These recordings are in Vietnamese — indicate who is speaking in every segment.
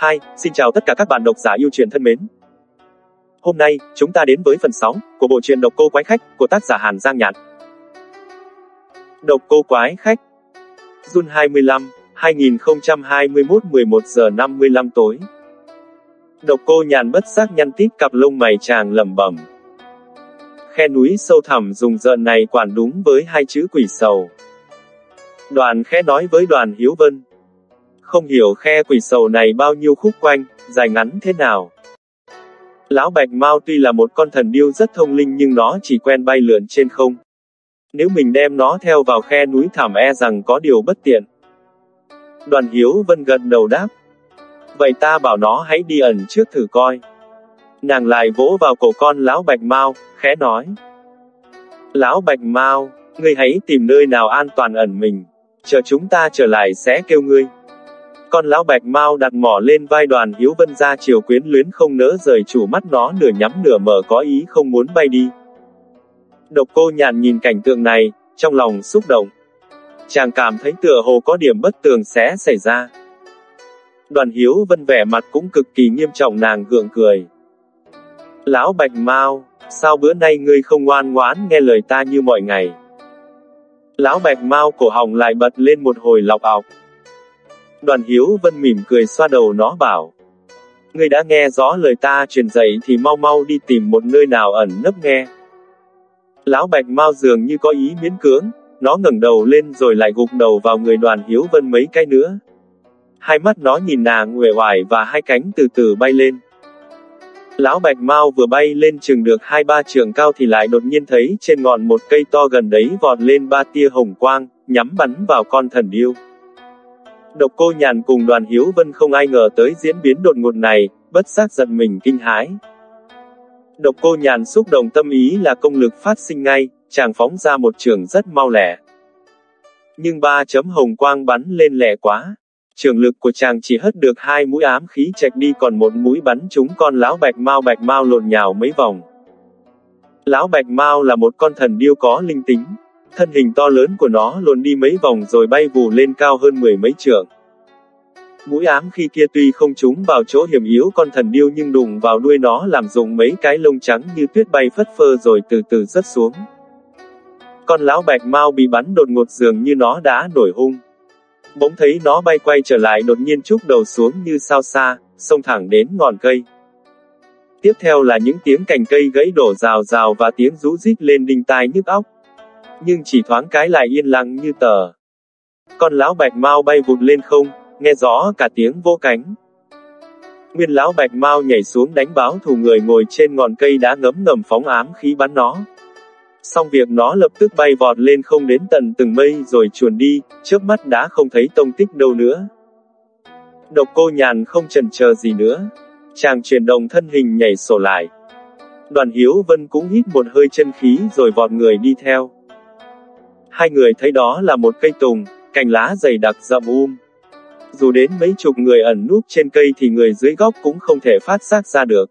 Speaker 1: 2. xin chào tất cả các bạn độc giả yêu truyền thân mến. Hôm nay, chúng ta đến với phần 6 của bộ truyện Độc Cô Quái Khách của tác giả Hàn Giang Nhạn. Độc Cô Quái Khách Jun 25, 2021 11 giờ 55 tối Độc cô nhàn bất giác nhăn tít cặp lông mày chàng lẩm bẩm. Khe núi sâu thẳm dùng giận này quản đúng với hai chữ quỷ sầu. Đoàn khẽ nói với đoàn Hiếu Vân. Không hiểu khe quỷ sầu này bao nhiêu khúc quanh, dài ngắn thế nào. Lão Bạch Mao tuy là một con thần điêu rất thông linh nhưng nó chỉ quen bay lượn trên không. Nếu mình đem nó theo vào khe núi thảm e rằng có điều bất tiện. Đoàn Hiếu Vân gật đầu đáp. Vậy ta bảo nó hãy đi ẩn trước thử coi. Nàng lại vỗ vào cổ con lão Bạch Mao, khẽ nói. Lão Bạch Mao, ngươi hãy tìm nơi nào an toàn ẩn mình. Chờ chúng ta trở lại sẽ kêu ngươi. Con lão bạch mau đặt mỏ lên vai đoàn hiếu vân ra chiều quyến luyến không nỡ rời chủ mắt nó nửa nhắm nửa mở có ý không muốn bay đi. Độc cô nhàn nhìn cảnh tượng này, trong lòng xúc động. Chàng cảm thấy tựa hồ có điểm bất tường sẽ xảy ra. Đoàn hiếu vân vẻ mặt cũng cực kỳ nghiêm trọng nàng gượng cười. Lão bạch mau, sao bữa nay ngươi không ngoan ngoãn nghe lời ta như mọi ngày? Lão bạch mau cổ họng lại bật lên một hồi lọc ọc. Đoàn Hiếu Vân mỉm cười xoa đầu nó bảo. Ngươi đã nghe rõ lời ta truyền dạy thì mau mau đi tìm một nơi nào ẩn nấp nghe. Lão Bạch Mao dường như có ý miễn cưỡng, nó ngẩng đầu lên rồi lại gục đầu vào người đoàn Hiếu Vân mấy cái nữa. Hai mắt nó nhìn nàng nguệ oải và hai cánh từ từ bay lên. Lão Bạch Mao vừa bay lên chừng được hai ba trường cao thì lại đột nhiên thấy trên ngọn một cây to gần đấy vọt lên ba tia hồng quang, nhắm bắn vào con thần điêu. Độc cô nhàn cùng đoàn Hiếu Vân không ai ngờ tới diễn biến đột ngột này, bất giác giận mình kinh hãi. Độc cô nhàn xúc động tâm ý là công lực phát sinh ngay, chàng phóng ra một trường rất mau lẻ. Nhưng ba chấm hồng quang bắn lên lẻ quá. Trường lực của chàng chỉ hất được hai mũi ám khí chạch đi còn một mũi bắn trúng con lão bạch mau bạch mau lộn nhào mấy vòng. Lão bạch mau là một con thần điêu có linh tính, Thân hình to lớn của nó lộn đi mấy vòng rồi bay vù lên cao hơn mười mấy trượng. Mũi ám khi kia tuy không trúng vào chỗ hiểm yếu con thần điêu nhưng đụng vào đuôi nó làm dùng mấy cái lông trắng như tuyết bay phất phơ rồi từ từ rớt xuống. Con lão bạch mau bị bắn đột ngột dường như nó đã nổi hung. Bỗng thấy nó bay quay trở lại đột nhiên trúc đầu xuống như sao xa, xông thẳng đến ngọn cây. Tiếp theo là những tiếng cành cây gãy đổ rào rào và tiếng rú rít lên đinh tai nhức óc nhưng chỉ thoáng cái lại yên lặng như tờ. Con lão bạch mau bay vụt lên không, nghe rõ cả tiếng vô cánh. Nguyên lão bạch mau nhảy xuống đánh báo thù người ngồi trên ngọn cây đã ngấm ngầm phóng ám khí bắn nó. Xong việc nó lập tức bay vọt lên không đến tận từng mây rồi chuồn đi, trước mắt đã không thấy tông tích đâu nữa. Độc cô nhàn không chần chờ gì nữa. Chàng chuyển động thân hình nhảy sổ lại. Đoàn Hiếu Vân cũng hít một hơi chân khí rồi vọt người đi theo. Hai người thấy đó là một cây tùng, cành lá dày đặc rậm um. Dù đến mấy chục người ẩn núp trên cây thì người dưới góc cũng không thể phát giác ra được.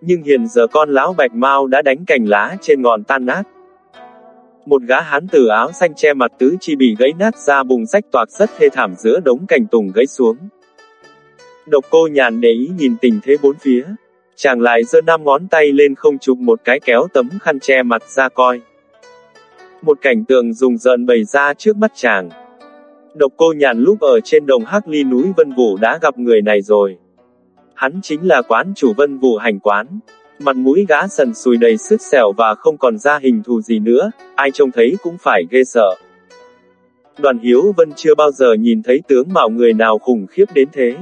Speaker 1: Nhưng hiện giờ con lão bạch mau đã đánh cành lá trên ngọn tan nát. Một gã hán tử áo xanh che mặt tứ chi bị gãy nát ra bùng rách toạc rất thê thảm giữa đống cành tùng gãy xuống. Độc cô nhàn để ý nhìn tình thế bốn phía. Chàng lại giơ năm ngón tay lên không chụp một cái kéo tấm khăn che mặt ra coi. Một cảnh tượng rùng rợn bày ra trước mắt chàng. Độc cô nhàn lúc ở trên đồng hắc ly núi Vân Vũ đã gặp người này rồi. Hắn chính là quán chủ Vân Vũ hành quán. Mặt mũi gã sần sùi đầy sứt sẻo và không còn ra hình thù gì nữa, ai trông thấy cũng phải ghê sợ. Đoàn Hiếu Vân chưa bao giờ nhìn thấy tướng mạo người nào khủng khiếp đến thế.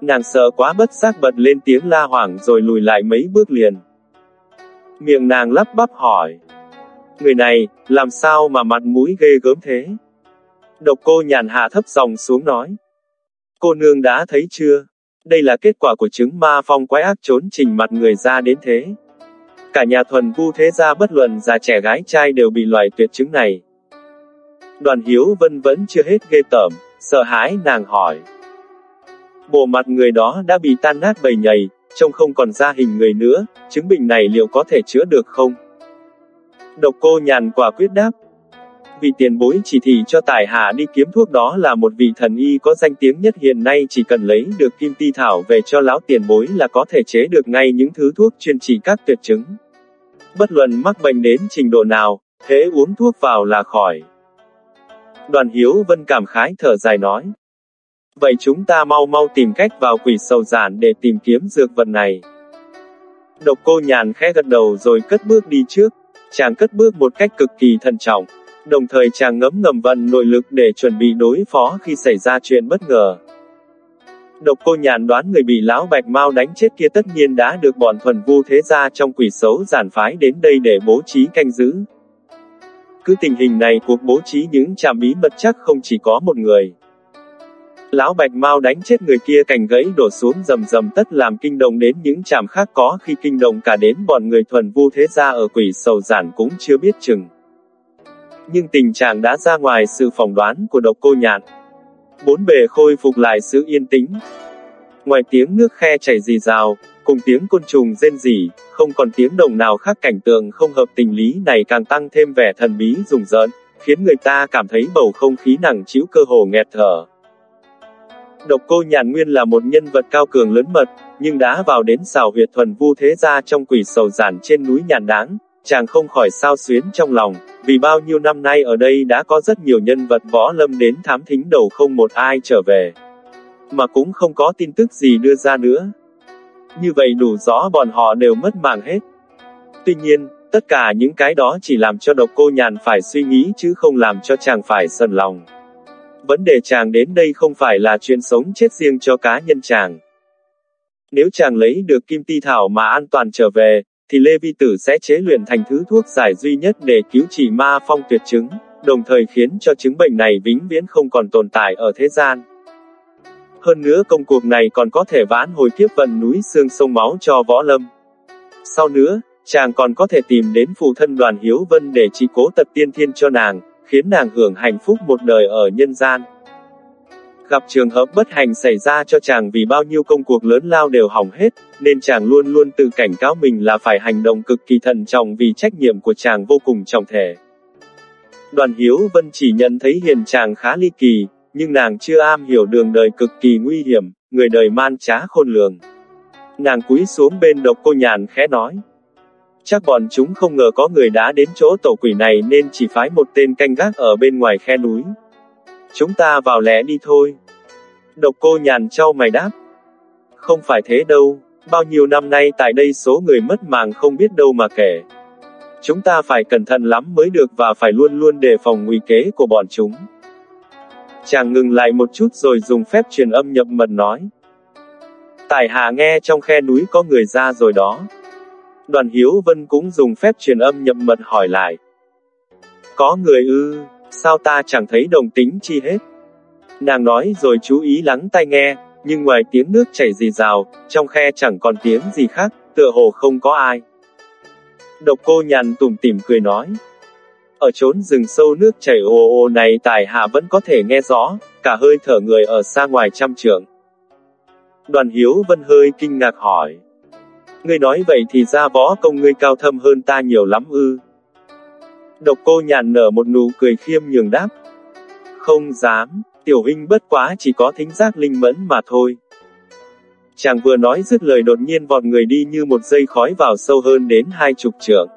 Speaker 1: Nàng sợ quá bất giác bật lên tiếng la hoảng rồi lùi lại mấy bước liền. Miệng nàng lắp bắp hỏi, Người này, làm sao mà mặt mũi ghê gớm thế? Độc cô nhàn hạ thấp dòng xuống nói. Cô nương đã thấy chưa? Đây là kết quả của chứng ma phong quái ác trốn trình mặt người ra đến thế. Cả nhà thuần vu thế gia bất luận già trẻ gái trai đều bị loại tuyệt chứng này. Đoàn hiếu vân vẫn chưa hết ghê tởm, sợ hãi nàng hỏi. Bộ mặt người đó đã bị tan nát bầy nhầy, trông không còn ra hình người nữa, chứng bệnh này liệu có thể chữa được không? Độc cô nhàn quả quyết đáp. Vị tiền bối chỉ thị cho tài hạ đi kiếm thuốc đó là một vị thần y có danh tiếng nhất hiện nay chỉ cần lấy được kim ti thảo về cho lão tiền bối là có thể chế được ngay những thứ thuốc chuyên trị các tuyệt chứng. Bất luận mắc bệnh đến trình độ nào, thế uống thuốc vào là khỏi. Đoàn Hiếu Vân cảm khái thở dài nói. Vậy chúng ta mau mau tìm cách vào quỷ sầu giản để tìm kiếm dược vật này. Độc cô nhàn khẽ gật đầu rồi cất bước đi trước. Chàng cất bước một cách cực kỳ thận trọng. Đồng thời chàng ngấm ngầm vận nội lực để chuẩn bị đối phó khi xảy ra chuyện bất ngờ. Độc cô nhàn đoán người bị lão bạch mau đánh chết kia tất nhiên đã được bọn thuần vu thế gia trong quỷ xấu giản phái đến đây để bố trí canh giữ. Cứ tình hình này cuộc bố trí những trạm bí mật chắc không chỉ có một người. Lão Bạch mau đánh chết người kia cành gãy đổ xuống rầm rầm tất làm kinh động đến những trạm khác có khi kinh động cả đến bọn người thuần vu thế gia ở quỷ sầu giản cũng chưa biết chừng. Nhưng tình trạng đã ra ngoài sự phỏng đoán của độc cô nhạn. Bốn bề khôi phục lại sự yên tĩnh. Ngoài tiếng nước khe chảy rì rào, cùng tiếng côn trùng rên rỉ, không còn tiếng động nào khác cảnh tượng không hợp tình lý này càng tăng thêm vẻ thần bí rùng rợn, khiến người ta cảm thấy bầu không khí nặng chịu cơ hồ nghẹt thở. Độc cô nhàn nguyên là một nhân vật cao cường lớn mật, nhưng đã vào đến xào huyệt thuần vu thế gia trong quỷ sầu giản trên núi nhàn đáng, chàng không khỏi sao xuyến trong lòng, vì bao nhiêu năm nay ở đây đã có rất nhiều nhân vật võ lâm đến thám thính đầu không một ai trở về. Mà cũng không có tin tức gì đưa ra nữa. Như vậy đủ rõ bọn họ đều mất mạng hết. Tuy nhiên, tất cả những cái đó chỉ làm cho độc cô nhàn phải suy nghĩ chứ không làm cho chàng phải sần lòng. Vấn đề chàng đến đây không phải là chuyện sống chết riêng cho cá nhân chàng. Nếu chàng lấy được kim ti thảo mà an toàn trở về, thì Lê Vi Tử sẽ chế luyện thành thứ thuốc giải duy nhất để cứu trị ma phong tuyệt chứng, đồng thời khiến cho chứng bệnh này vĩnh viễn không còn tồn tại ở thế gian. Hơn nữa công cuộc này còn có thể vãn hồi kiếp vận núi xương sông máu cho võ lâm. Sau nữa, chàng còn có thể tìm đến phụ thân đoàn Hiếu Vân để trị cố tật tiên thiên cho nàng, khiến nàng hưởng hạnh phúc một đời ở nhân gian. Gặp trường hợp bất hạnh xảy ra cho chàng vì bao nhiêu công cuộc lớn lao đều hỏng hết, nên chàng luôn luôn tự cảnh cáo mình là phải hành động cực kỳ thận trọng vì trách nhiệm của chàng vô cùng trọng thể. Đoàn Hiếu Vân chỉ nhận thấy hiền chàng khá ly kỳ, nhưng nàng chưa am hiểu đường đời cực kỳ nguy hiểm, người đời man trá khôn lường. Nàng cúi xuống bên độc cô nhàn khẽ nói. Chắc bọn chúng không ngờ có người đã đến chỗ tổ quỷ này nên chỉ phái một tên canh gác ở bên ngoài khe núi. Chúng ta vào lẽ đi thôi. Độc cô nhàn trao mày đáp. Không phải thế đâu, bao nhiêu năm nay tại đây số người mất mạng không biết đâu mà kể. Chúng ta phải cẩn thận lắm mới được và phải luôn luôn đề phòng nguy kế của bọn chúng. Chàng ngừng lại một chút rồi dùng phép truyền âm nhập mật nói. Tài hạ nghe trong khe núi có người ra rồi đó. Đoàn Hiếu Vân cũng dùng phép truyền âm nhập mật hỏi lại. Có người ư, sao ta chẳng thấy đồng tính chi hết? Nàng nói rồi chú ý lắng tai nghe, nhưng ngoài tiếng nước chảy rì rào, trong khe chẳng còn tiếng gì khác, tựa hồ không có ai. Độc cô nhàn tủm tỉm cười nói. Ở chốn rừng sâu nước chảy ồ ồ này tài hạ vẫn có thể nghe rõ, cả hơi thở người ở xa ngoài trăm trượng. Đoàn Hiếu Vân hơi kinh ngạc hỏi. Ngươi nói vậy thì ra võ công ngươi cao thâm hơn ta nhiều lắm ư. Độc cô nhàn nở một nụ cười khiêm nhường đáp. Không dám, tiểu huynh bất quá chỉ có thính giác linh mẫn mà thôi. Chàng vừa nói dứt lời đột nhiên vọt người đi như một dây khói vào sâu hơn đến hai chục trượng.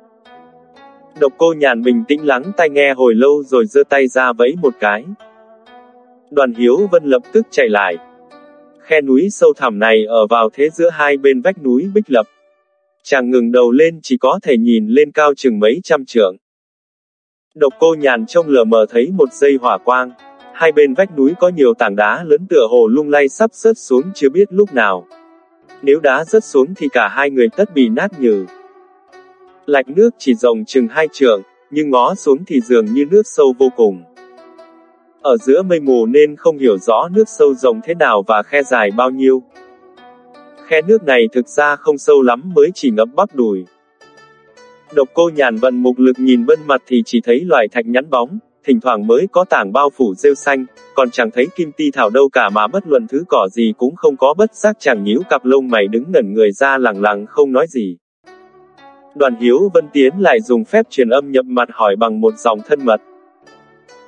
Speaker 1: Độc cô nhàn bình tĩnh lắng tai nghe hồi lâu rồi giơ tay ra vẫy một cái. Đoàn Hiếu Vân lập tức chạy lại. Khe núi sâu thẳm này ở vào thế giữa hai bên vách núi Bích Lập. Chàng ngừng đầu lên chỉ có thể nhìn lên cao chừng mấy trăm trượng. Độc cô nhàn trông lờ mờ thấy một dây hỏa quang. Hai bên vách núi có nhiều tảng đá lớn tựa hồ lung lay sắp rớt xuống chưa biết lúc nào. Nếu đá rớt xuống thì cả hai người tất bị nát nhừ. Lạch nước chỉ rộng chừng hai trượng, nhưng ngó xuống thì dường như nước sâu vô cùng. Ở giữa mây mù nên không hiểu rõ nước sâu rộng thế nào và khe dài bao nhiêu. Khe nước này thực ra không sâu lắm mới chỉ ngập bắp đùi. Độc cô nhàn vận mục lực nhìn bên mặt thì chỉ thấy loài thạch nhắn bóng, thỉnh thoảng mới có tảng bao phủ rêu xanh, còn chẳng thấy kim ti thảo đâu cả mà bất luận thứ cỏ gì cũng không có bất giác chẳng nhíu cặp lông mày đứng ngẩn người ra lặng lặng không nói gì. Đoàn Hiếu Vân Tiến lại dùng phép truyền âm nhập mặt hỏi bằng một dòng thân mật.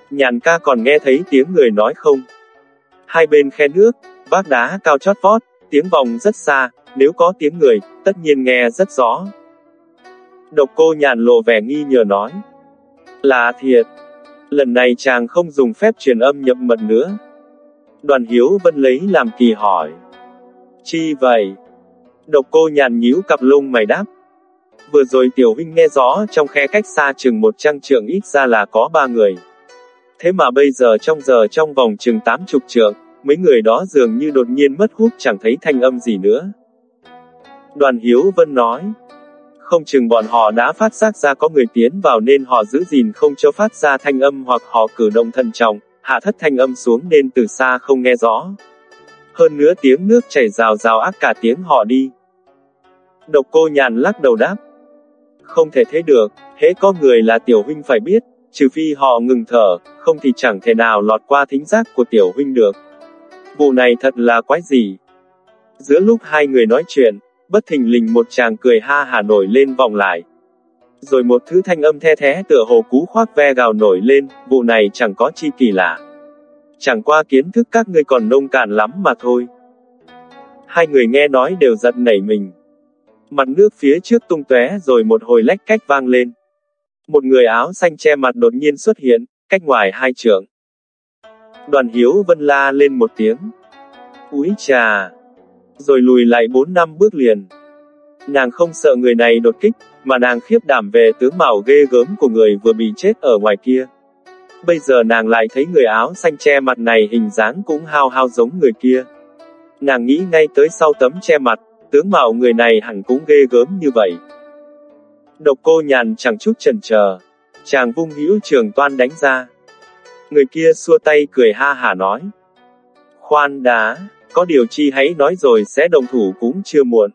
Speaker 1: Nhàn ca còn nghe thấy tiếng người nói không? Hai bên khe nước, vác đá cao chót vót, tiếng vòng rất xa, nếu có tiếng người, tất nhiên nghe rất rõ. Độc cô nhàn lộ vẻ nghi nhờ nói. Là thiệt. Lần này chàng không dùng phép truyền âm nhập mật nữa. Đoàn hiếu vân lấy làm kỳ hỏi. Chi vậy? Độc cô nhàn nhíu cặp lông mày đáp. Vừa rồi tiểu huynh nghe rõ trong khe cách xa chừng một trang trượng ít ra là có ba người. Thế mà bây giờ trong giờ trong vòng chừng tám chục trượng, mấy người đó dường như đột nhiên mất hút chẳng thấy thanh âm gì nữa. Đoàn Hiếu Vân nói, không chừng bọn họ đã phát giác ra có người tiến vào nên họ giữ gìn không cho phát ra thanh âm hoặc họ cử động thận trọng, hạ thất thanh âm xuống nên từ xa không nghe rõ. Hơn nữa tiếng nước chảy rào rào ác cả tiếng họ đi. Độc cô nhàn lắc đầu đáp. Không thể thế được, hễ có người là tiểu huynh phải biết, trừ phi họ ngừng thở, không thì chẳng thể nào lọt qua thính giác của tiểu huynh được. Vụ này thật là quái gì. Giữa lúc hai người nói chuyện, bất thình lình một chàng cười ha hà nổi lên vòng lại. Rồi một thứ thanh âm the thế tựa hồ cú khoác ve gào nổi lên, vụ này chẳng có chi kỳ lạ. Chẳng qua kiến thức các ngươi còn nông cạn lắm mà thôi. Hai người nghe nói đều giật nảy mình. Mặt nước phía trước tung tóe rồi một hồi lách cách vang lên. Một người áo xanh che mặt đột nhiên xuất hiện, cách ngoài hai trượng. Đoàn hiếu vân la lên một tiếng. Úi trà! Rồi lùi lại bốn năm bước liền. Nàng không sợ người này đột kích, mà nàng khiếp đảm về tướng mạo ghê gớm của người vừa bị chết ở ngoài kia. Bây giờ nàng lại thấy người áo xanh che mặt này hình dáng cũng hao hao giống người kia. Nàng nghĩ ngay tới sau tấm che mặt, tướng mạo người này hẳn cũng ghê gớm như vậy. Độc cô nhàn chẳng chút chần chờ, chàng vung hữu trường toan đánh ra. Người kia xua tay cười ha hà nói. Khoan đá, có điều chi hãy nói rồi sẽ đồng thủ cũng chưa muộn.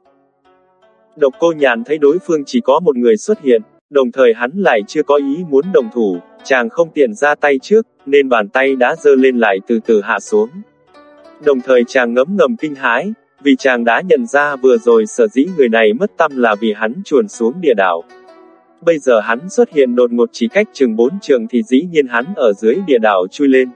Speaker 1: Độc cô nhàn thấy đối phương chỉ có một người xuất hiện, đồng thời hắn lại chưa có ý muốn đồng thủ, chàng không tiện ra tay trước, nên bàn tay đã dơ lên lại từ từ hạ xuống. Đồng thời chàng ngấm ngầm kinh hãi, vì chàng đã nhận ra vừa rồi sở dĩ người này mất tâm là vì hắn chuồn xuống địa đảo. Bây giờ hắn xuất hiện đột ngột chỉ cách chừng bốn trường thì dĩ nhiên hắn ở dưới địa đảo chui lên.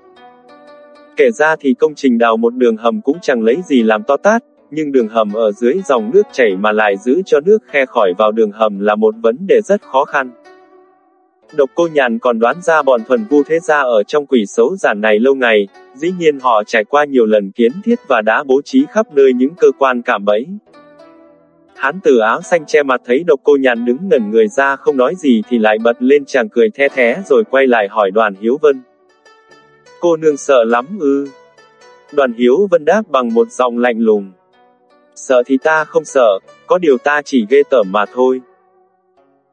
Speaker 1: Kể ra thì công trình đào một đường hầm cũng chẳng lấy gì làm to tát, nhưng đường hầm ở dưới dòng nước chảy mà lại giữ cho nước khe khỏi vào đường hầm là một vấn đề rất khó khăn. Độc cô nhàn còn đoán ra bọn thuần vu thế gia ở trong quỷ xấu giản này lâu ngày, dĩ nhiên họ trải qua nhiều lần kiến thiết và đã bố trí khắp nơi những cơ quan cảm bẫy. Hán tử áo xanh che mặt thấy độc cô nhàn đứng ngẩn người ra không nói gì thì lại bật lên chàng cười the thế rồi quay lại hỏi đoàn Hiếu Vân. Cô nương sợ lắm ư. Đoàn Hiếu Vân đáp bằng một giọng lạnh lùng. Sợ thì ta không sợ, có điều ta chỉ ghê tởm mà thôi.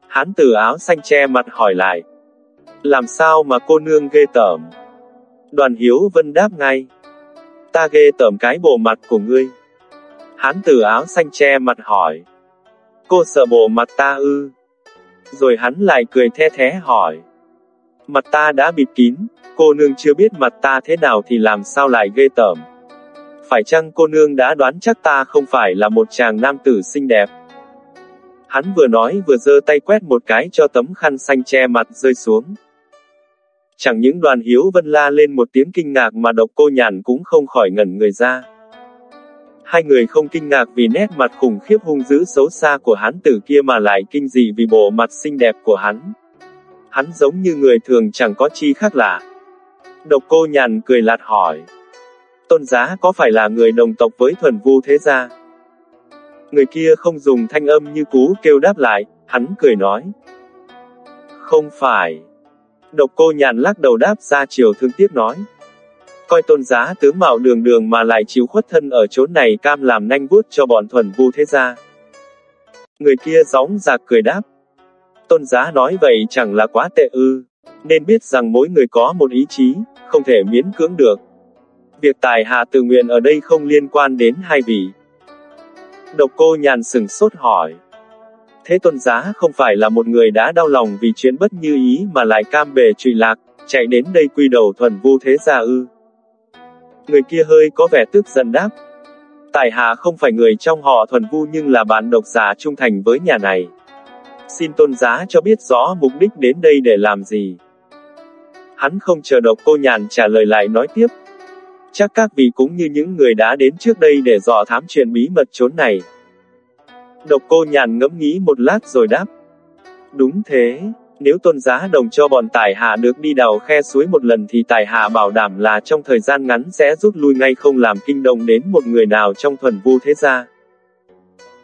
Speaker 1: Hán tử áo xanh che mặt hỏi lại. Làm sao mà cô nương ghê tởm? Đoàn Hiếu Vân đáp ngay. Ta ghê tởm cái bộ mặt của ngươi. Hán tử áo xanh che mặt hỏi. Cô sợ bộ mặt ta ư? Rồi hắn lại cười the thế hỏi. Mặt ta đã bịt kín, cô nương chưa biết mặt ta thế nào thì làm sao lại ghê tởm. Phải chăng cô nương đã đoán chắc ta không phải là một chàng nam tử xinh đẹp? Hắn vừa nói vừa giơ tay quét một cái cho tấm khăn xanh che mặt rơi xuống. Chẳng những đoàn hiếu vân la lên một tiếng kinh ngạc mà độc cô nhàn cũng không khỏi ngẩn người ra. Hai người không kinh ngạc vì nét mặt khủng khiếp hung dữ xấu xa của hắn tử kia mà lại kinh dị vì bộ mặt xinh đẹp của hắn. Hắn giống như người thường chẳng có chi khác lạ. Độc cô nhàn cười lạt hỏi. Tôn giá có phải là người đồng tộc với thuần vu thế gia? Người kia không dùng thanh âm như cú kêu đáp lại, hắn cười nói. Không phải. Độc cô nhàn lắc đầu đáp ra chiều thương tiếc nói. Coi tôn giá tướng mạo đường đường mà lại chịu khuất thân ở chỗ này cam làm nanh vuốt cho bọn thuần vu thế gia. Người kia gióng giạc cười đáp. Tôn giá nói vậy chẳng là quá tệ ư, nên biết rằng mỗi người có một ý chí, không thể miễn cưỡng được. Việc tài hạ tự nguyện ở đây không liên quan đến hai vị. Độc cô nhàn sừng sốt hỏi. Thế tôn giá không phải là một người đã đau lòng vì chuyện bất như ý mà lại cam bề trụy lạc, chạy đến đây quy đầu thuần vu thế gia ư. Người kia hơi có vẻ tức giận đáp. Tài hạ không phải người trong họ thuần vu nhưng là bạn độc giả trung thành với nhà này. Xin tôn giá cho biết rõ mục đích đến đây để làm gì. Hắn không chờ độc cô nhàn trả lời lại nói tiếp. Chắc các vị cũng như những người đã đến trước đây để dò thám chuyện bí mật chốn này. Độc cô nhàn ngẫm nghĩ một lát rồi đáp. Đúng thế, nếu tôn giá đồng cho bọn tài hạ được đi đào khe suối một lần thì tài hạ bảo đảm là trong thời gian ngắn sẽ rút lui ngay không làm kinh động đến một người nào trong thuần vu thế gia.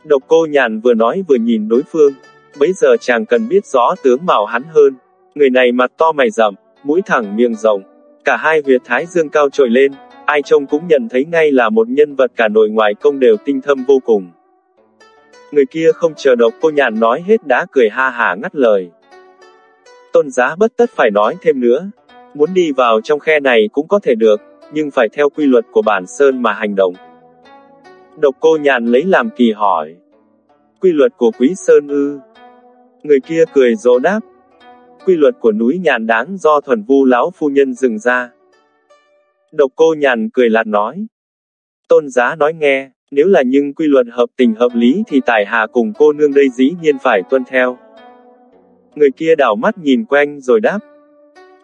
Speaker 1: Độc cô nhàn vừa nói vừa nhìn đối phương, bấy giờ chàng cần biết rõ tướng mạo hắn hơn. Người này mặt to mày rậm, mũi thẳng miệng rộng, cả hai huyệt thái dương cao trội lên, ai trông cũng nhận thấy ngay là một nhân vật cả nội ngoại công đều tinh thâm vô cùng. Người kia không chờ độc cô nhàn nói hết đã cười ha hả ngắt lời. Tôn giá bất tất phải nói thêm nữa. Muốn đi vào trong khe này cũng có thể được, nhưng phải theo quy luật của bản sơn mà hành động. Độc cô nhàn lấy làm kỳ hỏi. Quy luật của quý sơn ư? Người kia cười rộ đáp. Quy luật của núi nhàn đáng do thuần vu lão phu nhân dừng ra. Độc cô nhàn cười lạt nói. Tôn giá nói nghe, nếu là những quy luật hợp tình hợp lý thì tài hạ cùng cô nương đây dĩ nhiên phải tuân theo. Người kia đảo mắt nhìn quanh rồi đáp.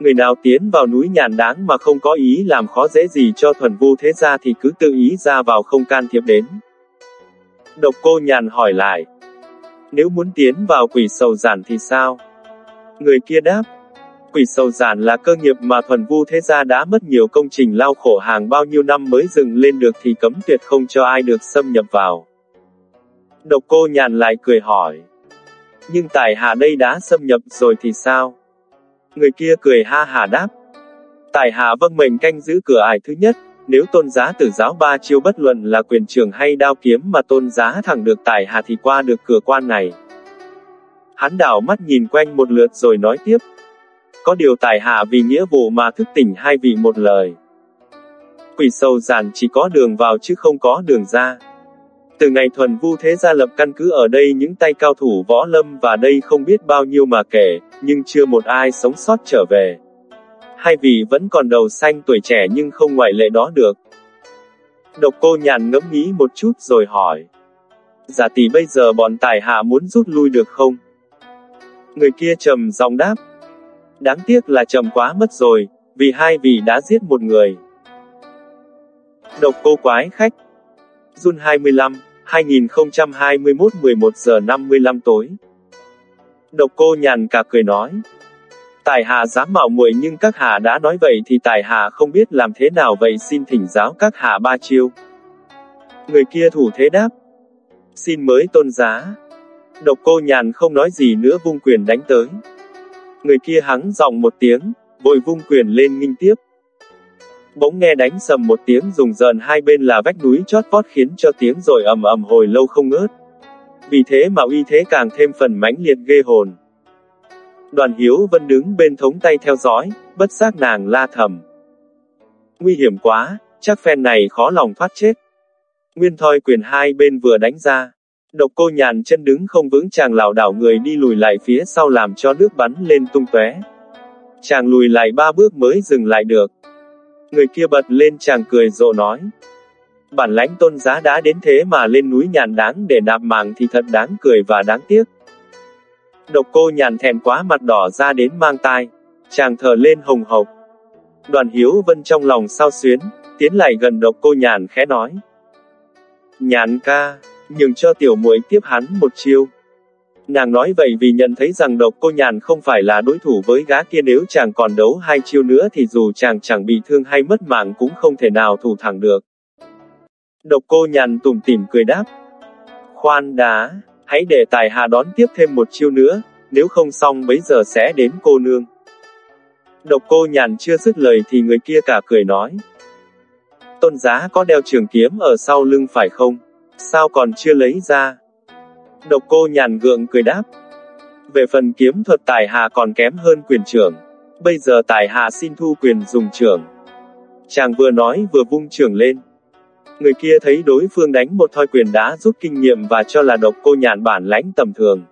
Speaker 1: Người nào tiến vào núi nhàn đáng mà không có ý làm khó dễ gì cho thuần vu thế gia thì cứ tự ý ra vào không can thiệp đến. Độc cô nhàn hỏi lại. Nếu muốn tiến vào quỷ sầu giản thì sao? Người kia đáp. Quỷ sầu giản là cơ nghiệp mà thuần vu thế gia đã mất nhiều công trình lao khổ hàng bao nhiêu năm mới dựng lên được thì cấm tuyệt không cho ai được xâm nhập vào. Độc cô nhàn lại cười hỏi. Nhưng tài hạ đây đã xâm nhập rồi thì sao? Người kia cười ha hà đáp. Tài hạ vâng mệnh canh giữ cửa ải thứ nhất, nếu tôn giá tử giáo ba chiêu bất luận là quyền trường hay đao kiếm mà tôn giá thẳng được tài hạ thì qua được cửa quan này. Hắn đảo mắt nhìn quanh một lượt rồi nói tiếp. Có điều tài hạ vì nghĩa vụ mà thức tỉnh hai vị một lời. Quỷ sâu giản chỉ có đường vào chứ không có đường ra. Từ ngày thuần vu thế gia lập căn cứ ở đây những tay cao thủ võ lâm và đây không biết bao nhiêu mà kể, nhưng chưa một ai sống sót trở về. Hai vị vẫn còn đầu xanh tuổi trẻ nhưng không ngoại lệ đó được. Độc cô nhàn ngẫm nghĩ một chút rồi hỏi. Giả tỷ bây giờ bọn tài hạ muốn rút lui được không? Người kia trầm giọng đáp. Đáng tiếc là trầm quá mất rồi, vì hai vị đã giết một người. Độc cô quái khách Jun 25, 2021 11 giờ 55 tối. Độc cô nhàn cả cười nói. Tài hạ dám mạo muội nhưng các hạ đã nói vậy thì tài hạ không biết làm thế nào vậy xin thỉnh giáo các hạ ba chiêu. Người kia thủ thế đáp. Xin mới tôn giá. Độc cô nhàn không nói gì nữa vung quyền đánh tới. Người kia hắng giọng một tiếng, vội vung quyền lên nghinh tiếp. Bỗng nghe đánh sầm một tiếng rùng rợn hai bên là vách núi chót vót khiến cho tiếng rồi ầm ầm hồi lâu không ngớt. Vì thế mà uy thế càng thêm phần mãnh liệt ghê hồn. Đoàn Hiếu Vân đứng bên thống tay theo dõi, bất giác nàng la thầm. Nguy hiểm quá, chắc phen này khó lòng thoát chết. Nguyên thoi quyền hai bên vừa đánh ra. Độc cô nhàn chân đứng không vững chàng lảo đảo người đi lùi lại phía sau làm cho nước bắn lên tung tóe. Chàng lùi lại ba bước mới dừng lại được. Người kia bật lên chàng cười rộ nói. Bản lãnh tôn giá đã đến thế mà lên núi nhàn đáng để nạp mạng thì thật đáng cười và đáng tiếc. Độc cô nhàn thèm quá mặt đỏ ra đến mang tai. Chàng thở lên hồng hộc. Đoàn hiếu vân trong lòng sao xuyến, tiến lại gần độc cô nhàn khẽ nói. Nhàn ca, nhường cho tiểu muội tiếp hắn một chiêu. Nàng nói vậy vì nhận thấy rằng độc cô nhàn không phải là đối thủ với gã kia nếu chàng còn đấu hai chiêu nữa thì dù chàng chẳng bị thương hay mất mạng cũng không thể nào thủ thẳng được. Độc cô nhàn tủm tỉm cười đáp. Khoan đá, hãy để tài hạ đón tiếp thêm một chiêu nữa, nếu không xong bấy giờ sẽ đến cô nương. Độc cô nhàn chưa dứt lời thì người kia cả cười nói. Tôn giá có đeo trường kiếm ở sau lưng phải không? Sao còn chưa lấy ra? Độc cô nhàn gượng cười đáp. Về phần kiếm thuật tài hạ còn kém hơn quyền trưởng. Bây giờ tài hạ xin thu quyền dùng trưởng. Chàng vừa nói vừa vung trưởng lên. Người kia thấy đối phương đánh một thoi quyền đã rút kinh nghiệm và cho là độc cô nhàn bản lãnh tầm thường.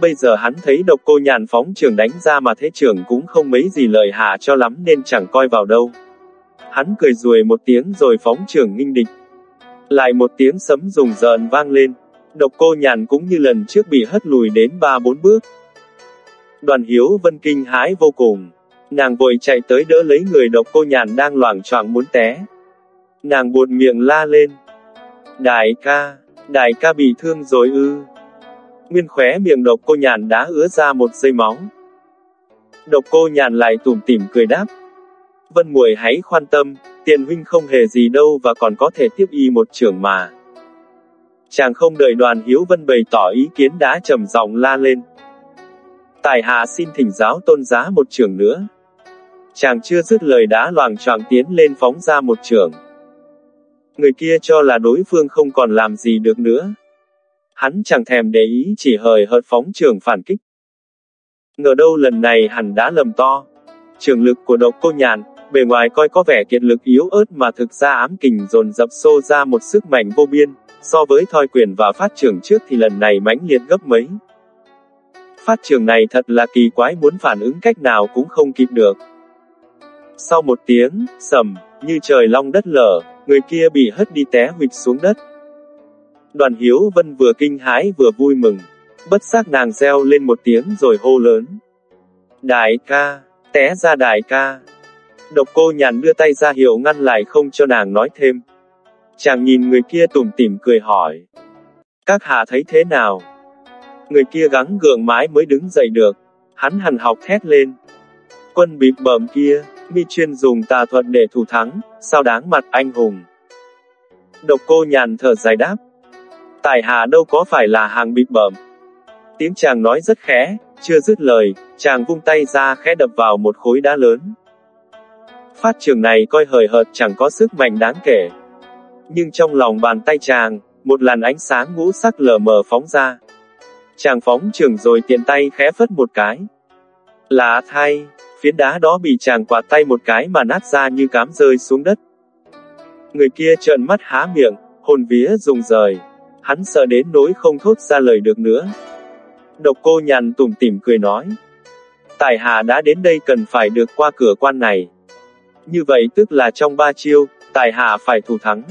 Speaker 1: Bây giờ hắn thấy độc cô nhàn phóng trường đánh ra mà thế trưởng cũng không mấy gì lợi hạ cho lắm nên chẳng coi vào đâu. Hắn cười ruồi một tiếng rồi phóng trường nghinh địch. Lại một tiếng sấm rùng rợn vang lên. Độc cô nhàn cũng như lần trước bị hất lùi đến ba bốn bước. Đoàn hiếu vân kinh hãi vô cùng. Nàng vội chạy tới đỡ lấy người độc cô nhàn đang loảng choạng muốn té. Nàng buồn miệng la lên. Đại ca, đại ca bị thương rồi ư. Nguyên khóe miệng độc cô nhàn đã ứa ra một dây máu. Độc cô nhàn lại tủm tỉm cười đáp. Vân muội hãy khoan tâm, tiền huynh không hề gì đâu và còn có thể tiếp y một trưởng mà. Chàng không đợi đoàn hiếu vân bày tỏ ý kiến đã trầm giọng la lên. Tài hạ xin thỉnh giáo tôn giá một trường nữa. Chàng chưa dứt lời đã loàng choàng tiến lên phóng ra một trường. Người kia cho là đối phương không còn làm gì được nữa. Hắn chẳng thèm để ý chỉ hời hợt phóng trường phản kích. Ngờ đâu lần này hẳn đã lầm to. Trường lực của độc cô nhàn, bề ngoài coi có vẻ kiệt lực yếu ớt mà thực ra ám kình dồn dập xô ra một sức mạnh vô biên, so với thoi quyền và phát trường trước thì lần này mãnh liệt gấp mấy. Phát trường này thật là kỳ quái muốn phản ứng cách nào cũng không kịp được. Sau một tiếng, sầm, như trời long đất lở, người kia bị hất đi té huỵch xuống đất. Đoàn Hiếu Vân vừa kinh hãi vừa vui mừng. Bất giác nàng reo lên một tiếng rồi hô lớn. Đại ca, té ra đại ca. Độc cô nhàn đưa tay ra hiệu ngăn lại không cho nàng nói thêm. Chàng nhìn người kia tủm tỉm cười hỏi. Các hạ thấy thế nào? Người kia gắng gượng mãi mới đứng dậy được. Hắn hằn học thét lên. Quân bịp bẩm kia, mi chuyên dùng tà thuật để thủ thắng, sao đáng mặt anh hùng. Độc cô nhàn thở dài đáp. Tài hạ đâu có phải là hàng bịp bẩm. Tiếng chàng nói rất khẽ, chưa dứt lời, chàng vung tay ra khẽ đập vào một khối đá lớn. Phát trường này coi hời hợt chẳng có sức mạnh đáng kể. Nhưng trong lòng bàn tay chàng, một làn ánh sáng ngũ sắc lờ mờ phóng ra. Chàng phóng trường rồi tiện tay khẽ phất một cái. Lạ thay, phiến đá đó bị chàng quạt tay một cái mà nát ra như cám rơi xuống đất. Người kia trợn mắt há miệng, hồn vía rùng rời. Hắn sợ đến nỗi không thốt ra lời được nữa. Độc cô nhàn tủm tỉm cười nói. Tài hạ đã đến đây cần phải được qua cửa quan này. Như vậy tức là trong ba chiêu, tài hạ phải thủ thắng.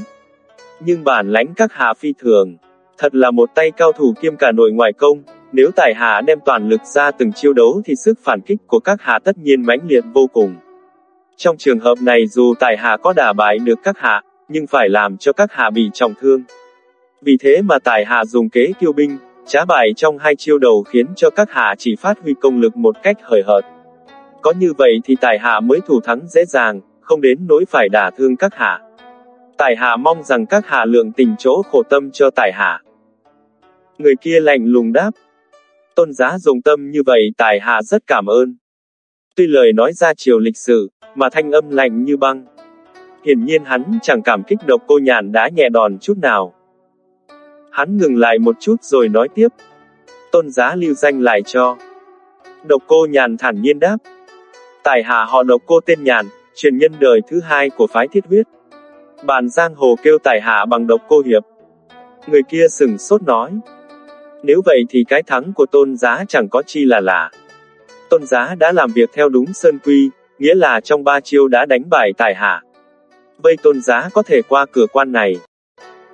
Speaker 1: Nhưng bản lãnh các hạ phi thường. Thật là một tay cao thủ kiêm cả nội ngoại công, nếu tài hạ đem toàn lực ra từng chiêu đấu thì sức phản kích của các hạ tất nhiên mãnh liệt vô cùng. Trong trường hợp này dù tài hạ có đả bại được các hạ, nhưng phải làm cho các hạ bị trọng thương. Vì thế mà tài hạ dùng kế kiêu binh, trá bại trong hai chiêu đầu khiến cho các hạ chỉ phát huy công lực một cách hời hợt. Có như vậy thì tài hạ mới thủ thắng dễ dàng, không đến nỗi phải đả thương các hạ. Tài hạ mong rằng các hạ lượng tình chỗ khổ tâm cho tài hạ. Người kia lạnh lùng đáp. Tôn giá dùng tâm như vậy tài hạ rất cảm ơn. Tuy lời nói ra chiều lịch sử, mà thanh âm lạnh như băng. Hiển nhiên hắn chẳng cảm kích độc cô nhàn đã nhẹ đòn chút nào. Hắn ngừng lại một chút rồi nói tiếp. Tôn giá lưu danh lại cho. Độc cô nhàn thản nhiên đáp. Tài hạ họ độc cô tên nhàn, truyền nhân đời thứ hai của phái thiết huyết. Bàn giang hồ kêu tài hạ bằng độc cô hiệp. Người kia sừng sốt nói. Nếu vậy thì cái thắng của tôn giá chẳng có chi là lạ. Tôn giá đã làm việc theo đúng sơn quy, nghĩa là trong ba chiêu đã đánh bại tài hạ. Vây tôn giá có thể qua cửa quan này.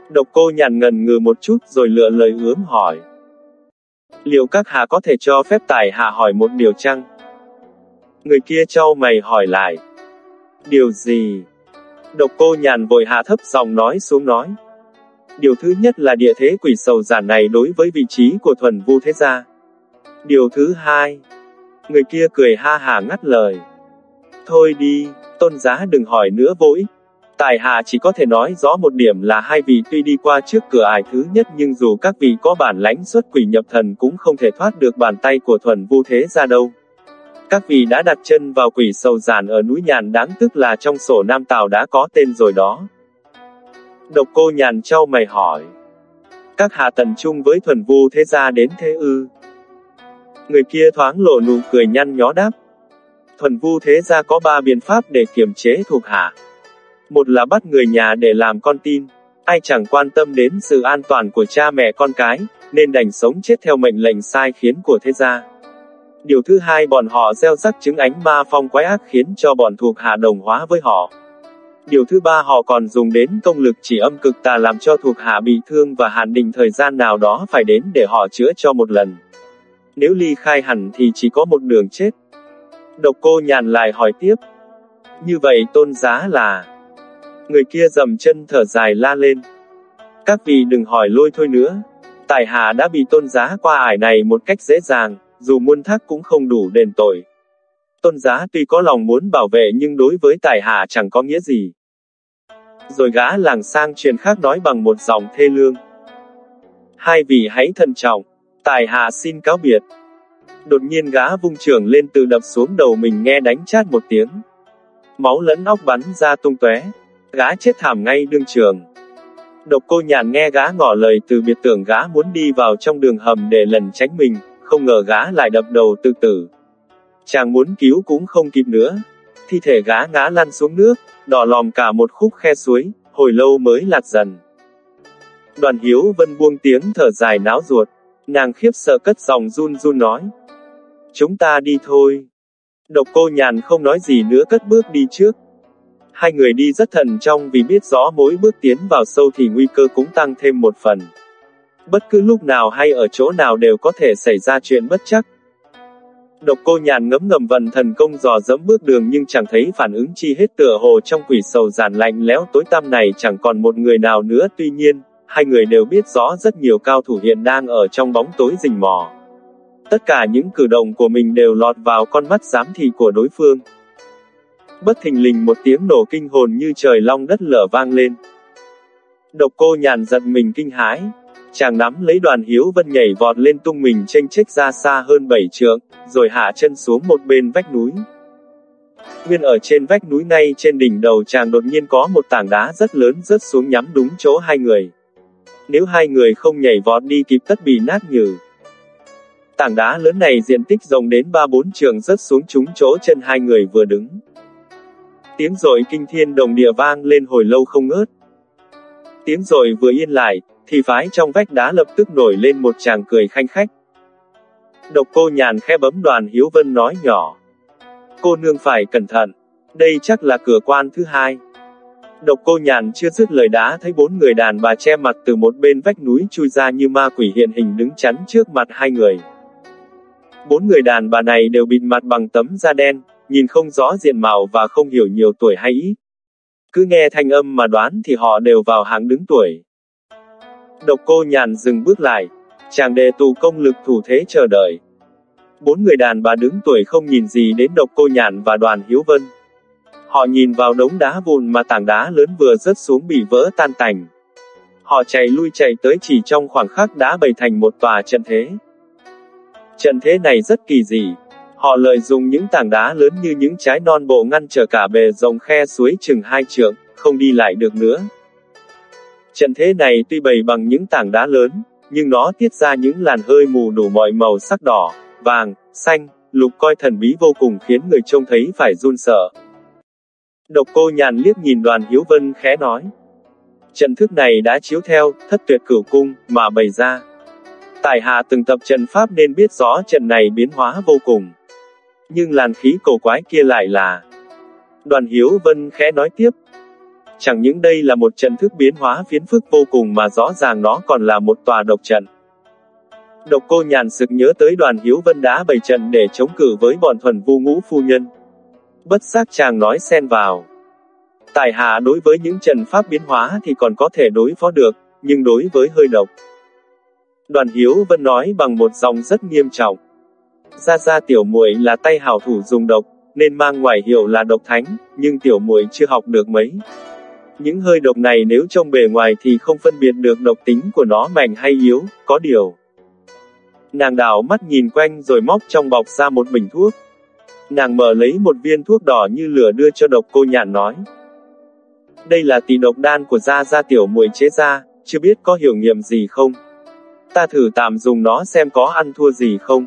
Speaker 1: Độc cô nhàn ngần ngừ một chút rồi lựa lời ướm hỏi. Liệu các hạ có thể cho phép tài hạ hỏi một điều chăng? Người kia trao mày hỏi lại. Điều gì? Độc cô nhàn vội hạ thấp giọng nói xuống nói. Điều thứ nhất là địa thế quỷ sầu giản này đối với vị trí của thuần vu thế gia. Điều thứ hai. Người kia cười ha hà ngắt lời. Thôi đi, tôn giá đừng hỏi nữa vô ích. Tài hạ chỉ có thể nói rõ một điểm là hai vị tuy đi qua trước cửa ải thứ nhất nhưng dù các vị có bản lãnh xuất quỷ nhập thần cũng không thể thoát được bàn tay của thuần vu thế ra đâu. Các vị đã đặt chân vào quỷ sầu giản ở núi nhàn đáng tức là trong sổ Nam Tào đã có tên rồi đó. Độc cô nhàn trao mày hỏi. Các hạ tần chung với thuần vu thế gia đến thế ư. Người kia thoáng lộ nụ cười nhăn nhó đáp. Thuần vu thế gia có ba biện pháp để kiềm chế thuộc hạ. Một là bắt người nhà để làm con tin. Ai chẳng quan tâm đến sự an toàn của cha mẹ con cái, nên đành sống chết theo mệnh lệnh sai khiến của thế gia. Điều thứ hai bọn họ gieo rắc chứng ánh ma phong quái ác khiến cho bọn thuộc hạ đồng hóa với họ. Điều thứ ba họ còn dùng đến công lực chỉ âm cực tà làm cho thuộc hạ bị thương và hạn định thời gian nào đó phải đến để họ chữa cho một lần. Nếu ly khai hẳn thì chỉ có một đường chết. Độc cô nhàn lại hỏi tiếp. Như vậy tôn giá là... Người kia dầm chân thở dài la lên. Các vị đừng hỏi lôi thôi nữa. Tài hạ đã bị tôn giá qua ải này một cách dễ dàng, dù muôn thác cũng không đủ đền tội. Tôn giá tuy có lòng muốn bảo vệ nhưng đối với tài hạ chẳng có nghĩa gì. Rồi gã làng sang truyền khác nói bằng một giọng thê lương. Hai vị hãy thận trọng, tài hạ xin cáo biệt. Đột nhiên gã vung trường lên từ đập xuống đầu mình nghe đánh chát một tiếng. Máu lẫn óc bắn ra tung tóe, gã chết thảm ngay đương trường. Độc cô nhàn nghe gã ngỏ lời từ biệt tưởng gã muốn đi vào trong đường hầm để lần tránh mình, không ngờ gã lại đập đầu tự tử. Chàng muốn cứu cũng không kịp nữa. Thi thể gã ngã lăn xuống nước, đỏ lòm cả một khúc khe suối, hồi lâu mới lạt dần. Đoàn hiếu vân buông tiếng thở dài náo ruột, nàng khiếp sợ cất dòng run run nói. Chúng ta đi thôi. Độc cô nhàn không nói gì nữa cất bước đi trước. Hai người đi rất thận trong vì biết rõ mỗi bước tiến vào sâu thì nguy cơ cũng tăng thêm một phần. Bất cứ lúc nào hay ở chỗ nào đều có thể xảy ra chuyện bất chắc. Độc cô nhàn ngấm ngầm vận thần công dò dẫm bước đường nhưng chẳng thấy phản ứng chi hết tựa hồ trong quỷ sầu giản lạnh lẽo tối tăm này chẳng còn một người nào nữa tuy nhiên, hai người đều biết rõ rất nhiều cao thủ hiện đang ở trong bóng tối rình mò. Tất cả những cử động của mình đều lọt vào con mắt giám thị của đối phương. Bất thình lình một tiếng nổ kinh hồn như trời long đất lở vang lên. Độc cô nhàn giật mình kinh hãi, chàng nắm lấy đoàn hiếu vân nhảy vọt lên tung mình tranh trách ra xa hơn bảy trượng, rồi hạ chân xuống một bên vách núi. Nguyên ở trên vách núi ngay trên đỉnh đầu chàng đột nhiên có một tảng đá rất lớn rớt xuống nhắm đúng chỗ hai người. Nếu hai người không nhảy vọt đi kịp tất bị nát nhừ. Tảng đá lớn này diện tích rộng đến ba bốn trường rớt xuống trúng chỗ chân hai người vừa đứng. Tiếng rội kinh thiên đồng địa vang lên hồi lâu không ngớt. Tiếng rội vừa yên lại, thì phái trong vách đá lập tức nổi lên một chàng cười khanh khách. Độc cô nhàn khe bấm đoàn Hiếu Vân nói nhỏ. Cô nương phải cẩn thận, đây chắc là cửa quan thứ hai. Độc cô nhàn chưa dứt lời đá thấy bốn người đàn bà che mặt từ một bên vách núi chui ra như ma quỷ hiện hình đứng chắn trước mặt hai người. Bốn người đàn bà này đều bịt mặt bằng tấm da đen, nhìn không rõ diện mạo và không hiểu nhiều tuổi hay ít. Cứ nghe thanh âm mà đoán thì họ đều vào hàng đứng tuổi. Độc cô nhàn dừng bước lại, chàng đề tù công lực thủ thế chờ đợi. Bốn người đàn bà đứng tuổi không nhìn gì đến độc cô nhàn và đoàn hiếu vân. Họ nhìn vào đống đá vụn mà tảng đá lớn vừa rớt xuống bị vỡ tan tành. Họ chạy lui chạy tới chỉ trong khoảng khắc đã bày thành một tòa trận thế. Trận thế này rất kỳ dị. Họ lợi dụng những tảng đá lớn như những trái non bộ ngăn trở cả bề rộng khe suối chừng hai trượng, không đi lại được nữa. Trận thế này tuy bày bằng những tảng đá lớn, nhưng nó tiết ra những làn hơi mù đủ mọi màu sắc đỏ, vàng, xanh, lục coi thần bí vô cùng khiến người trông thấy phải run sợ. Độc cô nhàn liếc nhìn đoàn Hiếu Vân khẽ nói. Trận thức này đã chiếu theo, thất tuyệt cửu cung, mà bày ra. Tài hạ từng tập trận pháp nên biết rõ trận này biến hóa vô cùng. Nhưng làn khí cổ quái kia lại là... Đoàn Hiếu Vân khẽ nói tiếp, Chẳng những đây là một trận thức biến hóa phiến phức vô cùng mà rõ ràng nó còn là một tòa độc trận. Độc cô nhàn sực nhớ tới đoàn hiếu vân đá bày trận để chống cử với bọn thuần vu ngũ phu nhân. Bất giác chàng nói xen vào. Tài hạ đối với những trận pháp biến hóa thì còn có thể đối phó được, nhưng đối với hơi độc. Đoàn hiếu vân nói bằng một dòng rất nghiêm trọng. Gia Gia tiểu muội là tay hảo thủ dùng độc, nên mang ngoài hiệu là độc thánh, nhưng tiểu muội chưa học được mấy. Những hơi độc này nếu trông bề ngoài thì không phân biệt được độc tính của nó mạnh hay yếu, có điều. Nàng đảo mắt nhìn quanh rồi móc trong bọc ra một bình thuốc. Nàng mở lấy một viên thuốc đỏ như lửa đưa cho độc cô nhạn nói. Đây là tỷ độc đan của gia gia tiểu muội chế ra, chưa biết có hiểu nghiệm gì không. Ta thử tạm dùng nó xem có ăn thua gì không.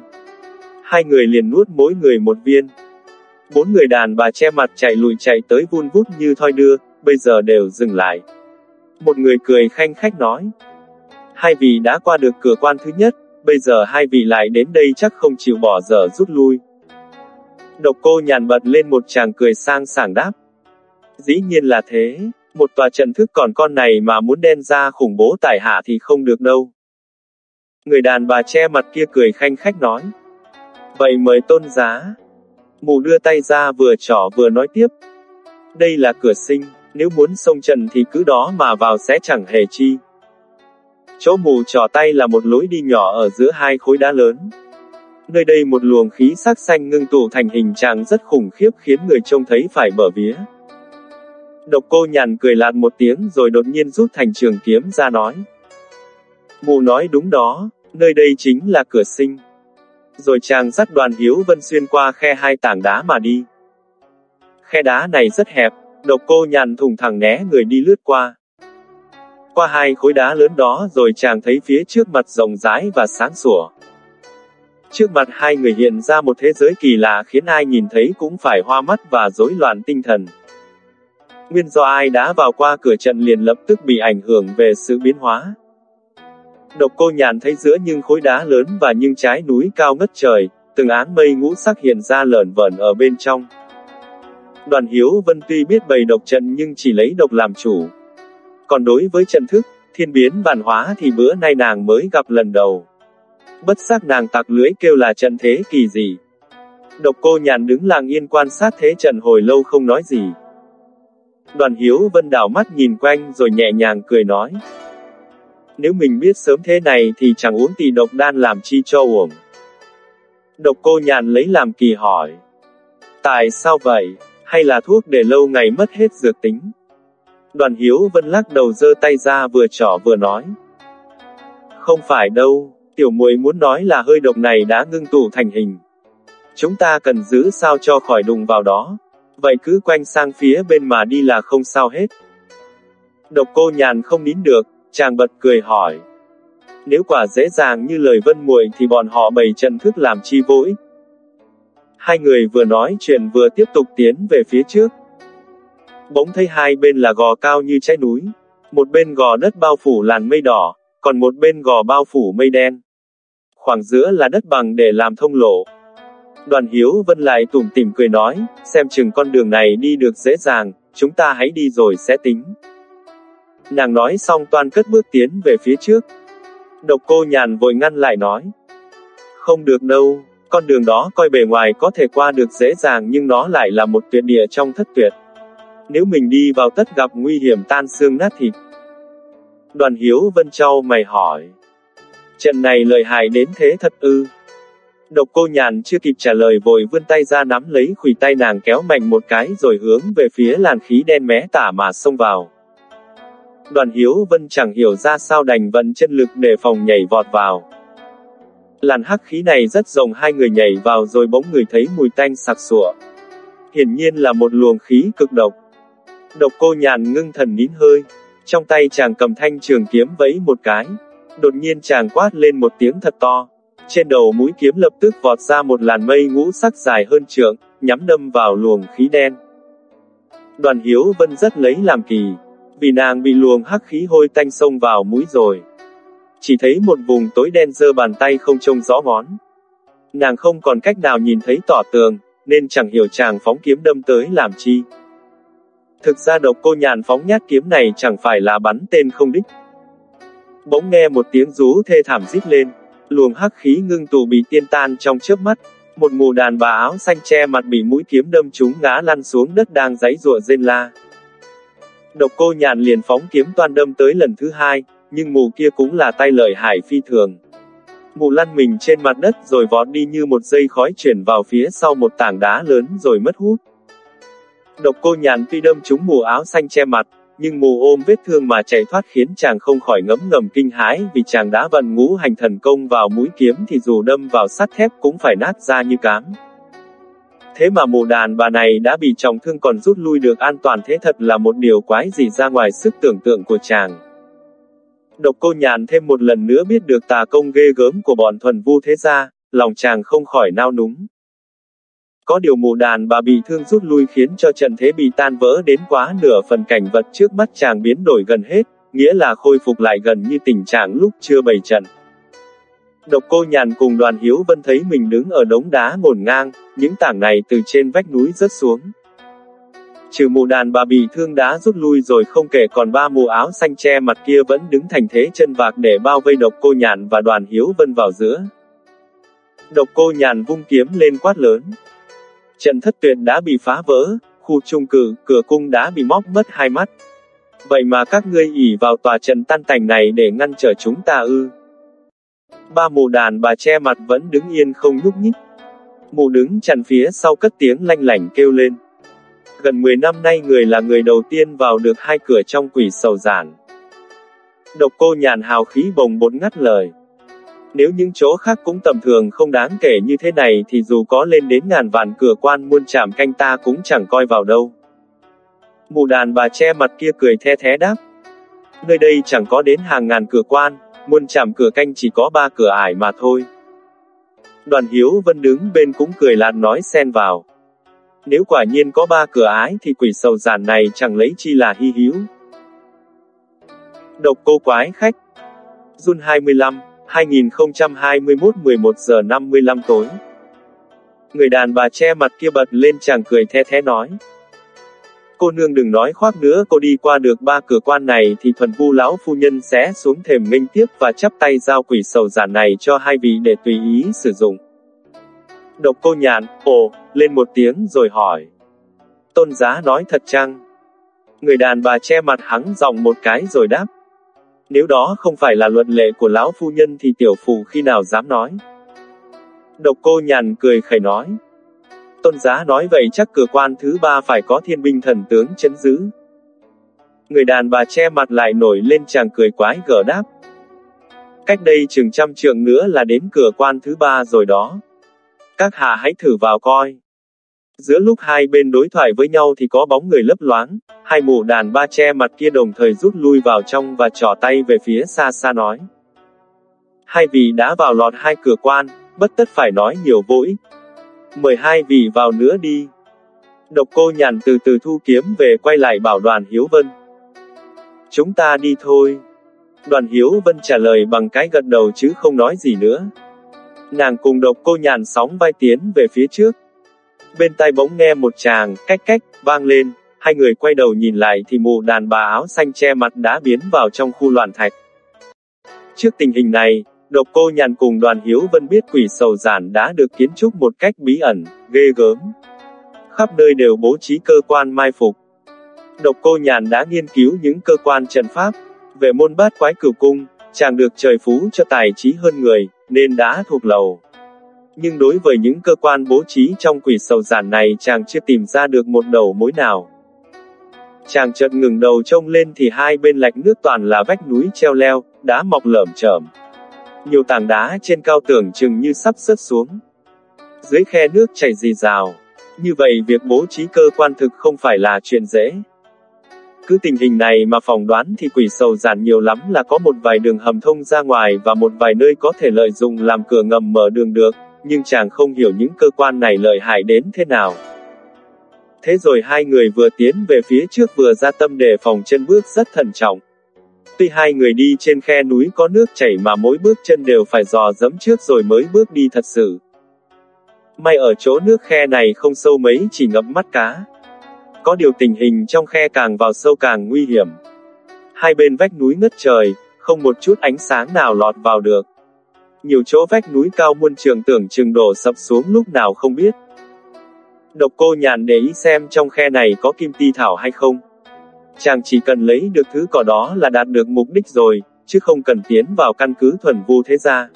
Speaker 1: Hai người liền nuốt mỗi người một viên. Bốn người đàn bà che mặt chạy lùi chạy tới vun vút như thoi đưa, bây giờ đều dừng lại. Một người cười khanh khách nói. Hai vị đã qua được cửa quan thứ nhất, bây giờ hai vị lại đến đây chắc không chịu bỏ dở rút lui. Độc cô nhàn bật lên một chàng cười sang sảng đáp. Dĩ nhiên là thế, một tòa trận thức còn con này mà muốn đen ra khủng bố tài hạ thì không được đâu. Người đàn bà che mặt kia cười khanh khách nói. Vậy mời tôn giá. Mụ đưa tay ra vừa trỏ vừa nói tiếp. Đây là cửa sinh, nếu muốn sông trận thì cứ đó mà vào sẽ chẳng hề chi. Chỗ mù trỏ tay là một lối đi nhỏ ở giữa hai khối đá lớn. Nơi đây một luồng khí sắc xanh ngưng tụ thành hình trạng rất khủng khiếp khiến người trông thấy phải bở vía. Độc cô nhàn cười lạt một tiếng rồi đột nhiên rút thành trường kiếm ra nói. Mù nói đúng đó, nơi đây chính là cửa sinh. Rồi chàng dắt đoàn hiếu vân xuyên qua khe hai tảng đá mà đi. Khe đá này rất hẹp, độc cô nhàn thùng thẳng né người đi lướt qua. Qua hai khối đá lớn đó rồi chàng thấy phía trước mặt rộng rãi và sáng sủa. Trước mặt hai người hiện ra một thế giới kỳ lạ khiến ai nhìn thấy cũng phải hoa mắt và rối loạn tinh thần. Nguyên do ai đã vào qua cửa trận liền lập tức bị ảnh hưởng về sự biến hóa. Độc cô nhàn thấy giữa những khối đá lớn và những trái núi cao ngất trời, từng áng mây ngũ sắc hiện ra lởn vởn ở bên trong. Đoàn Hiếu Vân tuy biết bày độc trận nhưng chỉ lấy độc làm chủ. Còn đối với trận thức, thiên biến bản hóa thì bữa nay nàng mới gặp lần đầu. Bất giác nàng tặc lưới kêu là trận thế kỳ gì. Độc cô nhàn đứng lặng yên quan sát thế trận hồi lâu không nói gì. Đoàn Hiếu Vân đảo mắt nhìn quanh rồi nhẹ nhàng cười nói. Nếu mình biết sớm thế này thì chẳng uống tỷ độc đan làm chi cho uổng. Độc cô nhàn lấy làm kỳ hỏi. Tại sao vậy? Hay là thuốc để lâu ngày mất hết dược tính? Đoàn Hiếu Vân lắc đầu giơ tay ra vừa trỏ vừa nói. Không phải đâu, tiểu muội muốn nói là hơi độc này đã ngưng tụ thành hình. Chúng ta cần giữ sao cho khỏi đụng vào đó. Vậy cứ quanh sang phía bên mà đi là không sao hết. Độc cô nhàn không nín được, chàng bật cười hỏi. Nếu quả dễ dàng như lời vân muội thì bọn họ bày trận thức làm chi vỗi. Hai người vừa nói chuyện vừa tiếp tục tiến về phía trước. Bỗng thấy hai bên là gò cao như trái núi. Một bên gò đất bao phủ làn mây đỏ, còn một bên gò bao phủ mây đen. Khoảng giữa là đất bằng để làm thông lộ. Đoàn Hiếu Vân lại tủm tỉm cười nói, xem chừng con đường này đi được dễ dàng, chúng ta hãy đi rồi sẽ tính. Nàng nói xong toàn cất bước tiến về phía trước. Độc cô nhàn vội ngăn lại nói. Không được đâu, con đường đó coi bề ngoài có thể qua được dễ dàng nhưng nó lại là một tuyệt địa trong thất tuyệt. Nếu mình đi vào tất gặp nguy hiểm tan xương nát thịt. Đoàn Hiếu Vân Châu mày hỏi. Trận này lợi hại đến thế thật ư. Độc cô nhàn chưa kịp trả lời vội vươn tay ra nắm lấy khủy tay nàng kéo mạnh một cái rồi hướng về phía làn khí đen mé tả mà xông vào. Đoàn Hiếu Vân chẳng hiểu ra sao đành vận chân lực để phòng nhảy vọt vào. Làn hắc khí này rất rồng hai người nhảy vào rồi bỗng người thấy mùi tanh sặc sủa Hiển nhiên là một luồng khí cực độc. Độc cô nhàn ngưng thần nín hơi. Trong tay chàng cầm thanh trường kiếm vẫy một cái. Đột nhiên chàng quát lên một tiếng thật to. Trên đầu mũi kiếm lập tức vọt ra một làn mây ngũ sắc dài hơn trượng, nhắm đâm vào luồng khí đen. Đoàn Hiếu Vân rất lấy làm kỳ, vì nàng bị luồng hắc khí hôi tanh xông vào mũi rồi. Chỉ thấy một vùng tối đen dơ bàn tay không trông rõ ngón. Nàng không còn cách nào nhìn thấy tỏ tường, nên chẳng hiểu chàng phóng kiếm đâm tới làm chi. Thực ra độc cô nhàn phóng nhát kiếm này chẳng phải là bắn tên không đích. Bỗng nghe một tiếng rú thê thảm rít lên, luồng hắc khí ngưng tụ bị tiên tan trong chớp mắt, một mù đàn bà áo xanh che mặt bị mũi kiếm đâm trúng ngã lăn xuống đất đang giãy giụa rên la. Độc cô nhàn liền phóng kiếm toan đâm tới lần thứ hai, nhưng mù kia cũng là tay lợi hại phi thường. Mù lăn mình trên mặt đất rồi vọt đi như một dây khói chuyển vào phía sau một tảng đá lớn rồi mất hút. Độc cô nhàn tuy đâm trúng mù áo xanh che mặt, nhưng mù ôm vết thương mà chạy thoát khiến chàng không khỏi ngấm ngầm kinh hãi vì chàng đã vận ngũ hành thần công vào mũi kiếm thì dù đâm vào sắt thép cũng phải nát ra như cám. Thế mà mù đàn bà này đã bị trọng thương còn rút lui được an toàn thế thật là một điều quái gì ra ngoài sức tưởng tượng của chàng. Độc cô nhàn thêm một lần nữa biết được tà công ghê gớm của bọn thuần vu thế gia, lòng chàng không khỏi nao núng. Có điều mù đàn bà bị thương rút lui khiến cho trận thế bị tan vỡ đến quá nửa phần cảnh vật trước mắt chàng biến đổi gần hết, nghĩa là khôi phục lại gần như tình trạng lúc chưa bày trận. Độc cô nhàn cùng đoàn hiếu vân thấy mình đứng ở đống đá ngổn ngang, những tảng này từ trên vách núi rớt xuống. Trừ mù đàn bà bị thương đá rút lui rồi không kể còn ba mù áo xanh che mặt kia vẫn đứng thành thế chân vạc để bao vây độc cô nhàn và đoàn hiếu vân vào giữa. Độc cô nhàn vung kiếm lên quát lớn. Trận thất tuyệt đã bị phá vỡ, khu trung cử, cửa cung đã bị móc mất hai mắt. Vậy mà các ngươi ỉ vào tòa trận tan tành này để ngăn trở chúng ta ư. Ba mụ đàn bà che mặt vẫn đứng yên không nhúc nhích. Mụ đứng chặn phía sau cất tiếng lanh lảnh kêu lên. Gần 10 năm nay người là người đầu tiên vào được hai cửa trong quỷ sầu giản. Độc cô nhàn hào khí bồng bột ngắt lời. Nếu những chỗ khác cũng tầm thường không đáng kể như thế này thì dù có lên đến ngàn vạn cửa quan muôn chạm canh ta cũng chẳng coi vào đâu. Mụ đàn bà che mặt kia cười the thế đáp. Nơi đây chẳng có đến hàng ngàn cửa quan, muôn chạm cửa canh chỉ có ba cửa ải mà thôi. Đoàn Hiếu Vân đứng bên cũng cười lạn nói xen vào. Nếu quả nhiên có ba cửa ái thì quỷ sầu giản này chẳng lấy chi là hy hữu. Độc cô quái khách Jun 25, 2021 11 giờ 55 tối Người đàn bà che mặt kia bật lên chàng cười the thế nói. Cô nương đừng nói khoác nữa cô đi qua được ba cửa quan này thì thuần vu lão phu nhân sẽ xuống thềm nghênh tiếp và chắp tay giao quỷ sầu giản này cho hai vị để tùy ý sử dụng. Độc cô nhàn, ồ, lên một tiếng rồi hỏi. Tôn giá nói thật chăng? Người đàn bà che mặt hắn dòng một cái rồi đáp. Nếu đó không phải là luật lệ của lão phu nhân thì tiểu phù khi nào dám nói. Độc cô nhàn cười khẩy nói. Tôn giá nói vậy chắc cửa quan thứ ba phải có thiên binh thần tướng chấn giữ. Người đàn bà che mặt lại nổi lên chàng cười quái gở đáp. Cách đây chừng trăm trượng nữa là đến cửa quan thứ ba rồi đó. Các hạ hãy thử vào coi. Giữa lúc hai bên đối thoại với nhau thì có bóng người lấp loáng, hai mụ đàn ba che mặt kia đồng thời rút lui vào trong và trỏ tay về phía xa xa nói. Hai vị đã vào lọt hai cửa quan, bất tất phải nói nhiều vỗi. Mời hai vị vào nữa đi. Độc cô nhàn từ từ thu kiếm về quay lại bảo đoàn Hiếu Vân. Chúng ta đi thôi. Đoàn Hiếu Vân trả lời bằng cái gật đầu chứ không nói gì nữa. Nàng cùng độc cô nhàn sóng vai tiến về phía trước. Bên tai bỗng nghe một chàng, cách cách, vang lên, hai người quay đầu nhìn lại thì mụ đàn bà áo xanh che mặt đã biến vào trong khu loạn thạch. Trước tình hình này, độc cô nhàn cùng đoàn hiếu vân biết quỷ sầu giản đã được kiến trúc một cách bí ẩn, ghê gớm. Khắp nơi đều bố trí cơ quan mai phục. Độc cô nhàn đã nghiên cứu những cơ quan trận pháp, về môn bát quái cửu cung, chàng được trời phú cho tài trí hơn người, nên đã thuộc lầu. Nhưng đối với những cơ quan bố trí trong quỷ sầu giản này chàng chưa tìm ra được một đầu mối nào. Chàng chợt ngừng đầu trông lên thì hai bên lạch nước toàn là vách núi treo leo, đá mọc lởm chởm. Nhiều tảng đá trên cao tưởng chừng như sắp rớt xuống. Dưới khe nước chảy rì rào. Như vậy việc bố trí cơ quan thực không phải là chuyện dễ. Cứ tình hình này mà phỏng đoán thì quỷ sầu giản nhiều lắm là có một vài đường hầm thông ra ngoài và một vài nơi có thể lợi dụng làm cửa ngầm mở đường được, nhưng chàng không hiểu những cơ quan này lợi hại đến thế nào. Thế rồi hai người vừa tiến về phía trước vừa ra tâm để phòng chân bước rất thận trọng. Tuy hai người đi trên khe núi có nước chảy mà mỗi bước chân đều phải dò dẫm trước rồi mới bước đi thật sự. May ở chỗ nước khe này không sâu mấy chỉ ngập mắt cá. Có điều tình hình trong khe càng vào sâu càng nguy hiểm. Hai bên vách núi ngất trời, không một chút ánh sáng nào lọt vào được. Nhiều chỗ vách núi cao muôn trường tưởng chừng đổ sập xuống lúc nào không biết. Độc cô nhàn để ý xem trong khe này có kim ti thảo hay không. Chàng chỉ cần lấy được thứ cỏ đó là đạt được mục đích rồi, chứ không cần tiến vào căn cứ thuần vu thế gia.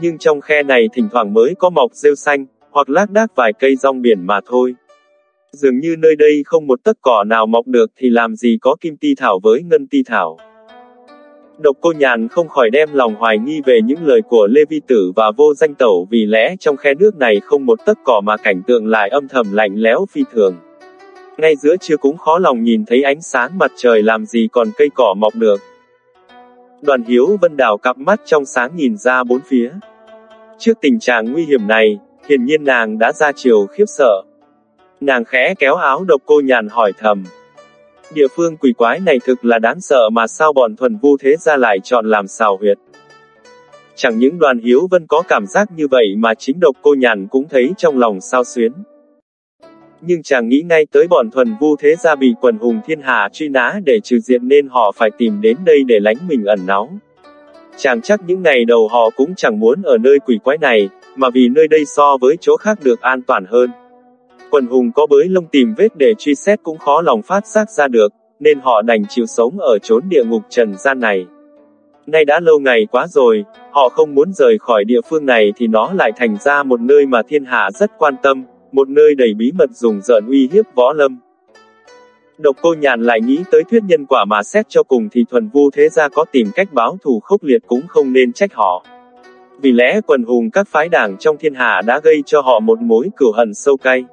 Speaker 1: Nhưng trong khe này thỉnh thoảng mới có mọc rêu xanh, hoặc lác đác vài cây rong biển mà thôi. Dường như nơi đây không một tấc cỏ nào mọc được thì làm gì có kim ti thảo với ngân ti thảo. Độc cô nhàn không khỏi đem lòng hoài nghi về những lời của Lê Vi Tử và vô danh tẩu vì lẽ trong khe nước này không một tấc cỏ mà cảnh tượng lại âm thầm lạnh lẽo phi thường. Ngay giữa trưa cũng khó lòng nhìn thấy ánh sáng mặt trời làm gì còn cây cỏ mọc được. Đoàn Hiếu Vân đảo cặp mắt trong sáng nhìn ra bốn phía. Trước tình trạng nguy hiểm này, hiển nhiên nàng đã ra chiều khiếp sợ. Nàng khẽ kéo áo độc cô nhàn hỏi thầm. Địa phương quỷ quái này thực là đáng sợ mà sao bọn thuần vu thế ra lại chọn làm xào huyệt. Chẳng những đoàn hiếu vân có cảm giác như vậy mà chính độc cô nhàn cũng thấy trong lòng sao xuyến. Nhưng chàng nghĩ ngay tới bọn thuần vu thế gia bị quần hùng thiên hạ truy nã để trừ diện nên họ phải tìm đến đây để lánh mình ẩn náu. Chàng chắc những ngày đầu họ cũng chẳng muốn ở nơi quỷ quái này, mà vì nơi đây so với chỗ khác được an toàn hơn. Quần hùng có bới lông tìm vết để truy xét cũng khó lòng phát giác ra được, nên họ đành chịu sống ở chốn địa ngục trần gian này. Nay đã lâu ngày quá rồi, họ không muốn rời khỏi địa phương này thì nó lại thành ra một nơi mà thiên hạ rất quan tâm, một nơi đầy bí mật dùng dợn uy hiếp võ lâm. Độc cô nhàn lại nghĩ tới thuyết nhân quả mà xét cho cùng thì thuần vu thế gia có tìm cách báo thù khốc liệt cũng không nên trách họ. Vì lẽ quần hùng các phái đảng trong thiên hạ đã gây cho họ một mối cửu hận sâu cay.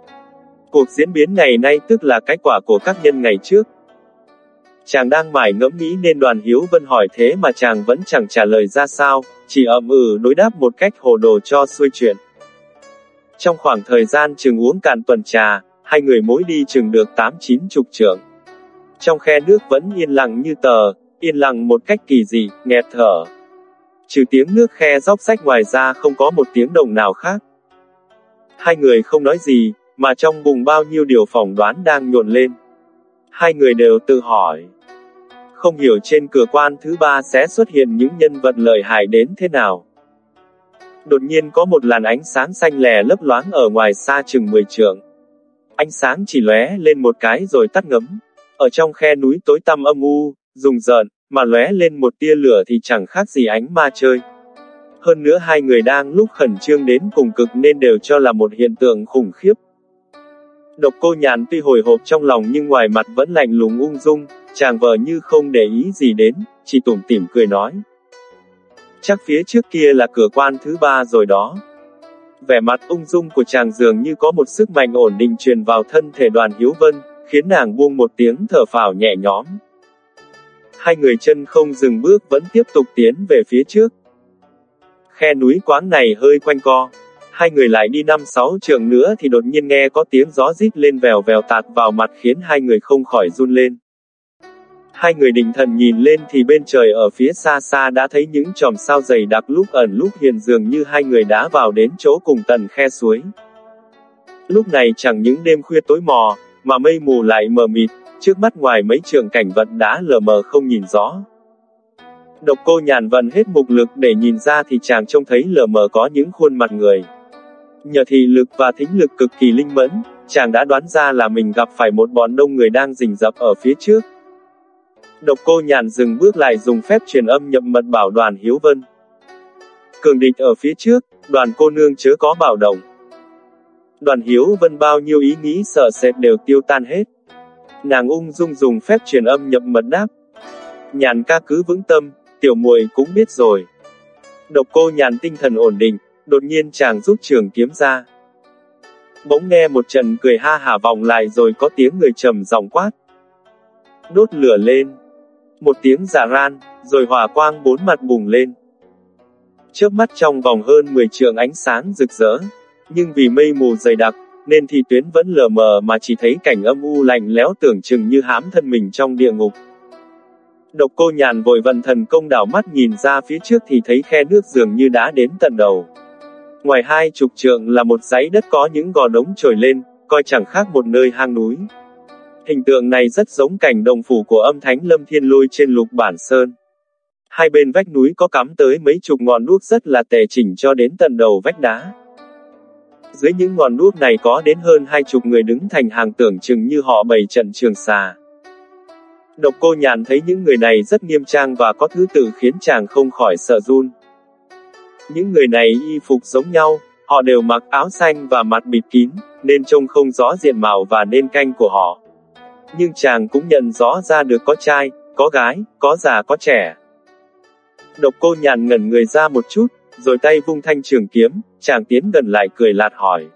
Speaker 1: Cuộc diễn biến ngày nay tức là cái quả của các nhân ngày trước. Chàng đang mải ngẫm nghĩ nên đoàn Hiếu Vân hỏi thế mà chàng vẫn chẳng trả lời ra sao, chỉ ậm ừ đối đáp một cách hồ đồ cho xuôi chuyện. Trong khoảng thời gian chừng uống cạn tuần trà, hai người mỗi đi chừng được tám chín chục trưởng. Trong khe nước vẫn yên lặng như tờ, yên lặng một cách kỳ dị, nghẹt thở. Trừ tiếng nước khe róc rách ngoài ra không có một tiếng đồng nào khác. Hai người không nói gì, mà trong bụng bao nhiêu điều phỏng đoán đang nhộn lên. Hai người đều tự hỏi. Không hiểu trên cửa quan thứ ba sẽ xuất hiện những nhân vật lợi hại đến thế nào. Đột nhiên có một làn ánh sáng xanh lè lấp loáng ở ngoài xa chừng 10 trượng. Ánh sáng chỉ lóe lên một cái rồi tắt ngấm. Ở trong khe núi tối tăm âm u, rùng rợn, mà lóe lên một tia lửa thì chẳng khác gì ánh ma chơi. Hơn nữa hai người đang lúc khẩn trương đến cùng cực nên đều cho là một hiện tượng khủng khiếp. Độc cô nhàn tuy hồi hộp trong lòng nhưng ngoài mặt vẫn lạnh lùng ung dung, chàng vờ như không để ý gì đến, chỉ tủm tỉm cười nói. Chắc phía trước kia là cửa quan thứ ba rồi đó. Vẻ mặt ung dung của chàng dường như có một sức mạnh ổn định truyền vào thân thể đoàn Hiếu Vân, khiến nàng buông một tiếng thở phào nhẹ nhõm. Hai người chân không dừng bước vẫn tiếp tục tiến về phía trước. Khe núi quáng này hơi quanh co. Hai người lại đi năm sáu trường nữa thì đột nhiên nghe có tiếng gió rít lên vèo vèo tạt vào mặt khiến hai người không khỏi run lên. Hai người định thần nhìn lên thì bên trời ở phía xa xa đã thấy những chòm sao dày đặc lúc ẩn lúc hiện dường như hai người đã vào đến chỗ cùng tần khe suối. Lúc này chẳng những đêm khuya tối mò, mà mây mù lại mờ mịt, trước mắt ngoài mấy trường cảnh vật đã lờ mờ không nhìn rõ. Độc cô nhàn vận hết mục lực để nhìn ra thì chàng trông thấy lờ mờ có những khuôn mặt người. Nhờ thị lực và thính lực cực kỳ linh mẫn, chàng đã đoán ra là mình gặp phải một bọn đông người đang rình rập ở phía trước. Độc cô nhàn dừng bước lại dùng phép truyền âm nhậm mật bảo đoàn Hiếu Vân. Cường địch ở phía trước, đoàn cô nương chớ có bảo động. Đoàn Hiếu Vân bao nhiêu ý nghĩ sợ sệt đều tiêu tan hết. Nàng ung dung dùng phép truyền âm nhậm mật đáp. Nhàn ca cứ vững tâm, tiểu muội cũng biết rồi. Độc cô nhàn tinh thần ổn định, đột nhiên chàng rút trường kiếm ra. Bỗng nghe một trận cười ha hả vọng lại rồi có tiếng người trầm giọng quát. Đốt lửa lên. Một tiếng giả ran, rồi hỏa quang bốn mặt bùng lên. Chớp mắt trong vòng hơn 10 trượng ánh sáng rực rỡ, nhưng vì mây mù dày đặc, nên thì tuyến vẫn lờ mờ mà chỉ thấy cảnh âm u lạnh lẽo tưởng chừng như hãm thân mình trong địa ngục. Độc cô nhàn vội vận thần công đảo mắt nhìn ra phía trước thì thấy khe nước dường như đã đến tận đầu. Ngoài hai chục trượng là một dãy đất có những gò đống trồi lên, coi chẳng khác một nơi hang núi. Hình tượng này rất giống cảnh đồng phủ của âm thánh lâm thiên lôi trên lục bản sơn. Hai bên vách núi có cắm tới mấy chục ngọn đuốc rất là tề chỉnh cho đến tận đầu vách đá. Dưới những ngọn đuốc này có đến hơn hai chục người đứng thành hàng tưởng chừng như họ bày trận trường xà. Độc cô nhàn thấy những người này rất nghiêm trang và có thứ tự khiến chàng không khỏi sợ run. Những người này y phục giống nhau, họ đều mặc áo xanh và mặt bịt kín, nên trông không rõ diện mạo và nên canh của họ. Nhưng chàng cũng nhận rõ ra được có trai, có gái, có già có trẻ. Độc cô nhàn ngẩn người ra một chút, rồi tay vung thanh trường kiếm, chàng tiến gần lại cười lạt hỏi.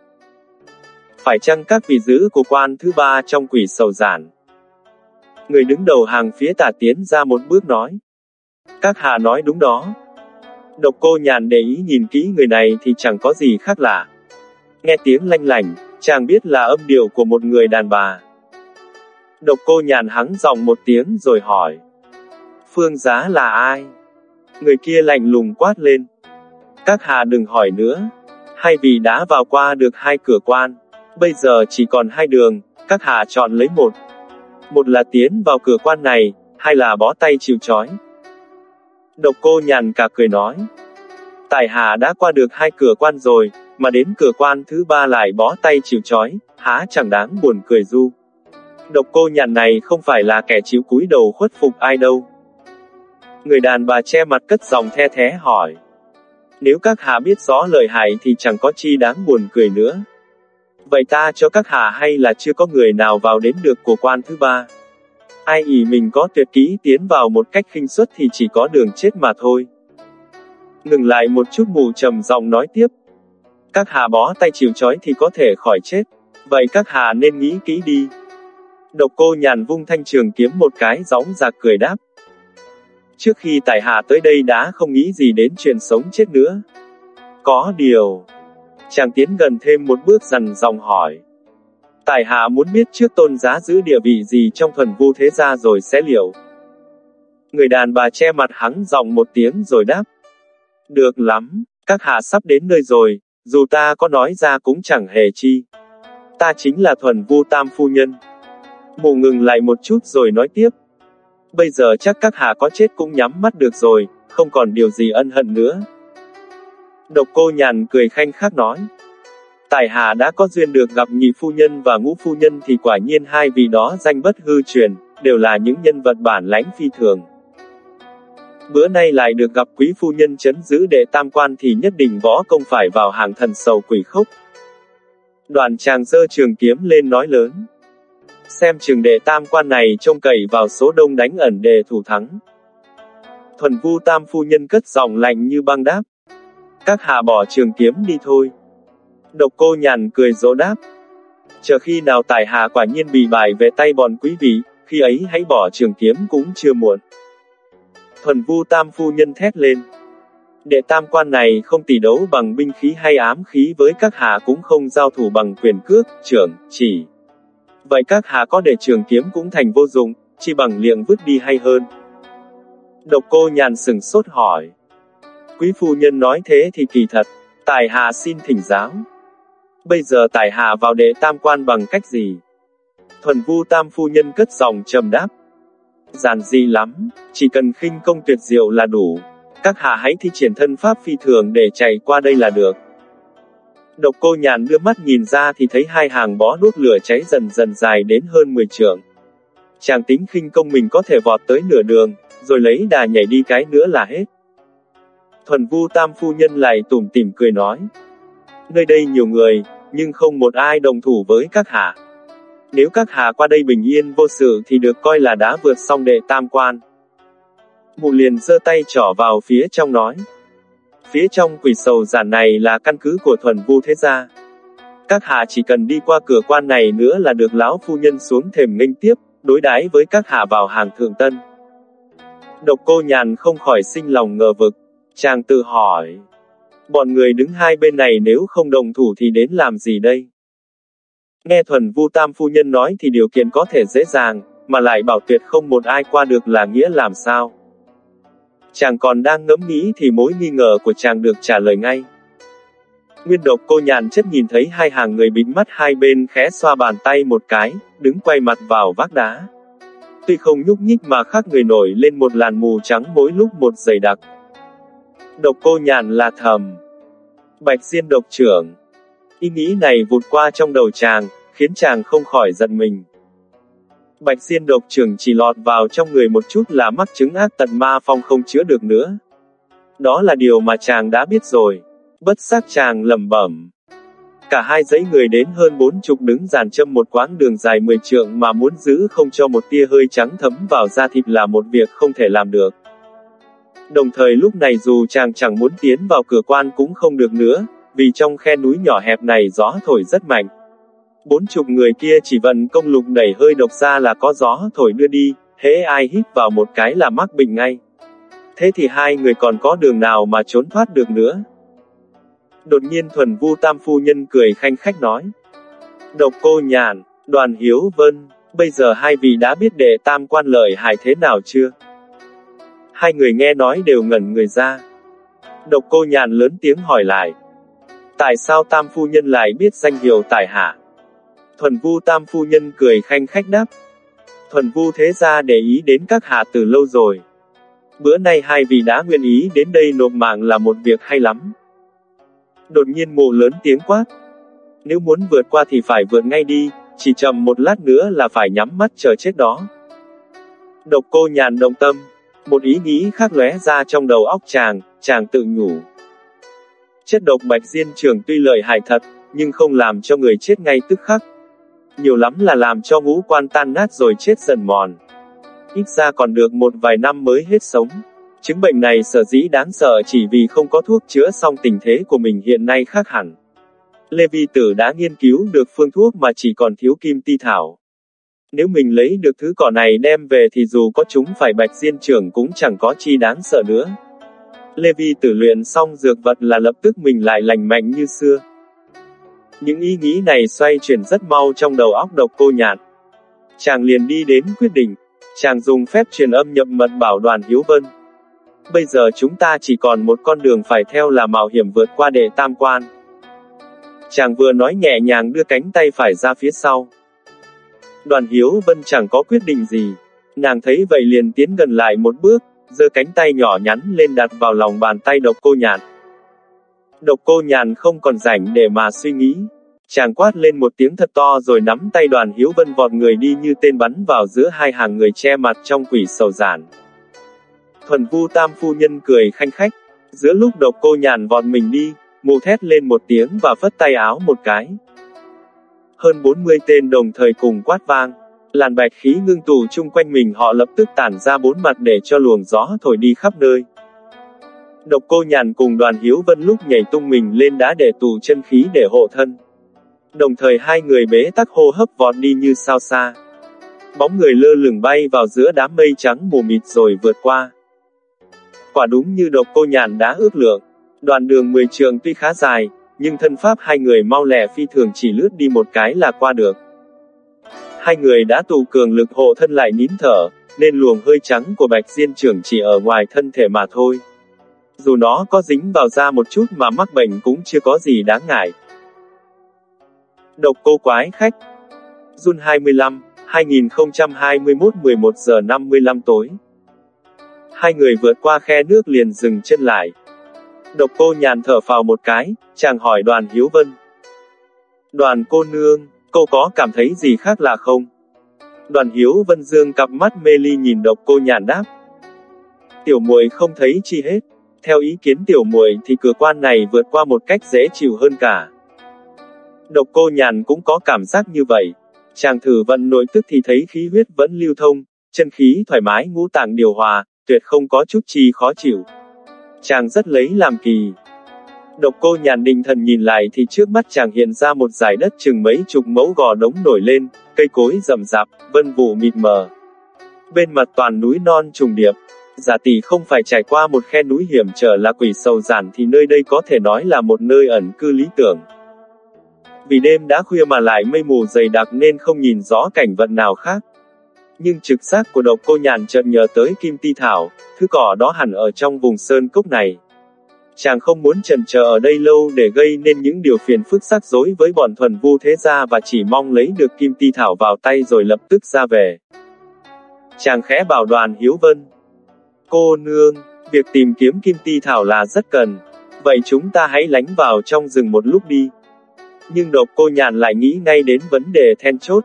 Speaker 1: Phải chăng các vị giữ của quan thứ ba trong quỷ sầu giản? Người đứng đầu hàng phía tả tiến ra một bước nói. Các hạ nói đúng đó. Độc cô nhàn để ý nhìn kỹ người này thì chẳng có gì khác lạ. Nghe tiếng lanh lảnh, chàng biết là âm điệu của một người đàn bà. Độc cô nhàn hắng giọng một tiếng rồi hỏi. Phương giá là ai? Người kia lạnh lùng quát lên. Các hạ đừng hỏi nữa. Hai vị đã vào qua được hai cửa quan. Bây giờ chỉ còn hai đường, các hạ chọn lấy một. Một là tiến vào cửa quan này, hai là bó tay chịu chói. Độc cô nhàn cả cười nói. Tài hạ đã qua được hai cửa quan rồi, mà đến cửa quan thứ ba lại bó tay chịu chói, há chẳng đáng buồn cười du. Độc cô nhàn này không phải là kẻ chịu cúi đầu khuất phục ai đâu. Người đàn bà che mặt cất giọng the thế hỏi. Nếu các hạ biết rõ lời hại thì chẳng có chi đáng buồn cười nữa. Vậy ta cho các hạ hay là chưa có người nào vào đến được của quan thứ ba. Ai ỷ mình có tuyệt kỹ tiến vào một cách khinh suất thì chỉ có đường chết mà thôi. Ngừng lại một chút mù trầm giọng nói tiếp. Các hạ bó tay chịu chói thì có thể khỏi chết. Vậy các hạ nên nghĩ kỹ đi. Độc cô nhàn vung thanh trường kiếm một cái gióng giạc cười đáp. Trước khi tài hạ tới đây đã không nghĩ gì đến chuyện sống chết nữa. Có điều. Chàng tiến gần thêm một bước dằn dòng hỏi. Tài hạ muốn biết trước tôn giá giữ địa vị gì trong thuần vu thế gia rồi sẽ liệu. Người đàn bà che mặt hắn giọng một tiếng rồi đáp. Được lắm, các hạ sắp đến nơi rồi, dù ta có nói ra cũng chẳng hề chi. Ta chính là thuần vu tam phu nhân. Mụ ngừng lại một chút rồi nói tiếp. Bây giờ chắc các hạ có chết cũng nhắm mắt được rồi, không còn điều gì ân hận nữa. Độc cô nhàn cười khanh khác nói. Tài Hà đã có duyên được gặp nhị phu nhân và ngũ phu nhân thì quả nhiên hai vị đó danh bất hư truyền, đều là những nhân vật bản lãnh phi thường. Bữa nay lại được gặp quý phu nhân chấn giữ đệ tam quan thì nhất định võ công phải vào hàng thần sầu quỷ khốc. Đoàn chàng dơ trường kiếm lên nói lớn. Xem trường đệ tam quan này trông cậy vào số đông đánh ẩn đề thủ thắng. Thuần vu tam phu nhân cất giọng lạnh như băng đáp. Các hạ bỏ trường kiếm đi thôi. Độc cô nhàn cười dỗ đáp. Chờ khi nào tài hạ quả nhiên bị bại về tay bọn quý vị, khi ấy hãy bỏ trường kiếm cũng chưa muộn. Thuần vu tam phu nhân thét lên. Đệ tam quan này không tỷ đấu bằng binh khí hay ám khí với các hạ cũng không giao thủ bằng quyền cước, trưởng, chỉ. Vậy các hạ có để trường kiếm cũng thành vô dụng, chỉ bằng liệng vứt đi hay hơn. Độc cô nhàn sừng sốt hỏi. Quý phu nhân nói thế thì kỳ thật, tài hạ xin thỉnh giáo. Bây giờ tài hạ vào đệ tam quan bằng cách gì? Thuần vu tam phu nhân cất giọng trầm đáp. Giản dị lắm, chỉ cần khinh công tuyệt diệu là đủ. Các hạ hãy thi triển thân pháp phi thường để chạy qua đây là được. Độc cô nhàn đưa mắt nhìn ra thì thấy hai hàng bó đuốc lửa cháy dần dần dài đến hơn 10 trượng. Chàng tính khinh công mình có thể vọt tới nửa đường, rồi lấy đà nhảy đi cái nữa là hết. Thuần vu tam phu nhân lại tủm tỉm cười nói. Nơi đây nhiều người, nhưng không một ai đồng thủ với các hạ. Nếu các hạ qua đây bình yên vô sự thì được coi là đã vượt xong đệ tam quan. Mụ liền giơ tay trỏ vào phía trong nói. Phía trong quỷ sầu giản này là căn cứ của thuần vu thế gia. Các hạ chỉ cần đi qua cửa quan này nữa là được lão phu nhân xuống thềm nghênh tiếp, đối đái với các hạ vào hàng thượng tân. Độc cô nhàn không khỏi sinh lòng ngờ vực. Chàng tự hỏi. Bọn người đứng hai bên này nếu không đồng thủ thì đến làm gì đây? Nghe thuần vu tam phu nhân nói thì điều kiện có thể dễ dàng, mà lại bảo tuyệt không một ai qua được là nghĩa làm sao? Chàng còn đang ngẫm nghĩ thì mối nghi ngờ của chàng được trả lời ngay. Nguyên độc cô nhàn chất nhìn thấy hai hàng người bịt mắt hai bên khẽ xoa bàn tay một cái, đứng quay mặt vào vác đá. Tuy không nhúc nhích mà khác người nổi lên một làn mù trắng mỗi lúc một dày đặc. Độc cô nhàn là thầm. Bạch Diên độc trưởng. Ý nghĩ này vụt qua trong đầu chàng, khiến chàng không khỏi giận mình. Bạch Diên độc trưởng chỉ lọt vào trong người một chút là mắc chứng ác tận ma phong không chữa được nữa. Đó là điều mà chàng đã biết rồi. Bất giác chàng lầm bẩm. Cả hai dãy người đến hơn bốn chục đứng dàn châm một quãng đường dài mười trượng mà muốn giữ không cho một tia hơi trắng thấm vào da thịt là một việc không thể làm được. Đồng thời lúc này dù chàng chẳng muốn tiến vào cửa quan cũng không được nữa, vì trong khe núi nhỏ hẹp này gió thổi rất mạnh. Bốn chục người kia chỉ vận công lục đẩy hơi độc ra là có gió thổi đưa đi, hễ ai hít vào một cái là mắc bệnh ngay. Thế thì hai người còn có đường nào mà trốn thoát được nữa. Đột nhiên thuần vu tam phu nhân cười khanh khách nói. Độc cô nhàn, đoàn hiếu vân, bây giờ hai vị đã biết đệ tam quan lợi hại thế nào chưa? Hai người nghe nói đều ngẩn người ra. Độc cô nhàn lớn tiếng hỏi lại. Tại sao tam phu nhân lại biết danh hiệu tài hạ? Thuần vu tam phu nhân cười khanh khách đáp. Thuần vu thế ra để ý đến các hạ từ lâu rồi. Bữa nay hai vị đã nguyện ý đến đây nộp mạng là một việc hay lắm. Đột nhiên mộ lớn tiếng quát. Nếu muốn vượt qua thì phải vượt ngay đi, chỉ chậm một lát nữa là phải nhắm mắt chờ chết đó. Độc cô nhàn động tâm, một ý nghĩ khác lóe ra trong đầu óc chàng, chàng tự nhủ. Chất độc bạch diên trường tuy lợi hại thật, nhưng không làm cho người chết ngay tức khắc. Nhiều lắm là làm cho ngũ quan tan nát rồi chết dần mòn. Ít ra còn được một vài năm mới hết sống. Chứng bệnh này sở dĩ đáng sợ chỉ vì không có thuốc chữa xong tình thế của mình hiện nay khác hẳn. Lê Vi Tử đã nghiên cứu được phương thuốc mà chỉ còn thiếu kim ti thảo. Nếu mình lấy được thứ cỏ này đem về thì dù có chúng phải bạch diên trưởng cũng chẳng có chi đáng sợ nữa. Lê Vi tử luyện xong dược vật là lập tức mình lại lành mạnh như xưa. Những ý nghĩ này xoay chuyển rất mau trong đầu óc độc cô nhạn. Chàng liền đi đến quyết định. Chàng dùng phép truyền âm nhập mật bảo đoàn Hiếu Vân. Bây giờ chúng ta chỉ còn một con đường phải theo là mạo hiểm vượt qua đệ tam quan. Chàng vừa nói nhẹ nhàng đưa cánh tay phải ra phía sau. Đoàn Hiếu Vân chẳng có quyết định gì. Nàng thấy vậy liền tiến gần lại một bước, giơ cánh tay nhỏ nhắn lên đặt vào lòng bàn tay độc cô nhàn. Độc cô nhàn không còn rảnh để mà suy nghĩ. Chàng quát lên một tiếng thật to rồi nắm tay đoàn Hiếu Vân vọt người đi như tên bắn vào giữa hai hàng người che mặt trong quỷ sầu giản. Thuần vu tam phu nhân cười khanh khách. Giữa lúc độc cô nhàn vọt mình đi, mù thét lên một tiếng và phất tay áo một cái. Hơn 40 tên đồng thời cùng quát vang. Làn bạch khí ngưng tụ chung quanh mình họ lập tức tản ra bốn mặt để cho luồng gió thổi đi khắp nơi. Độc cô nhàn cùng đoàn hiếu vân lúc nhảy tung mình lên đá để tù chân khí để hộ thân. Đồng thời hai người bế tắc hô hấp vọt đi như sao xa. Bóng người lơ lửng bay vào giữa đám mây trắng mù mịt rồi vượt qua. Quả đúng như độc cô nhàn đã ước lượng. Đoạn đường 10 trường tuy khá dài, nhưng thân pháp hai người mau lẹ phi thường chỉ lướt đi một cái là qua được. Hai người đã tụ cường lực hộ thân lại nín thở, nên luồng hơi trắng của bạch diên trưởng chỉ ở ngoài thân thể mà thôi. Dù nó có dính vào da một chút mà mắc bệnh cũng chưa có gì đáng ngại. Độc cô quái khách Jun 25, 2021 11 giờ 55 tối Hai người vượt qua khe nước liền dừng chân lại. Độc cô nhàn thở phào một cái, chàng hỏi đoàn Hiếu Vân. Đoàn cô nương, cô có cảm thấy gì khác lạ không? Đoàn Hiếu Vân dương cặp mắt mê ly nhìn độc cô nhàn đáp. Tiểu muội không thấy chi hết. Theo ý kiến tiểu muội thì cửa quan này vượt qua một cách dễ chịu hơn cả. Độc cô nhàn cũng có cảm giác như vậy. Chàng thử vận nội tức thì thấy khí huyết vẫn lưu thông, chân khí thoải mái ngũ tạng điều hòa, tuyệt không có chút chi khó chịu. Chàng rất lấy làm kỳ. Độc cô nhàn định thần nhìn lại thì trước mắt chàng hiện ra một dải đất chừng mấy chục mẫu gò đống nổi lên, cây cối rậm rạp, vân vụ mịt mờ. Bên mặt toàn núi non trùng điệp. Giả tỷ không phải trải qua một khe núi hiểm trở là quỷ sầu giản thì nơi đây có thể nói là một nơi ẩn cư lý tưởng. Vì đêm đã khuya mà lại mây mù dày đặc nên không nhìn rõ cảnh vật nào khác. Nhưng trực giác của độc cô nhàn chợt nhớ tới kim ti thảo, thứ cỏ đó hẳn ở trong vùng sơn cốc này. Chàng không muốn trần chờ ở đây lâu để gây nên những điều phiền phức rắc rối với bọn thuần vu thế gia và chỉ mong lấy được kim ti thảo vào tay rồi lập tức ra về. Chàng khẽ bảo đoàn Hiếu Vân. Cô nương, việc tìm kiếm kim ti thảo là rất cần. Vậy chúng ta hãy lánh vào trong rừng một lúc đi. Nhưng độc cô nhàn lại nghĩ ngay đến vấn đề then chốt.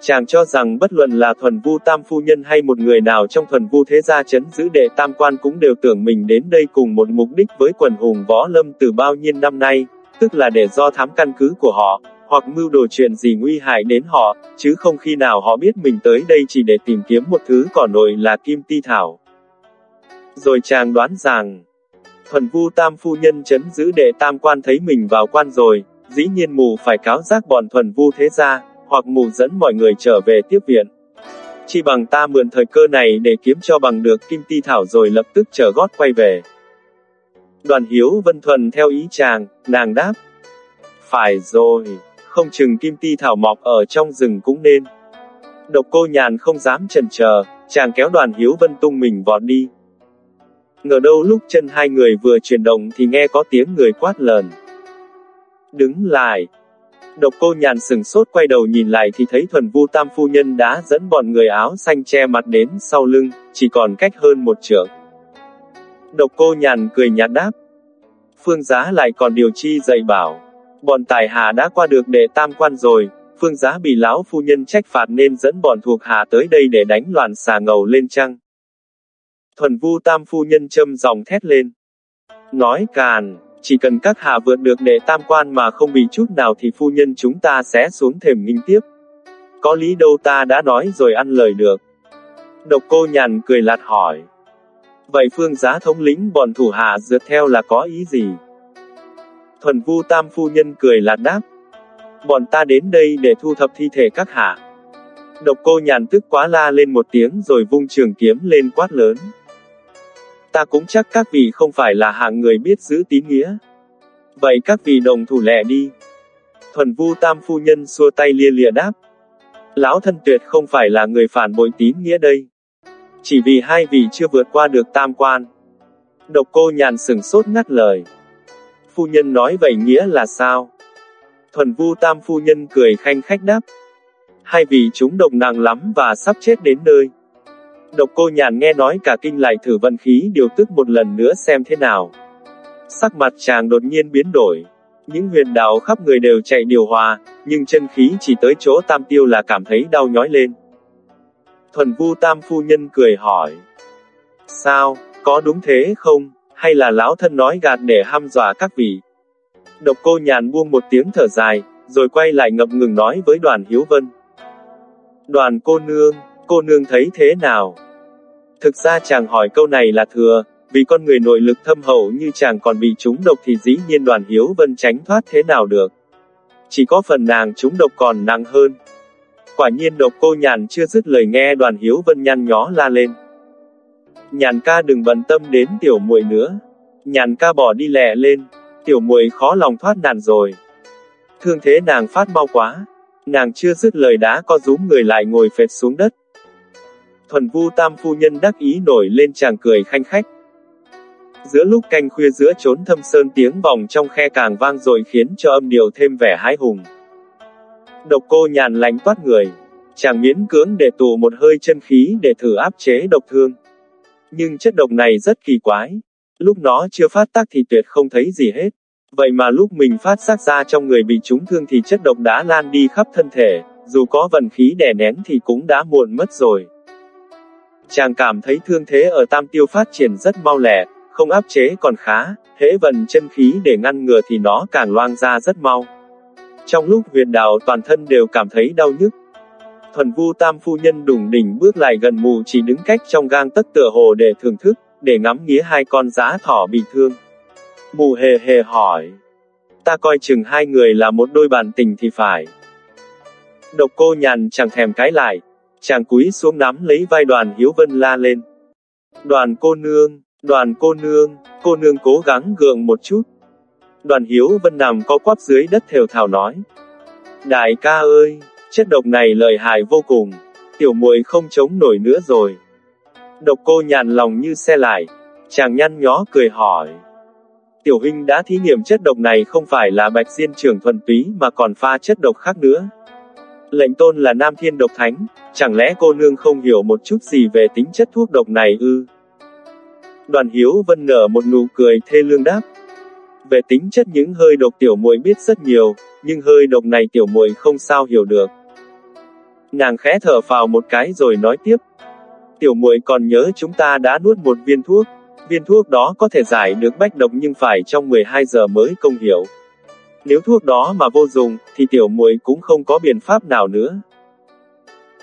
Speaker 1: Chàng cho rằng bất luận là thuần vu tam phu nhân hay một người nào trong thuần vu thế gia chấn giữ đệ tam quan cũng đều tưởng mình đến đây cùng một mục đích với quần hùng võ lâm từ bao nhiêu năm nay, tức là để do thám căn cứ của họ, hoặc mưu đồ chuyện gì nguy hại đến họ, chứ không khi nào họ biết mình tới đây chỉ để tìm kiếm một thứ cỏ nổi là kim ti thảo. Rồi chàng đoán rằng, thuần vu tam phu nhân chấn giữ đệ tam quan thấy mình vào quan rồi, dĩ nhiên mù phải cáo giác bọn thuần vu thế gia, hoặc mù dẫn mọi người trở về tiếp viện. Chỉ bằng ta mượn thời cơ này để kiếm cho bằng được kim ti thảo rồi lập tức trở gót quay về. Đoàn hiếu vân thuần theo ý chàng, nàng đáp. Phải rồi, không chừng kim ti thảo mọc ở trong rừng cũng nên. Độc cô nhàn không dám chần chờ, chàng kéo đoàn hiếu vân tung mình vọt đi. Ngờ đâu lúc chân hai người vừa chuyển động thì nghe có tiếng người quát lờn. Đứng lại, Độc cô nhàn sừng sốt quay đầu nhìn lại thì thấy thuần vu tam phu nhân đã dẫn bọn người áo xanh che mặt đến sau lưng, chỉ còn cách hơn một trượng. Độc cô nhàn cười nhạt đáp. Phương giá lại còn điều chi dạy bảo. Bọn tài hạ đã qua được đệ tam quan rồi, phương giá bị lão phu nhân trách phạt nên dẫn bọn thuộc hạ tới đây để đánh loạn xà ngầu lên trăng Thuần vu tam phu nhân châm dòng thét lên. Nói càn, chỉ cần các hạ vượt được đệ tam quan mà không bị chút nào thì phu nhân chúng ta sẽ xuống thềm nghinh tiếp. Có lý đâu ta đã nói rồi ăn lời được. Độc cô nhàn cười lạt hỏi. Vậy phương giá thống lĩnh bọn thủ hạ dượt theo là có ý gì? Thuần vu tam phu nhân cười lạt đáp. Bọn ta đến đây để thu thập thi thể các hạ. Độc cô nhàn tức quá la lên một tiếng rồi vung trường kiếm lên quát lớn. Ta cũng chắc các vị không phải là hạng người biết giữ tín nghĩa. Vậy các vị đồng thủ lẹ đi. Thuần vu tam phu nhân xua tay lia lịa đáp. Lão thân tuyệt không phải là người phản bội tín nghĩa đây. Chỉ vì hai vị chưa vượt qua được tam quan. Độc cô nhàn sừng sốt ngắt lời. Phu nhân nói vậy nghĩa là sao? Thuần vu tam phu nhân cười khanh khách đáp. Hai vị chúng độc nặng lắm và sắp chết đến nơi. Độc cô nhàn nghe nói cả kinh lại thử vận khí điều tức một lần nữa xem thế nào. Sắc mặt chàng đột nhiên biến đổi. Những huyền đạo khắp người đều chạy điều hòa, nhưng chân khí chỉ tới chỗ tam tiêu là cảm thấy đau nhói lên. Thuần vu tam phu nhân cười hỏi. Sao, có đúng thế không, hay là lão thân nói gạt để ham dọa các vị? Độc cô nhàn buông một tiếng thở dài, rồi quay lại ngập ngừng nói với đoàn Hiếu Vân. Đoàn cô nương, cô nương thấy thế nào? Thực ra chàng hỏi câu này là thừa, vì con người nội lực thâm hậu như chàng còn bị trúng độc thì dĩ nhiên đoàn Hiếu Vân tránh thoát thế nào được. Chỉ có phần nàng trúng độc còn nặng hơn. Quả nhiên độc cô nhàn chưa dứt lời nghe đoàn Hiếu Vân nhăn nhó la lên. Nhàn ca đừng bận tâm đến tiểu muội nữa. Nhàn ca bỏ đi lẹ lên, tiểu muội khó lòng thoát nạn rồi. Thương thế nàng phát mau quá, nàng chưa dứt lời đã có rúm người lại ngồi phệt xuống đất. Thuần vu tam phu nhân đắc ý nổi lên chàng cười khanh khách. Giữa lúc canh khuya giữa trốn thâm sơn tiếng vòng trong khe càng vang rồi khiến cho âm điệu thêm vẻ hái hùng. Độc cô nhàn lánh toát người, chàng miễn cưỡng để tù một hơi chân khí để thử áp chế độc thương. Nhưng chất độc này rất kỳ quái. Lúc nó chưa phát tác thì tuyệt không thấy gì hết. Vậy mà lúc mình phát giác ra trong người bị trúng thương thì chất độc đã lan đi khắp thân thể, dù có vận khí đè nén thì cũng đã muộn mất rồi. Chàng cảm thấy thương thế ở tam tiêu phát triển rất mau lẹ, không áp chế còn khá, hễ vận chân khí để ngăn ngừa thì nó càng loang ra rất mau. Trong lúc huyền đạo toàn thân đều cảm thấy đau nhức, thuần vu tam phu nhân đùng đỉnh bước lại gần mù chỉ đứng cách trong gang tất tựa hồ để thưởng thức, để ngắm nghía hai con giá thỏ bị thương. Mù hề hề hỏi. Ta coi chừng hai người là một đôi bạn tình thì phải. Độc cô nhàn chẳng thèm cái lại, chàng cúi xuống nắm lấy vai đoàn Hiếu Vân la lên. Đoàn cô nương, đoàn cô nương, cô nương cố gắng gượng một chút. Đoàn Hiếu Vân nằm co quắp dưới đất thều thào nói. Đại ca ơi, Chất độc này lợi hại vô cùng. Tiểu muội không chống nổi nữa rồi. Độc cô nhàn lòng như xe lại. Chàng nhăn nhó cười hỏi. Tiểu huynh đã thí nghiệm chất độc này không phải là bạch diên trường thuần túy mà còn pha chất độc khác nữa. Lệnh tôn là nam thiên độc thánh, chẳng lẽ cô nương không hiểu một chút gì về tính chất thuốc độc này ư? Đoàn hiếu vân nở một nụ cười thê lương đáp. Về tính chất những hơi độc tiểu muội biết rất nhiều, nhưng hơi độc này tiểu muội không sao hiểu được. Nàng khẽ thở vào một cái rồi nói tiếp. Tiểu muội còn nhớ chúng ta đã nuốt một viên thuốc, viên thuốc đó có thể giải được bách độc nhưng phải trong 12 giờ mới công hiểu. Nếu thuốc đó mà vô dụng, thì tiểu muội cũng không có biện pháp nào nữa.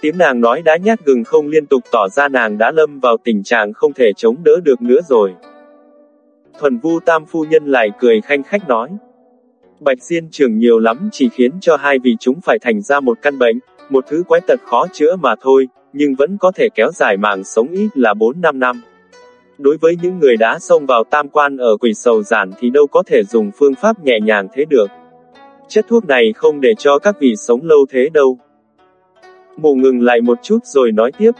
Speaker 1: Tiếng nàng nói đã nhát gừng không liên tục tỏ ra nàng đã lâm vào tình trạng không thể chống đỡ được nữa rồi. Thuần vu tam phu nhân lại cười khanh khách nói. Bạch Diên trường nhiều lắm chỉ khiến cho hai vị chúng phải thành ra một căn bệnh, một thứ quái tật khó chữa mà thôi, nhưng vẫn có thể kéo dài mạng sống ít là 4-5 năm. Đối với những người đã xông vào tam quan ở quỷ sầu giản thì đâu có thể dùng phương pháp nhẹ nhàng thế được. Chất thuốc này không để cho các vị sống lâu thế đâu. Mụ ngừng lại một chút rồi nói tiếp.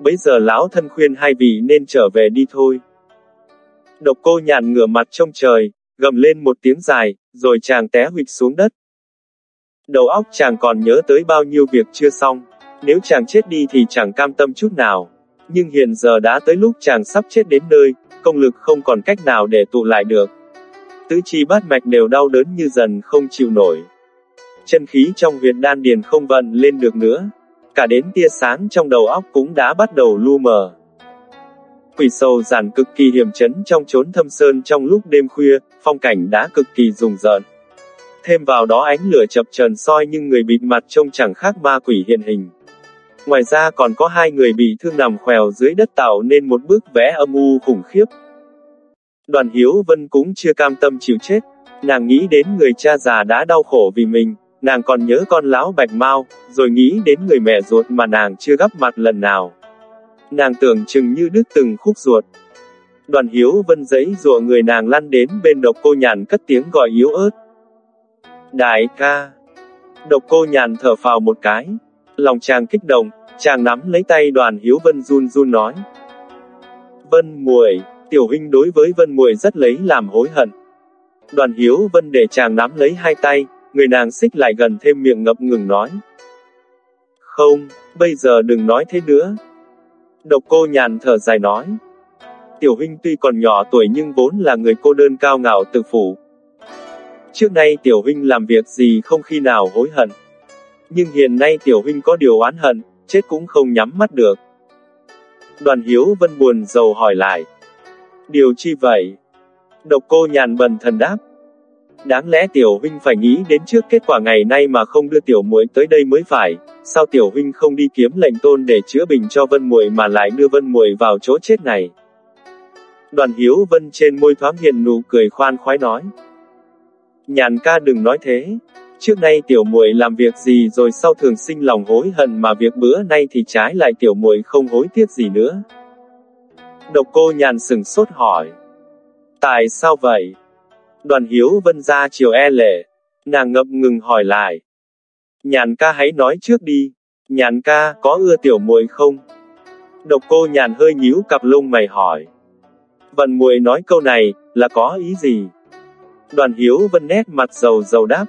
Speaker 1: Bây giờ lão thân khuyên hai vị nên trở về đi thôi. Độc cô nhàn ngửa mặt trong trời, gầm lên một tiếng dài, rồi chàng té huỵch xuống đất. Đầu óc chàng còn nhớ tới bao nhiêu việc chưa xong, nếu chàng chết đi thì chẳng cam tâm chút nào. Nhưng hiện giờ đã tới lúc chàng sắp chết đến nơi, công lực không còn cách nào để tụ lại được. tứ chi bát mạch đều đau đớn như dần không chịu nổi. Chân khí trong huyệt đan điền không vận lên được nữa. Cả đến tia sáng trong đầu óc cũng đã bắt đầu lu mờ. Quỷ sầu giản cực kỳ hiểm chấn trong chốn thâm sơn trong lúc đêm khuya, phong cảnh đã cực kỳ rùng rợn. Thêm vào đó ánh lửa chập trần soi nhưng người bịt mặt trông chẳng khác ma quỷ hiện hình. Ngoài ra còn có hai người bị thương nằm khèo dưới đất tạo nên một bức vẽ âm u khủng khiếp. Đoàn Hiếu Vân cũng chưa cam tâm chịu chết. Nàng nghĩ đến người cha già đã đau khổ vì mình, nàng còn nhớ con lão bạch mau, rồi nghĩ đến người mẹ ruột mà nàng chưa gặp mặt lần nào. Nàng tưởng chừng như đứt từng khúc ruột. Đoàn Hiếu Vân giấy rùa người nàng lăn đến bên độc cô nhàn cất tiếng gọi yếu ớt. Đại ca. Độc cô nhàn thở phào một cái. Lòng chàng kích động, chàng nắm lấy tay đoàn Hiếu Vân run run nói. Vân muội Tiểu huynh đối với Vân Muội rất lấy làm hối hận. Đoàn Hiếu Vân để chàng nắm lấy hai tay, người nàng xích lại gần thêm miệng ngập ngừng nói. Không, bây giờ đừng nói thế nữa. Độc cô nhàn thở dài nói. Tiểu huynh tuy còn nhỏ tuổi nhưng vốn là người cô đơn cao ngạo tự phủ. Trước nay tiểu huynh làm việc gì không khi nào hối hận. Nhưng hiện nay tiểu huynh có điều oán hận, chết cũng không nhắm mắt được. Đoàn Hiếu Vân buồn rầu hỏi lại. Điều chi vậy? Độc cô nhàn bần thần đáp. Đáng lẽ tiểu huynh phải nghĩ đến trước kết quả ngày nay mà không đưa tiểu muội tới đây mới phải, sao tiểu huynh không đi kiếm lệnh tôn để chữa bình cho vân muội mà lại đưa vân muội vào chỗ chết này? Đoàn hiếu vân trên môi thoáng hiện nụ cười khoan khoái nói. Nhàn ca đừng nói thế. Trước nay tiểu muội làm việc gì rồi sau thường sinh lòng hối hận mà việc bữa nay thì trái lại tiểu muội không hối tiếc gì nữa. Độc cô nhàn sừng sốt hỏi. Tại sao vậy? Đoàn hiếu vân ra chiều e lệ. Nàng ngập ngừng hỏi lại. Nhàn ca hãy nói trước đi. Nhàn ca, có ưa tiểu muội không? Độc cô nhàn hơi nhíu cặp lông mày hỏi. Vân muội nói câu này, là có ý gì? Đoàn hiếu vân nét mặt dầu dầu đáp.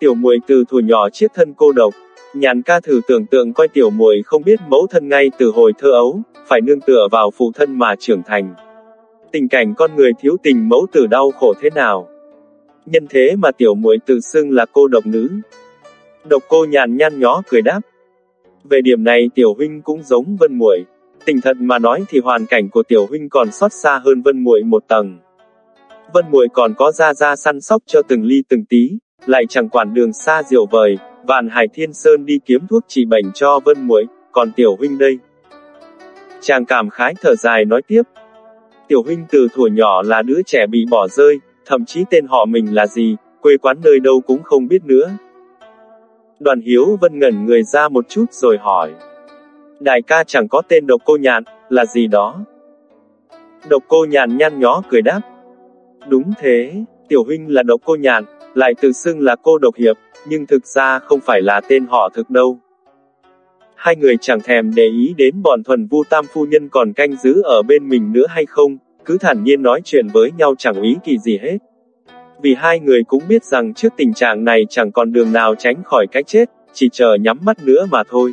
Speaker 1: Tiểu muội từ thuở nhỏ chiếc thân cô độc, Nhàn ca thử tưởng tượng coi tiểu muội không biết mẫu thân ngay từ hồi thơ ấu, phải nương tựa vào phụ thân mà trưởng thành. Tình cảnh con người thiếu tình mẫu tử đau khổ thế nào? Nhân thế mà tiểu muội tự xưng là cô độc nữ. Độc cô nhàn nhăn nhó cười đáp. Về điểm này tiểu huynh cũng giống vân muội. Tình thật mà nói thì hoàn cảnh của tiểu huynh còn xót xa hơn vân muội một tầng. Vân muội còn có ra ra săn sóc cho từng ly từng tí, lại chẳng quản đường xa diệu vời, Vạn Hải Thiên Sơn đi kiếm thuốc trị bệnh cho Vân Muội, còn Tiểu Huynh đây. Chàng cảm khái thở dài nói tiếp. Tiểu Huynh từ thuở nhỏ là đứa trẻ bị bỏ rơi, thậm chí tên họ mình là gì, quê quán nơi đâu cũng không biết nữa. Đoàn Hiếu Vân ngẩn người ra một chút rồi hỏi. Đại ca chẳng có tên độc cô nhạn, là gì đó? Độc cô nhàn nhăn nhó cười đáp. Đúng thế, tiểu huynh là độc cô nhàn, lại tự xưng là cô độc hiệp, nhưng thực ra không phải là tên họ thực đâu. Hai người chẳng thèm để ý đến bọn thuần vu tam phu nhân còn canh giữ ở bên mình nữa hay không, cứ thản nhiên nói chuyện với nhau chẳng ý kỳ gì hết. Vì hai người cũng biết rằng trước tình trạng này chẳng còn đường nào tránh khỏi cái chết, chỉ chờ nhắm mắt nữa mà thôi.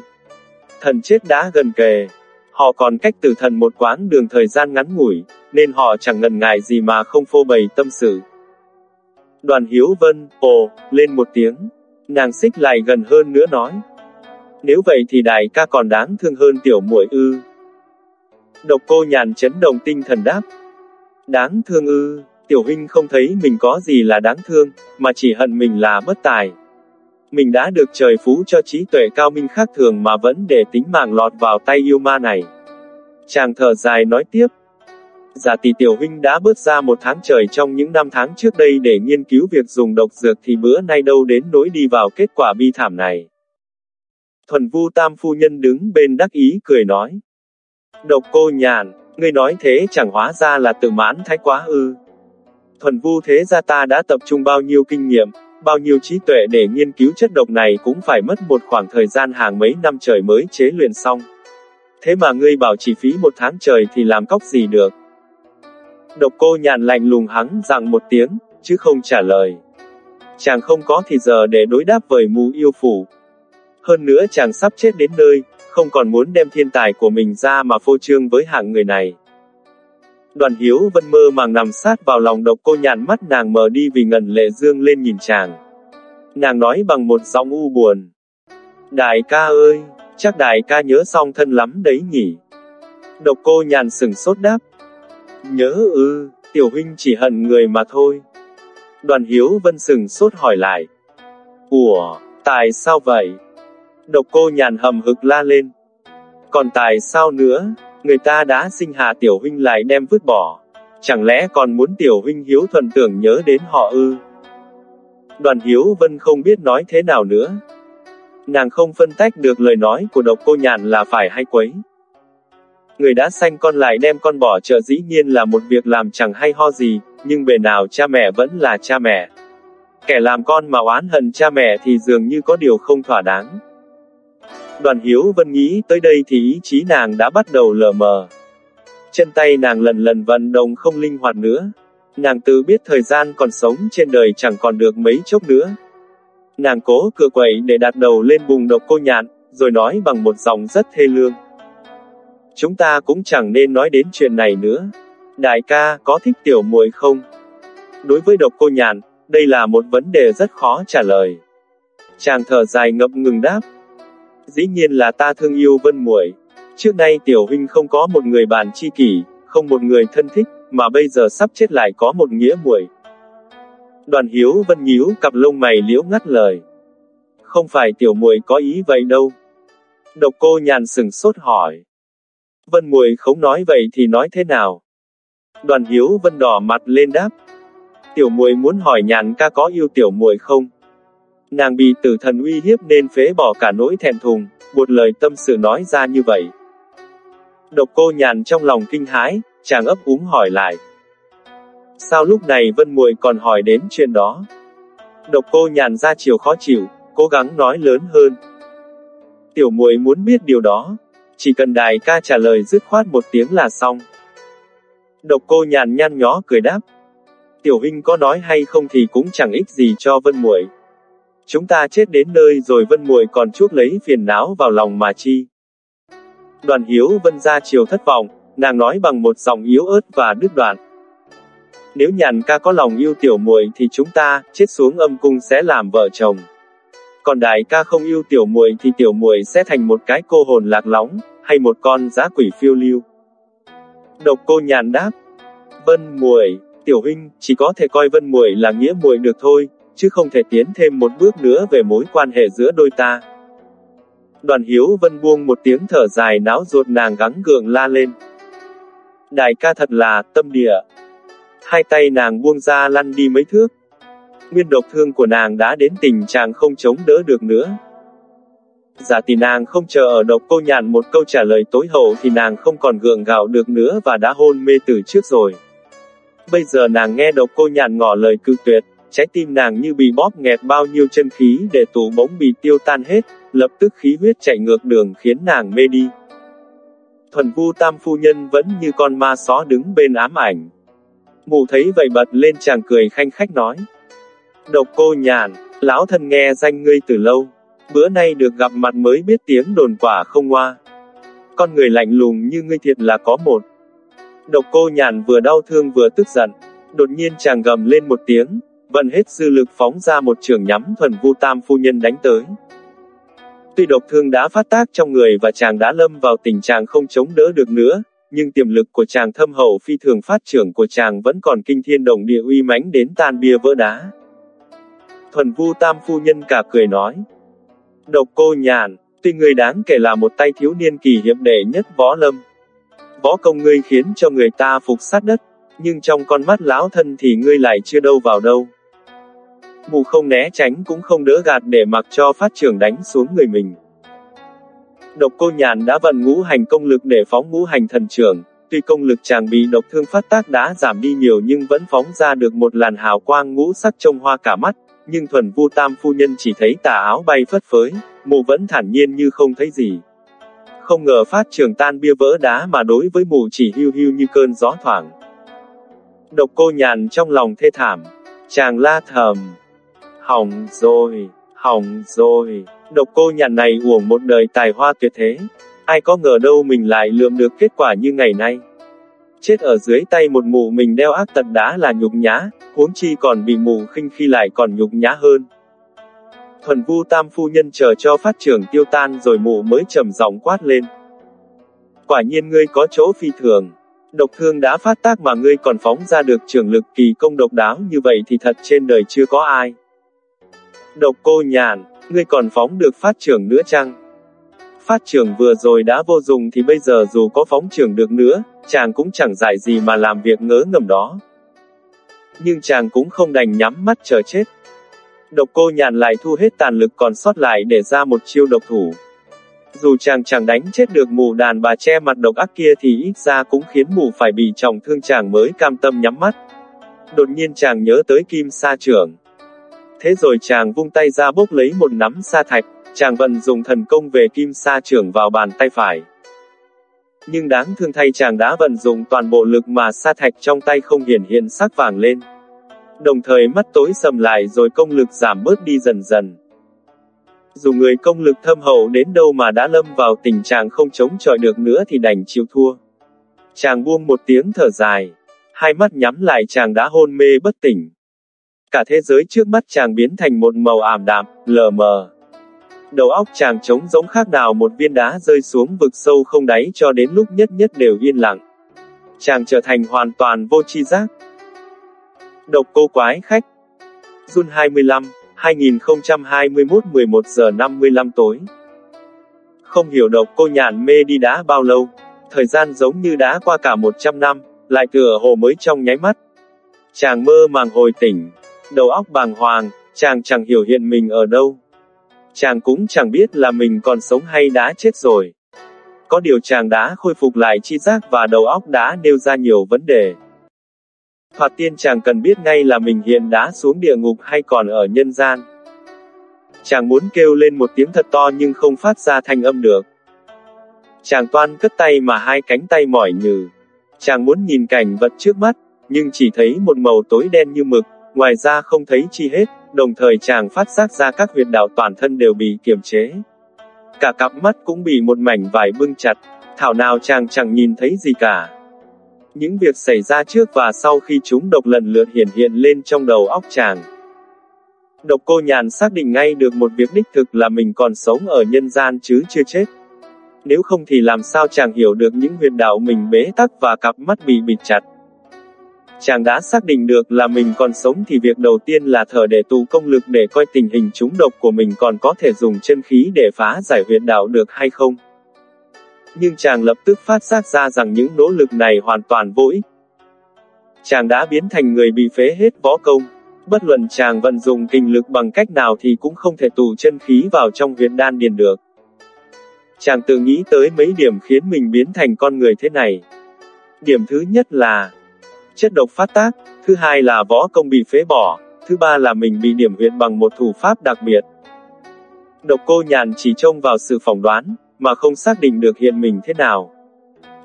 Speaker 1: Thần chết đã gần kề. Họ còn cách từ thần một quãng đường thời gian ngắn ngủi, nên họ chẳng ngần ngại gì mà không phô bày tâm sự. Đoàn Hiếu Vân, ồ, lên một tiếng. Nàng xích lại gần hơn nữa nói. Nếu vậy thì đại ca còn đáng thương hơn tiểu muội ư. Độc cô nhàn chấn động tinh thần đáp. Đáng thương ư, tiểu huynh không thấy mình có gì là đáng thương, mà chỉ hận mình là bất tài. Mình đã được trời phú cho trí tuệ cao minh khác thường mà vẫn để tính mạng lọt vào tay yêu ma này. Chàng thở dài nói tiếp, Giả tỷ tiểu huynh đã bước ra một tháng trời trong những năm tháng trước đây để nghiên cứu việc dùng độc dược thì bữa nay đâu đến nỗi đi vào kết quả bi thảm này. Thuần vu tam phu nhân đứng bên đắc ý cười nói. Độc cô nhàn, ngươi nói thế chẳng hóa ra là tự mãn thái quá ư. Thuần vu thế gia ta đã tập trung bao nhiêu kinh nghiệm, bao nhiêu trí tuệ để nghiên cứu chất độc này cũng phải mất một khoảng thời gian hàng mấy năm trời mới chế luyện xong. Thế mà ngươi bảo chỉ phí một tháng trời thì làm cóc gì được. Độc cô nhàn lạnh lùng hắng rằng một tiếng, chứ không trả lời. Chàng không có thì giờ để đối đáp với mù yêu phủ. Hơn nữa chàng sắp chết đến nơi, không còn muốn đem thiên tài của mình ra mà phô trương với hạng người này. Đoàn Hiếu Vân mơ màng nằm sát vào lòng độc cô nhàn mắt nàng mờ đi vì ngần lệ dương lên nhìn chàng. Nàng nói bằng một giọng u buồn. Đại ca ơi, chắc đại ca nhớ song thân lắm đấy nhỉ. Độc cô nhàn sừng sốt đáp. Nhớ ư, tiểu huynh chỉ hận người mà thôi. Đoàn Hiếu Vân sừng sốt hỏi lại. Ủa, tại sao vậy? Độc cô nhàn hầm hực la lên. Còn tại sao nữa, người ta đã sinh hạ tiểu huynh lại đem vứt bỏ. Chẳng lẽ còn muốn tiểu huynh hiếu thuận tưởng nhớ đến họ ư? Đoàn Hiếu Vân không biết nói thế nào nữa. Nàng không phân tách được lời nói của độc cô nhàn là phải hay quấy. Người đã sanh con lại đem con bỏ chợ dĩ nhiên là một việc làm chẳng hay ho gì, nhưng bề nào cha mẹ vẫn là cha mẹ. Kẻ làm con mà oán hận cha mẹ thì dường như có điều không thỏa đáng. Đoàn Hiếu Vân nghĩ tới đây thì ý chí nàng đã bắt đầu lờ mờ. Chân tay nàng lần lần vận động không linh hoạt nữa. Nàng tự biết thời gian còn sống trên đời chẳng còn được mấy chốc nữa. Nàng cố cựa quậy để đặt đầu lên bùng độc cô nhạn, rồi nói bằng một giọng rất thê lương. Chúng ta cũng chẳng nên nói đến chuyện này nữa. Đại ca, có thích tiểu muội không? Đối với độc cô nhàn, đây là một vấn đề rất khó trả lời. Chàng thở dài ngập ngừng đáp. Dĩ nhiên là ta thương yêu vân muội. Trước nay tiểu huynh không có một người bạn tri kỷ, không một người thân thích, mà bây giờ sắp chết lại có một nghĩa muội. Đoàn hiếu vân nhíu cặp lông mày liễu ngắt lời. Không phải tiểu muội có ý vậy đâu. Độc cô nhàn sừng sốt hỏi. Vân muội không nói vậy thì nói thế nào? Đoàn hiếu vân đỏ mặt lên đáp. Tiểu muội muốn hỏi nhàn ca có yêu tiểu muội không? Nàng bị tử thần uy hiếp nên phế bỏ cả nỗi thèm thùng, một lời tâm sự nói ra như vậy. Độc cô nhàn trong lòng kinh hãi, chàng ấp úng hỏi lại. Sao lúc này Vân Muội còn hỏi đến chuyện đó? Độc cô nhàn ra chiều khó chịu, cố gắng nói lớn hơn. Tiểu muội muốn biết điều đó, chỉ cần đại ca trả lời dứt khoát một tiếng là xong. Độc cô nhàn nhăn nhó cười đáp. Tiểu huynh có nói hay không thì cũng chẳng ích gì cho Vân Muội. Chúng ta chết đến nơi rồi Vân Muội còn chuốc lấy phiền não vào lòng mà chi. Đoàn Hiếu Vân ra chiều thất vọng, nàng nói bằng một giọng yếu ớt và đứt đoạn. Nếu nhàn ca có lòng yêu tiểu muội thì chúng ta, chết xuống âm cung sẽ làm vợ chồng. Còn đại ca không yêu tiểu muội thì tiểu muội sẽ thành một cái cô hồn lạc lóng, hay một con giá quỷ phiêu lưu. Độc cô nhàn đáp. Vân muội, tiểu huynh, chỉ có thể coi vân muội là nghĩa muội được thôi, chứ không thể tiến thêm một bước nữa về mối quan hệ giữa đôi ta. Đoàn hiếu vân buông một tiếng thở dài náo ruột nàng gắng gượng la lên. Đại ca thật là, tâm địa. Hai tay nàng buông ra lăn đi mấy thước. Nguyên độc thương của nàng đã đến tình trạng không chống đỡ được nữa. Giả tỷ nàng không chờ ở độc cô nhàn một câu trả lời tối hậu thì nàng không còn gượng gạo được nữa và đã hôn mê từ trước rồi. Bây giờ nàng nghe độc cô nhàn ngỏ lời cự tuyệt, trái tim nàng như bị bóp nghẹt bao nhiêu chân khí để tù bỗng bị tiêu tan hết, lập tức khí huyết chạy ngược đường khiến nàng mê đi. Thuần vu tam phu nhân vẫn như con ma só đứng bên ám ảnh. Mù thấy vậy bật lên chàng cười khanh khách nói. Độc cô nhàn, lão thân nghe danh ngươi từ lâu. Bữa nay được gặp mặt mới biết tiếng đồn quả không hoa. Con người lạnh lùng như ngươi thiệt là có một. Độc cô nhàn vừa đau thương vừa tức giận. Đột nhiên chàng gầm lên một tiếng, vận hết dư lực phóng ra một trường nhắm thuần vu tam phu nhân đánh tới. Tuy độc thương đã phát tác trong người và chàng đã lâm vào tình trạng không chống đỡ được nữa, nhưng tiềm lực của chàng thâm hậu phi thường phát trưởng của chàng vẫn còn kinh thiên động địa uy mãnh đến tan bia vỡ đá. Thuần vu tam phu nhân cả cười nói. Độc cô nhàn, tuy người đáng kể là một tay thiếu niên kỳ hiệp đệ nhất võ lâm. Võ công ngươi khiến cho người ta phục sát đất, nhưng trong con mắt lão thân thì ngươi lại chưa đâu vào đâu. Mù không né tránh cũng không đỡ gạt để mặc cho phát trưởng đánh xuống người mình. Độc cô nhàn đã vận ngũ hành công lực để phóng ngũ hành thần trưởng, tuy công lực chàng bị độc thương phát tác đã giảm đi nhiều nhưng vẫn phóng ra được một làn hào quang ngũ sắc trông hoa cả mắt, nhưng thuần vu tam phu nhân chỉ thấy tà áo bay phất phới, mù vẫn thản nhiên như không thấy gì. Không ngờ phát trường tan bia vỡ đá mà đối với mù chỉ hưu hưu như cơn gió thoảng. Độc cô nhàn trong lòng thê thảm, chàng la thầm. Hỏng rồi, hỏng rồi, độc cô nhàn này uổng một đời tài hoa tuyệt thế. Ai có ngờ đâu mình lại lượm được kết quả như ngày nay. Chết ở dưới tay một mù mình đeo ác tật đã là nhục nhã, huống chi còn bị mù khinh khi lại còn nhục nhã hơn. Thuần vu tam phu nhân chờ cho phát trưởng tiêu tan rồi mù mới trầm giọng quát lên. Quả nhiên ngươi có chỗ phi thường. Độc thương đã phát tác mà ngươi còn phóng ra được trường lực kỳ công độc đáo như vậy thì thật trên đời chưa có ai. Độc cô nhàn, ngươi còn phóng được phát trưởng nữa chăng? Phát trưởng vừa rồi đã vô dụng thì bây giờ dù có phóng trưởng được nữa, chàng cũng chẳng giải gì mà làm việc ngớ ngầm đó. Nhưng chàng cũng không đành nhắm mắt chờ chết. Độc cô nhàn lại thu hết tàn lực còn sót lại để ra một chiêu độc thủ. Dù chàng chẳng đánh chết được mù đàn bà che mặt độc ác kia thì ít ra cũng khiến mù phải bị trọng thương chàng mới cam tâm nhắm mắt. Đột nhiên chàng nhớ tới kim sa trưởng. Thế rồi chàng vung tay ra bốc lấy một nắm sa thạch, chàng vận dùng thần công về kim sa trưởng vào bàn tay phải. Nhưng đáng thương thay chàng đã vận dụng toàn bộ lực mà sa thạch trong tay không hiển hiện sắc vàng lên. Đồng thời mắt tối sầm lại rồi công lực giảm bớt đi dần dần. Dù người công lực thâm hậu đến đâu mà đã lâm vào tình trạng không chống chọi được nữa thì đành chịu thua. Chàng buông một tiếng thở dài. Hai mắt nhắm lại chàng đã hôn mê bất tỉnh. Cả thế giới trước mắt chàng biến thành một màu ảm đạm, lờ mờ. Đầu óc chàng trống giống khác nào một viên đá rơi xuống vực sâu không đáy cho đến lúc nhất nhất đều yên lặng. Chàng trở thành hoàn toàn vô tri giác. Độc cô quái khách Jun 25, 2021 11 giờ 55 tối Không hiểu độc cô nhàn mê đi đã bao lâu, thời gian giống như đã qua cả 100 năm, lại tựa hồ mới trong nháy mắt. Chàng mơ màng hồi tỉnh, đầu óc bàng hoàng, chàng chẳng hiểu hiện mình ở đâu. Chàng cũng chẳng biết là mình còn sống hay đã chết rồi. Có điều chàng đã khôi phục lại chi giác và đầu óc đã nêu ra nhiều vấn đề. Thoạt tiên chàng cần biết ngay là mình hiện đã xuống địa ngục hay còn ở nhân gian. Chàng muốn kêu lên một tiếng thật to nhưng không phát ra thanh âm được. Chàng toan cất tay mà hai cánh tay mỏi nhừ. Chàng muốn nhìn cảnh vật trước mắt, nhưng chỉ thấy một màu tối đen như mực, ngoài ra không thấy chi hết, đồng thời chàng phát giác ra các huyệt đạo toàn thân đều bị kiềm chế. Cả cặp mắt cũng bị một mảnh vải bưng chặt, thảo nào chàng chẳng nhìn thấy gì cả. Những việc xảy ra trước và sau khi chúng độc lần lượt hiển hiện lên trong đầu óc chàng. Độc cô nhàn xác định ngay được một việc đích thực là mình còn sống ở nhân gian chứ chưa chết. Nếu không thì làm sao chàng hiểu được những huyền đạo mình bế tắc và cặp mắt bị bịt chặt. Chàng đã xác định được là mình còn sống thì việc đầu tiên là thở để tụ công lực để coi tình hình trúng độc của mình còn có thể dùng chân khí để phá giải huyệt đạo được hay không. Nhưng chàng lập tức phát giác ra rằng những nỗ lực này hoàn toàn vô ích. Chàng đã biến thành người bị phế hết võ công. Bất luận chàng vận dụng kinh lực bằng cách nào thì cũng không thể tụ chân khí vào trong huyệt đan điền được. Chàng tự nghĩ tới mấy điểm khiến mình biến thành con người thế này. Điểm thứ nhất là chất độc phát tác, thứ hai là võ công bị phế bỏ, thứ ba là mình bị điểm huyệt bằng một thủ pháp đặc biệt. Độc cô nhàn chỉ trông vào sự phỏng đoán, mà không xác định được hiện mình thế nào.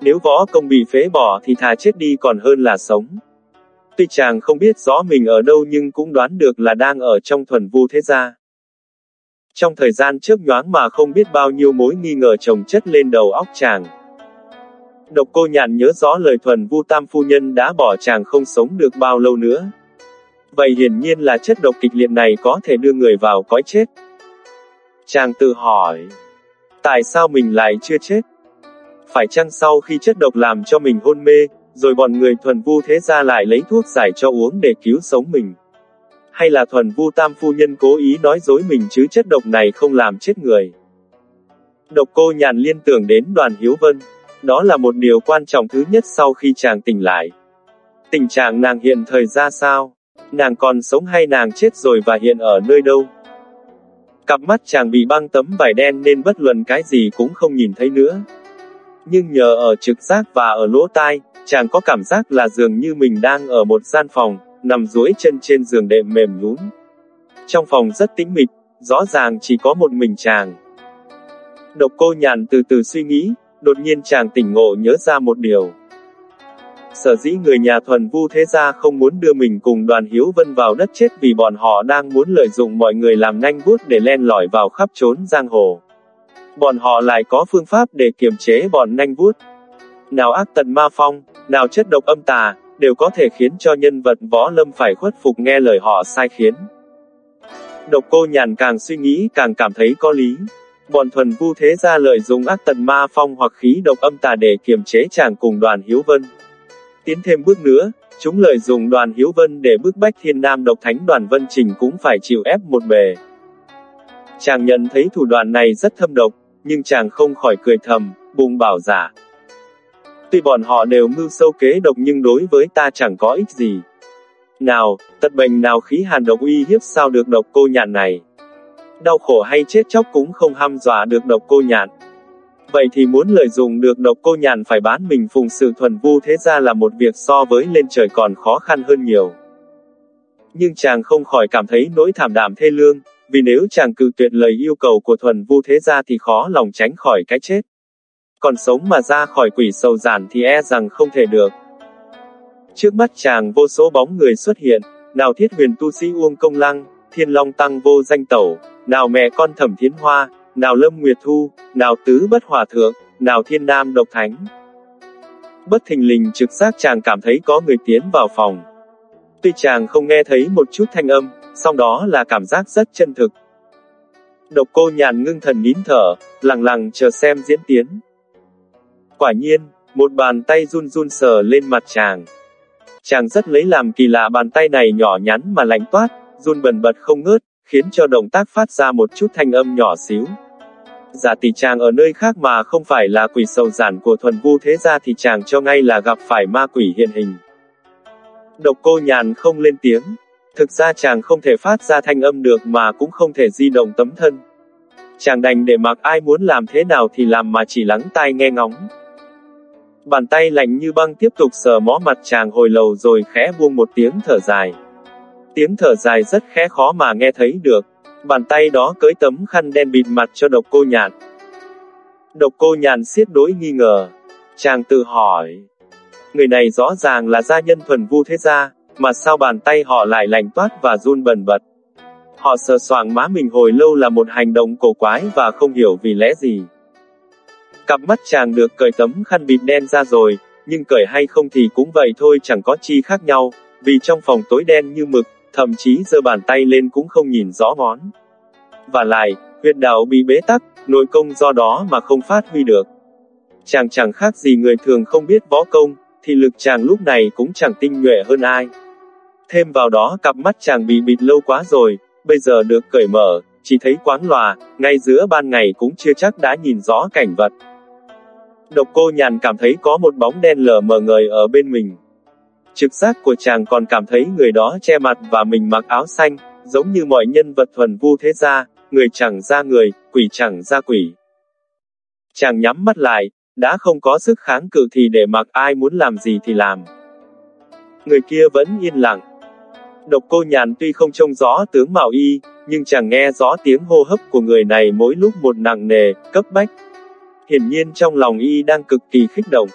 Speaker 1: Nếu võ công bị phế bỏ thì thà chết đi còn hơn là sống. Tuy chàng không biết rõ mình ở đâu nhưng cũng đoán được là đang ở trong thuần vu thế gia. Trong thời gian trước nhoáng mà không biết bao nhiêu mối nghi ngờ chồng chất lên đầu óc chàng. Độc cô nhàn nhớ rõ lời thuần vu tam phu nhân đã bỏ chàng không sống được bao lâu nữa. Vậy hiển nhiên là chất độc kịch liệt này có thể đưa người vào cõi chết. Chàng tự hỏi, tại sao mình lại chưa chết? Phải chăng sau khi chất độc làm cho mình hôn mê, rồi bọn người thuần vu thế ra lại lấy thuốc giải cho uống để cứu sống mình? Hay là thuần vu tam phu nhân cố ý nói dối mình chứ chất độc này không làm chết người? Độc cô nhàn liên tưởng đến đoàn hiếu vân. Đó là một điều quan trọng thứ nhất sau khi chàng tỉnh lại. Tình trạng nàng hiện thời ra sao? Nàng còn sống hay nàng chết rồi và hiện ở nơi đâu? Cặp mắt chàng bị băng tấm vải đen nên bất luận cái gì cũng không nhìn thấy nữa. Nhưng nhờ ở trực giác và ở lỗ tai, chàng có cảm giác là dường như mình đang ở một gian phòng, nằm duỗi chân trên giường đệm mềm nhún. Trong phòng rất tĩnh mịch, rõ ràng chỉ có một mình chàng. Độc cô nhàn từ từ suy nghĩ, đột nhiên chàng tỉnh ngộ nhớ ra một điều. Sở dĩ người nhà thuần vu thế gia không muốn đưa mình cùng đoàn hiếu vân vào đất chết vì bọn họ đang muốn lợi dụng mọi người làm nhanh bút để len lỏi vào khắp trốn giang hồ. Bọn họ lại có phương pháp để kiềm chế bọn nhanh bút. Nào ác tận ma phong, nào chất độc âm tà, đều có thể khiến cho nhân vật võ lâm phải khuất phục nghe lời họ sai khiến. Độc cô nhàn càng suy nghĩ càng cảm thấy có lý. Bọn thuần vu thế ra lợi dụng ác tận ma phong hoặc khí độc âm tà để kiềm chế chàng cùng đoàn Hiếu Vân. Tiến thêm bước nữa, chúng lợi dụng đoàn Hiếu Vân để bức bách thiên nam độc thánh đoàn Vân Trình cũng phải chịu ép một bề. Chàng nhận thấy thủ đoạn này rất thâm độc, nhưng chàng không khỏi cười thầm, bùng bảo giả. Tuy bọn họ đều mưu sâu kế độc nhưng đối với ta chẳng có ích gì. Nào, tật bệnh nào khí hàn độc uy hiếp sao được độc cô nhạn này. Đau khổ hay chết chóc cũng không ham dọa được độc cô nhạn. Vậy thì muốn lợi dụng được độc cô nhàn phải bán mình phùng sự thuần vu thế ra là một việc so với lên trời còn khó khăn hơn nhiều. Nhưng chàng không khỏi cảm thấy nỗi thảm đạm thê lương, vì nếu chàng cự tuyệt lời yêu cầu của thuần vu thế gia thì khó lòng tránh khỏi cái chết. Còn sống mà ra khỏi quỷ sầu giản thì e rằng không thể được. Trước mắt chàng vô số bóng người xuất hiện, nào thiết huyền tu sĩ Uông Công Lăng, thiên long tăng vô danh tẩu, nào mẹ con thẩm thiến hoa, nào lâm nguyệt thu, nào tứ bất hòa thượng, nào thiên nam độc thánh. Bất thình lình trực giác chàng cảm thấy có người tiến vào phòng. Tuy chàng không nghe thấy một chút thanh âm, song đó là cảm giác rất chân thực. Độc cô nhàn ngưng thần nín thở, lặng lặng chờ xem diễn tiến. Quả nhiên, một bàn tay run run sờ lên mặt chàng. Chàng rất lấy làm kỳ lạ bàn tay này nhỏ nhắn mà lạnh toát, run bần bật không ngớt, khiến cho động tác phát ra một chút thanh âm nhỏ xíu. Dạ Giả tỷ chàng ở nơi khác mà không phải là quỷ sầu giản của thuần vu thế ra thì chàng cho ngay là gặp phải ma quỷ hiện hình. Độc cô nhàn không lên tiếng. Thực ra chàng không thể phát ra thanh âm được mà cũng không thể di động tấm thân. Chàng đành để mặc ai muốn làm thế nào thì làm mà chỉ lắng tai nghe ngóng. Bàn tay lạnh như băng tiếp tục sờ mó mặt chàng hồi lầu rồi khẽ buông một tiếng thở dài. Tiếng thở dài rất khẽ khó mà nghe thấy được. Bàn tay đó cưới tấm khăn đen bịt mặt cho độc cô nhàn. Độc cô nhàn siết đối nghi ngờ. Chàng tự hỏi. Người này rõ ràng là gia nhân thuần vu thế gia, mà sao bàn tay họ lại lạnh toát và run bần bật. Họ sờ soạng má mình hồi lâu là một hành động cổ quái và không hiểu vì lẽ gì. Cặp mắt chàng được cởi tấm khăn bịt đen ra rồi, nhưng cởi hay không thì cũng vậy thôi chẳng có chi khác nhau, vì trong phòng tối đen như mực, thậm chí giơ bàn tay lên cũng không nhìn rõ ngón. Và lại, huyệt đạo bị bế tắc, nội công do đó mà không phát huy được. Chàng chẳng khác gì người thường không biết võ công, thì lực chàng lúc này cũng chẳng tinh nhuệ hơn ai. Thêm vào đó cặp mắt chàng bị bịt lâu quá rồi, bây giờ được cởi mở, chỉ thấy quáng lòa, ngay giữa ban ngày cũng chưa chắc đã nhìn rõ cảnh vật. Độc cô nhàn cảm thấy có một bóng đen lờ mờ người ở bên mình. Trực giác của chàng còn cảm thấy người đó che mặt và mình mặc áo xanh, giống như mọi nhân vật thuần vu thế gia, người chẳng ra người, quỷ chẳng ra quỷ. Chàng nhắm mắt lại, đã không có sức kháng cự thì để mặc ai muốn làm gì thì làm. Người kia vẫn yên lặng. Độc cô nhàn tuy không trông rõ tướng mạo y, nhưng chàng nghe rõ tiếng hô hấp của người này mỗi lúc một nặng nề, cấp bách. Hiển nhiên trong lòng y đang cực kỳ kích động.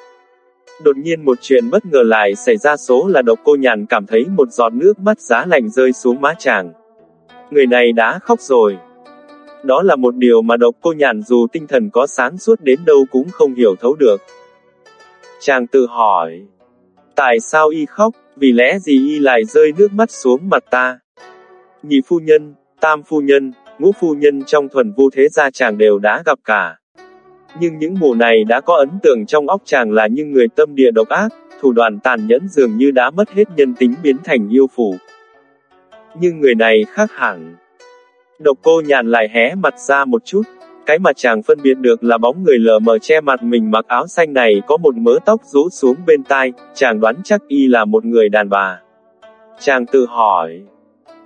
Speaker 1: Đột nhiên một chuyện bất ngờ lại xảy ra số là độc cô nhàn cảm thấy một giọt nước mắt giá lạnh rơi xuống má chàng. Người này đã khóc rồi. Đó là một điều mà độc cô nhàn dù tinh thần có sáng suốt đến đâu cũng không hiểu thấu được. Chàng tự hỏi. Tại sao y khóc, vì lẽ gì y lại rơi nước mắt xuống mặt ta? Nhị phu nhân, tam phu nhân, ngũ phu nhân trong thuần vu thế gia chàng đều đã gặp cả. Nhưng những mù này đã có ấn tượng trong óc chàng là những người tâm địa độc ác, thủ đoạn tàn nhẫn dường như đã mất hết nhân tính biến thành yêu phủ. Nhưng người này khác hẳn. Độc cô nhàn lại hé mặt ra một chút. Cái mà chàng phân biệt được là bóng người lờ mờ che mặt mình mặc áo xanh này có một mớ tóc rũ xuống bên tai, chàng đoán chắc y là một người đàn bà. Chàng tự hỏi,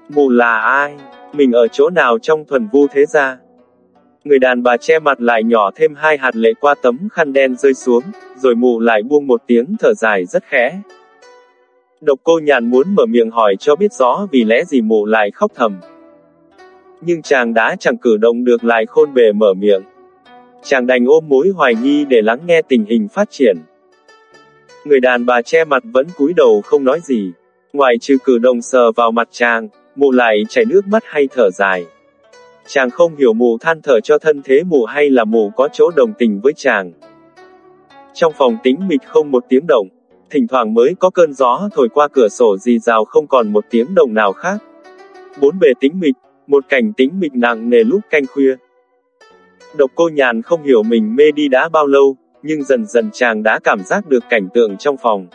Speaker 1: mù là ai? Mình ở chỗ nào trong thuần vu thế gia? Người đàn bà che mặt lại nhỏ thêm hai hạt lệ qua tấm khăn đen rơi xuống, rồi mù lại buông một tiếng thở dài rất khẽ. Độc cô nhàn muốn mở miệng hỏi cho biết rõ vì lẽ gì mụ lại khóc thầm. Nhưng chàng đã chẳng cử động được lại khôn bề mở miệng. Chàng đành ôm mối hoài nghi để lắng nghe tình hình phát triển. Người đàn bà che mặt vẫn cúi đầu không nói gì. Ngoài trừ cử động sờ vào mặt chàng, mụ lại chảy nước mắt hay thở dài. Chàng không hiểu mù than thở cho thân thế mù hay là mù có chỗ đồng tình với chàng. Trong phòng tĩnh mịch không một tiếng động, thỉnh thoảng mới có cơn gió thổi qua cửa sổ rì rào không còn một tiếng động nào khác. Bốn bề tĩnh mịch, một cảnh tĩnh mịch nặng nề lúc canh khuya. Độc cô nhàn không hiểu mình mê đi đã bao lâu, nhưng dần dần chàng đã cảm giác được cảnh tượng trong phòng.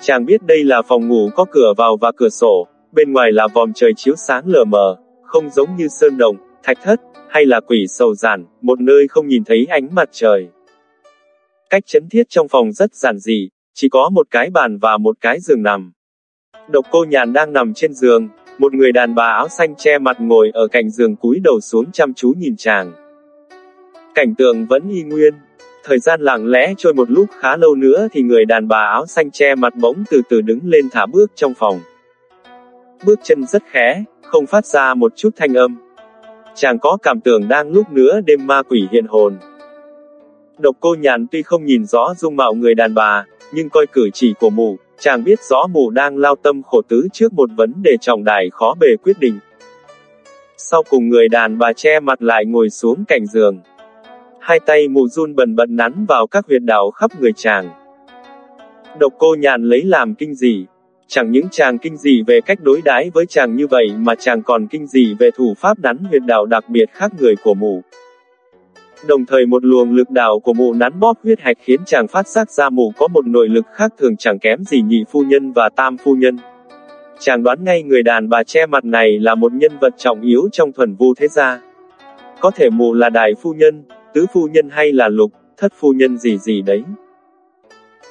Speaker 1: Chàng biết đây là phòng ngủ có cửa vào và cửa sổ, bên ngoài là vòm trời chiếu sáng lờ mờ, không giống như sơn đồng, thạch thất, hay là quỷ sầu giản, một nơi không nhìn thấy ánh mặt trời. Cách chấn thiết trong phòng rất giản dị, chỉ có một cái bàn và một cái giường nằm. Độc cô nhàn đang nằm trên giường, một người đàn bà áo xanh che mặt ngồi ở cạnh giường cúi đầu xuống chăm chú nhìn chàng. Cảnh tượng vẫn y nguyên. Thời gian lặng lẽ trôi một lúc khá lâu nữa thì người đàn bà áo xanh che mặt bỗng từ từ đứng lên thả bước trong phòng. Bước chân rất khẽ, không phát ra một chút thanh âm. Chàng có cảm tưởng đang lúc nữa đêm ma quỷ hiện hồn. Độc cô nhàn tuy không nhìn rõ dung mạo người đàn bà, nhưng coi cử chỉ của mụ, chàng biết rõ mụ đang lao tâm khổ tứ trước một vấn đề trọng đại khó bề quyết định. Sau cùng người đàn bà che mặt lại ngồi xuống cạnh giường. Hai tay mụ run bần bật nắn vào các huyệt đạo khắp người chàng. Độc cô nhàn lấy làm kinh dị. Chẳng những chàng kinh dị về cách đối đãi với chàng như vậy mà chàng còn kinh dị về thủ pháp nắn huyệt đạo đặc biệt khác người của mụ. Đồng thời một luồng lực đạo của mụ nắn bóp huyết hạch khiến chàng phát giác ra mụ có một nội lực khác thường chẳng kém gì nhị phu nhân và tam phu nhân. Chàng đoán ngay người đàn bà che mặt này là một nhân vật trọng yếu trong thuần vu thế gia. Có thể mụ là đại phu nhân, tứ phu nhân hay là lục, thất phu nhân gì gì đấy.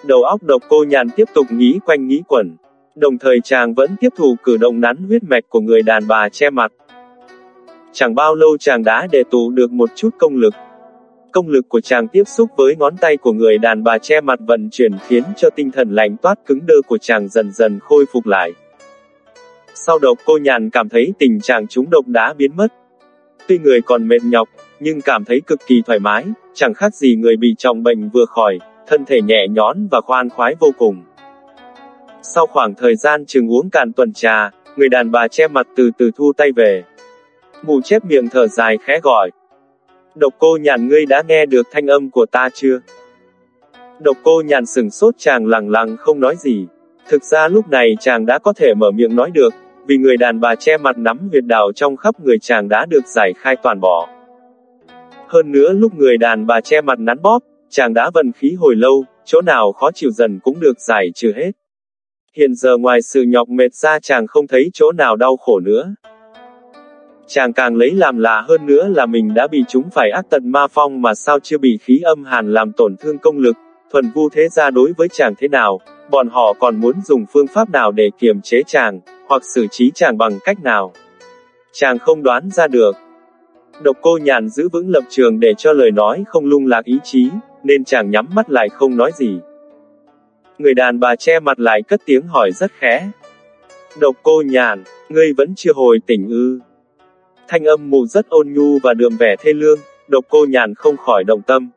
Speaker 1: Đầu óc độc cô nhàn tiếp tục nghĩ quanh nghĩ quẩn. Đồng thời chàng vẫn tiếp thủ cử động nắn huyết mạch của người đàn bà che mặt. Chẳng bao lâu chàng đã đề tụ được một chút công lực. Công lực của chàng tiếp xúc với ngón tay của người đàn bà che mặt vận chuyển khiến cho tinh thần lạnh toát cứng đơ của chàng dần dần khôi phục lại. Sau độc cô nhàn cảm thấy tình trạng trúng độc đã biến mất. Tuy người còn mệt nhọc, nhưng cảm thấy cực kỳ thoải mái, chẳng khác gì người bị trọng bệnh vừa khỏi, thân thể nhẹ nhõn và khoan khoái vô cùng. Sau khoảng thời gian chừng uống cạn tuần trà, người đàn bà che mặt từ từ thu tay về. Mụ chép miệng thở dài khẽ gọi. Độc cô nhàn ngươi đã nghe được thanh âm của ta chưa? Độc cô nhàn sừng sốt chàng lặng lặng không nói gì. Thực ra lúc này chàng đã có thể mở miệng nói được, vì người đàn bà che mặt nắm huyệt đảo trong khắp người chàng đã được giải khai toàn bỏ. Hơn nữa lúc người đàn bà che mặt nắn bóp, chàng đã vận khí hồi lâu, chỗ nào khó chịu dần cũng được giải trừ hết. Hiện giờ ngoài sự nhọc mệt ra chàng không thấy chỗ nào đau khổ nữa. Chàng càng lấy làm lạ hơn nữa là mình đã bị chúng phải ác tận ma phong mà sao chưa bị khí âm hàn làm tổn thương công lực, thuần vu thế ra đối với chàng thế nào, bọn họ còn muốn dùng phương pháp nào để kiềm chế chàng, hoặc xử trí chàng bằng cách nào. Chàng không đoán ra được. Độc cô nhàn giữ vững lập trường để cho lời nói không lung lạc ý chí, nên chàng nhắm mắt lại không nói gì. Người đàn bà che mặt lại cất tiếng hỏi rất khẽ. Độc cô nhàn, ngươi vẫn chưa hồi tỉnh ư. Thanh âm mù rất ôn nhu và đượm vẻ thê lương, độc cô nhàn không khỏi động tâm.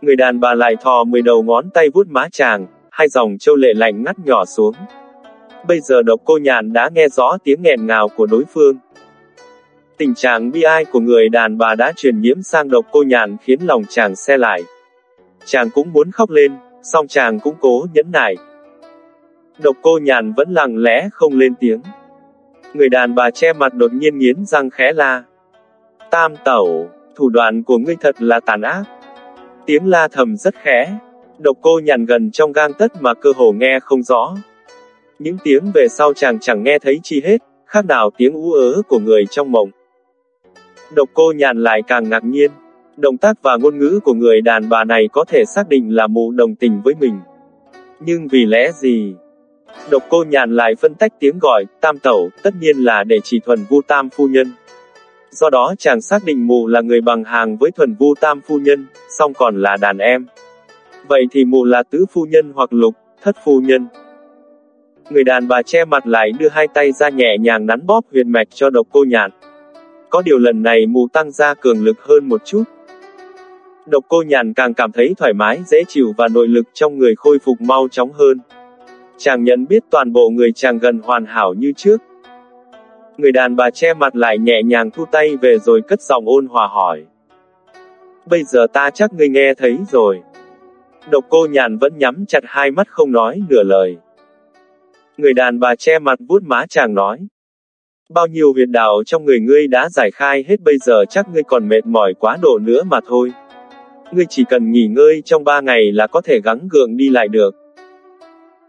Speaker 1: Người đàn bà lại thò mười đầu ngón tay vuốt má chàng, hai dòng châu lệ lạnh ngắt nhỏ xuống. Bây giờ độc cô nhàn đã nghe rõ tiếng nghẹn ngào của đối phương. Tình trạng bi ai của người đàn bà đã truyền nhiễm sang độc cô nhàn khiến lòng chàng xe lại. Chàng cũng muốn khóc lên, song chàng cũng cố nhẫn nại. Độc cô nhàn vẫn lặng lẽ không lên tiếng. Người đàn bà che mặt đột nhiên nghiến răng khẽ la. Tam tẩu, thủ đoạn của ngươi thật là tàn ác. Tiếng la thầm rất khẽ. Độc cô nhàn gần trong gang tất mà cơ hồ nghe không rõ. Những tiếng về sau chàng chẳng nghe thấy chi hết, khác nào tiếng ú ớ của người trong mộng. Độc cô nhàn lại càng ngạc nhiên. Động tác và ngôn ngữ của người đàn bà này có thể xác định là mụ đồng tình với mình. Nhưng vì lẽ gì? Độc cô nhàn lại phân tách tiếng gọi, tam tẩu, tất nhiên là để chỉ thuần vu tam phu nhân. Do đó chàng xác định mụ là người bằng hàng với thuần vu tam phu nhân, song còn là đàn em. Vậy thì mụ là tứ phu nhân hoặc lục, thất phu nhân. Người đàn bà che mặt lại đưa hai tay ra nhẹ nhàng nắn bóp huyền mạch cho độc cô nhàn. Có điều lần này mù tăng ra cường lực hơn một chút. Độc cô nhàn càng cảm thấy thoải mái, dễ chịu và nội lực trong người khôi phục mau chóng hơn. Chàng nhận biết toàn bộ người chàng gần hoàn hảo như trước. Người đàn bà che mặt lại nhẹ nhàng thu tay về rồi cất giọng ôn hòa hỏi. Bây giờ ta chắc ngươi nghe thấy rồi. Độc cô nhàn vẫn nhắm chặt hai mắt không nói nửa lời. Người đàn bà che mặt vuốt má chàng nói. Bao nhiêu huyệt đạo trong người ngươi đã giải khai hết bây giờ chắc ngươi còn mệt mỏi quá độ nữa mà thôi. Ngươi chỉ cần nghỉ ngơi trong ba ngày là có thể gắng gượng đi lại được.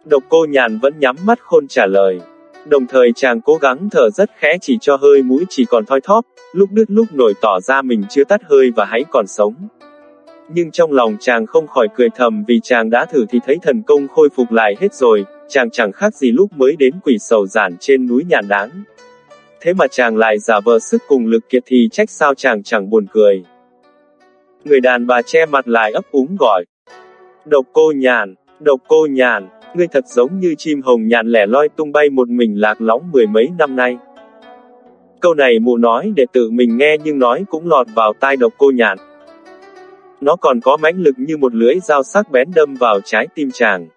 Speaker 1: Độc cô nhàn vẫn nhắm mắt khôn trả lời. Đồng thời chàng cố gắng thở rất khẽ chỉ cho hơi mũi chỉ còn thoi thóp, lúc đứt lúc nổi tỏ ra mình chưa tắt hơi và hãy còn sống. Nhưng trong lòng chàng không khỏi cười thầm vì chàng đã thử thì thấy thần công khôi phục lại hết rồi, chàng chẳng khác gì lúc mới đến quỷ sầu giản trên núi nhàn đáng. Thế mà chàng lại giả vờ sức cùng lực kiệt thì trách sao chàng chẳng buồn cười. Người đàn bà che mặt lại ấp úng gọi. Độc cô nhàn, độc cô nhàn, ngươi thật giống như chim hồng nhàn lẻ loi tung bay một mình lạc lõng mười mấy năm nay. Câu này mụ nói để tự mình nghe nhưng nói cũng lọt vào tai độc cô nhàn. Nó còn có mãnh lực như một lưỡi dao sắc bén đâm vào trái tim chàng.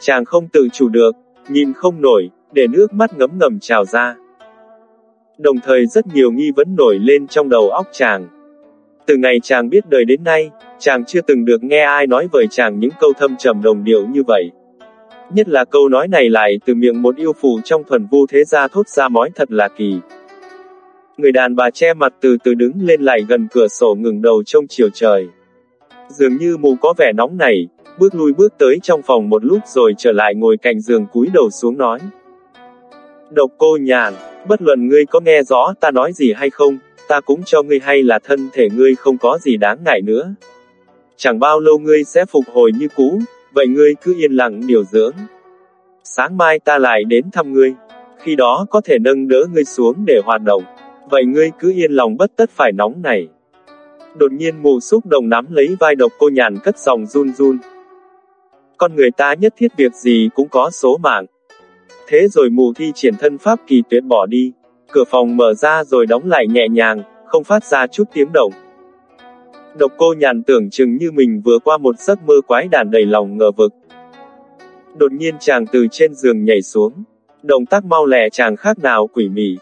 Speaker 1: Chàng không tự chủ được, nhìn không nổi, để nước mắt ngấm ngầm trào ra. Đồng thời rất nhiều nghi vấn nổi lên trong đầu óc chàng. Từ ngày chàng biết đời đến nay, chàng chưa từng được nghe ai nói với chàng những câu thâm trầm đồng điệu như vậy. Nhất là câu nói này lại từ miệng một yêu phù trong thuần vu thế gia thốt ra mói thật là kỳ. Người đàn bà che mặt từ từ đứng lên lại gần cửa sổ ngừng đầu trông chiều trời. Dường như mù có vẻ nóng này, bước lui bước tới trong phòng một lúc rồi trở lại ngồi cạnh giường cúi đầu xuống nói. Độc cô nhàn, bất luận ngươi có nghe rõ ta nói gì hay không, ta cũng cho ngươi hay là thân thể ngươi không có gì đáng ngại nữa. Chẳng bao lâu ngươi sẽ phục hồi như cũ, vậy ngươi cứ yên lặng điều dưỡng. Sáng mai ta lại đến thăm ngươi, khi đó có thể nâng đỡ ngươi xuống để hoạt động, vậy ngươi cứ yên lòng bất tất phải nóng này. Đột nhiên mù xúc đồng nắm lấy vai độc cô nhàn cất dòng run run. Con người ta nhất thiết việc gì cũng có số mạng. Thế rồi mù thi triển thân pháp kỳ tuyệt bỏ đi, cửa phòng mở ra rồi đóng lại nhẹ nhàng, không phát ra chút tiếng động. Độc cô nhàn tưởng chừng như mình vừa qua một giấc mơ quái đàn đầy lòng ngờ vực. Đột nhiên chàng từ trên giường nhảy xuống. Động tác mau lẹ chàng khác nào quỷ mị.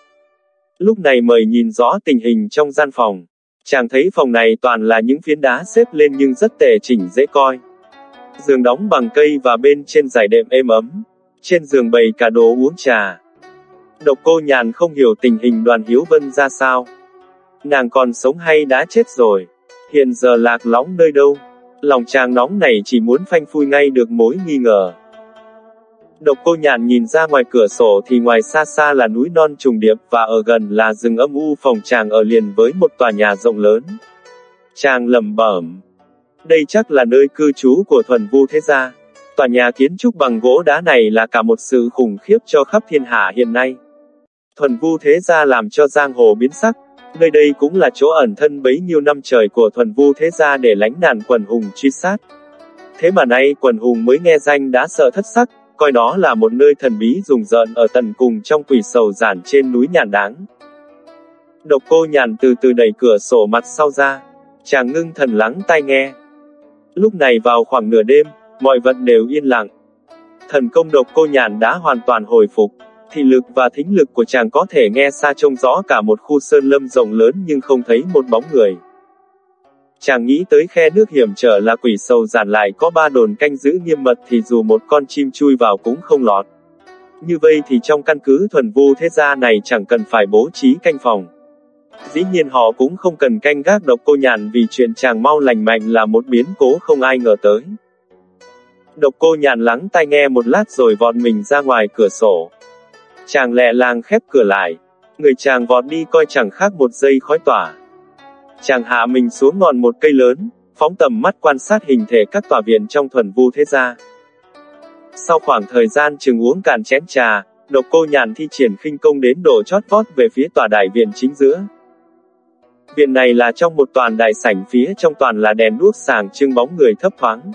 Speaker 1: Lúc này mời nhìn rõ tình hình trong gian phòng. Chàng thấy phòng này toàn là những phiến đá xếp lên nhưng rất tề chỉnh dễ coi. Giường đóng bằng cây và bên trên giải đệm êm ấm. Trên giường bày cả đồ uống trà. Độc cô nhàn không hiểu tình hình đoàn hiếu vân ra sao. Nàng còn sống hay đã chết rồi. Hiện giờ lạc lõng nơi đâu? Lòng chàng nóng này chỉ muốn phanh phui ngay được mối nghi ngờ. Độc cô nhàn nhìn ra ngoài cửa sổ thì ngoài xa xa là núi non trùng điệp và ở gần là rừng âm u phòng chàng ở liền với một tòa nhà rộng lớn. Chàng lầm bẩm. Đây chắc là nơi cư trú của thuần vu thế gia. Tòa nhà kiến trúc bằng gỗ đá này là cả một sự khủng khiếp cho khắp thiên hạ hiện nay. Thuần vu thế gia làm cho giang hồ biến sắc, Nơi đây cũng là chỗ ẩn thân bấy nhiêu năm trời của thuần vu thế gia để lánh nạn quần hùng truy sát. Thế mà nay quần hùng mới nghe danh đã sợ thất sắc, coi đó là một nơi thần bí rùng rợn ở tận cùng trong quỷ sầu giản trên núi nhàn đáng. Độc cô nhàn từ từ đẩy cửa sổ mặt sau ra, chàng ngưng thần lắng tai nghe. Lúc này vào khoảng nửa đêm, mọi vật đều yên lặng. Thần công độc cô nhàn đã hoàn toàn hồi phục, thì lực và thính lực của chàng có thể nghe xa trông rõ cả một khu sơn lâm rộng lớn nhưng không thấy một bóng người. Chàng nghĩ tới khe nước hiểm trở là quỷ sâu giản lại có ba đồn canh giữ nghiêm mật thì dù một con chim chui vào cũng không lọt. Như vậy thì trong căn cứ thuần vu thế gia này chẳng cần phải bố trí canh phòng. Dĩ nhiên họ cũng không cần canh gác độc cô nhàn vì chuyện chàng mau lành mạnh là một biến cố không ai ngờ tới. Độc cô nhàn lắng tai nghe một lát rồi vọt mình ra ngoài cửa sổ. Chàng lẹ làng khép cửa lại. Người chàng vọt đi coi chẳng khác một giây khói tỏa. Chàng hạ mình xuống ngọn một cây lớn, phóng tầm mắt quan sát hình thể các tòa viện trong thuần vu thế gia. Sau khoảng thời gian chừng uống cạn chén trà, độc cô nhàn thi triển khinh công đến độ chót vót về phía tòa đại viện chính giữa. Viện này là trong một toàn đại sảnh phía trong toàn là đèn đuốc sàng trưng bóng người thấp thoáng.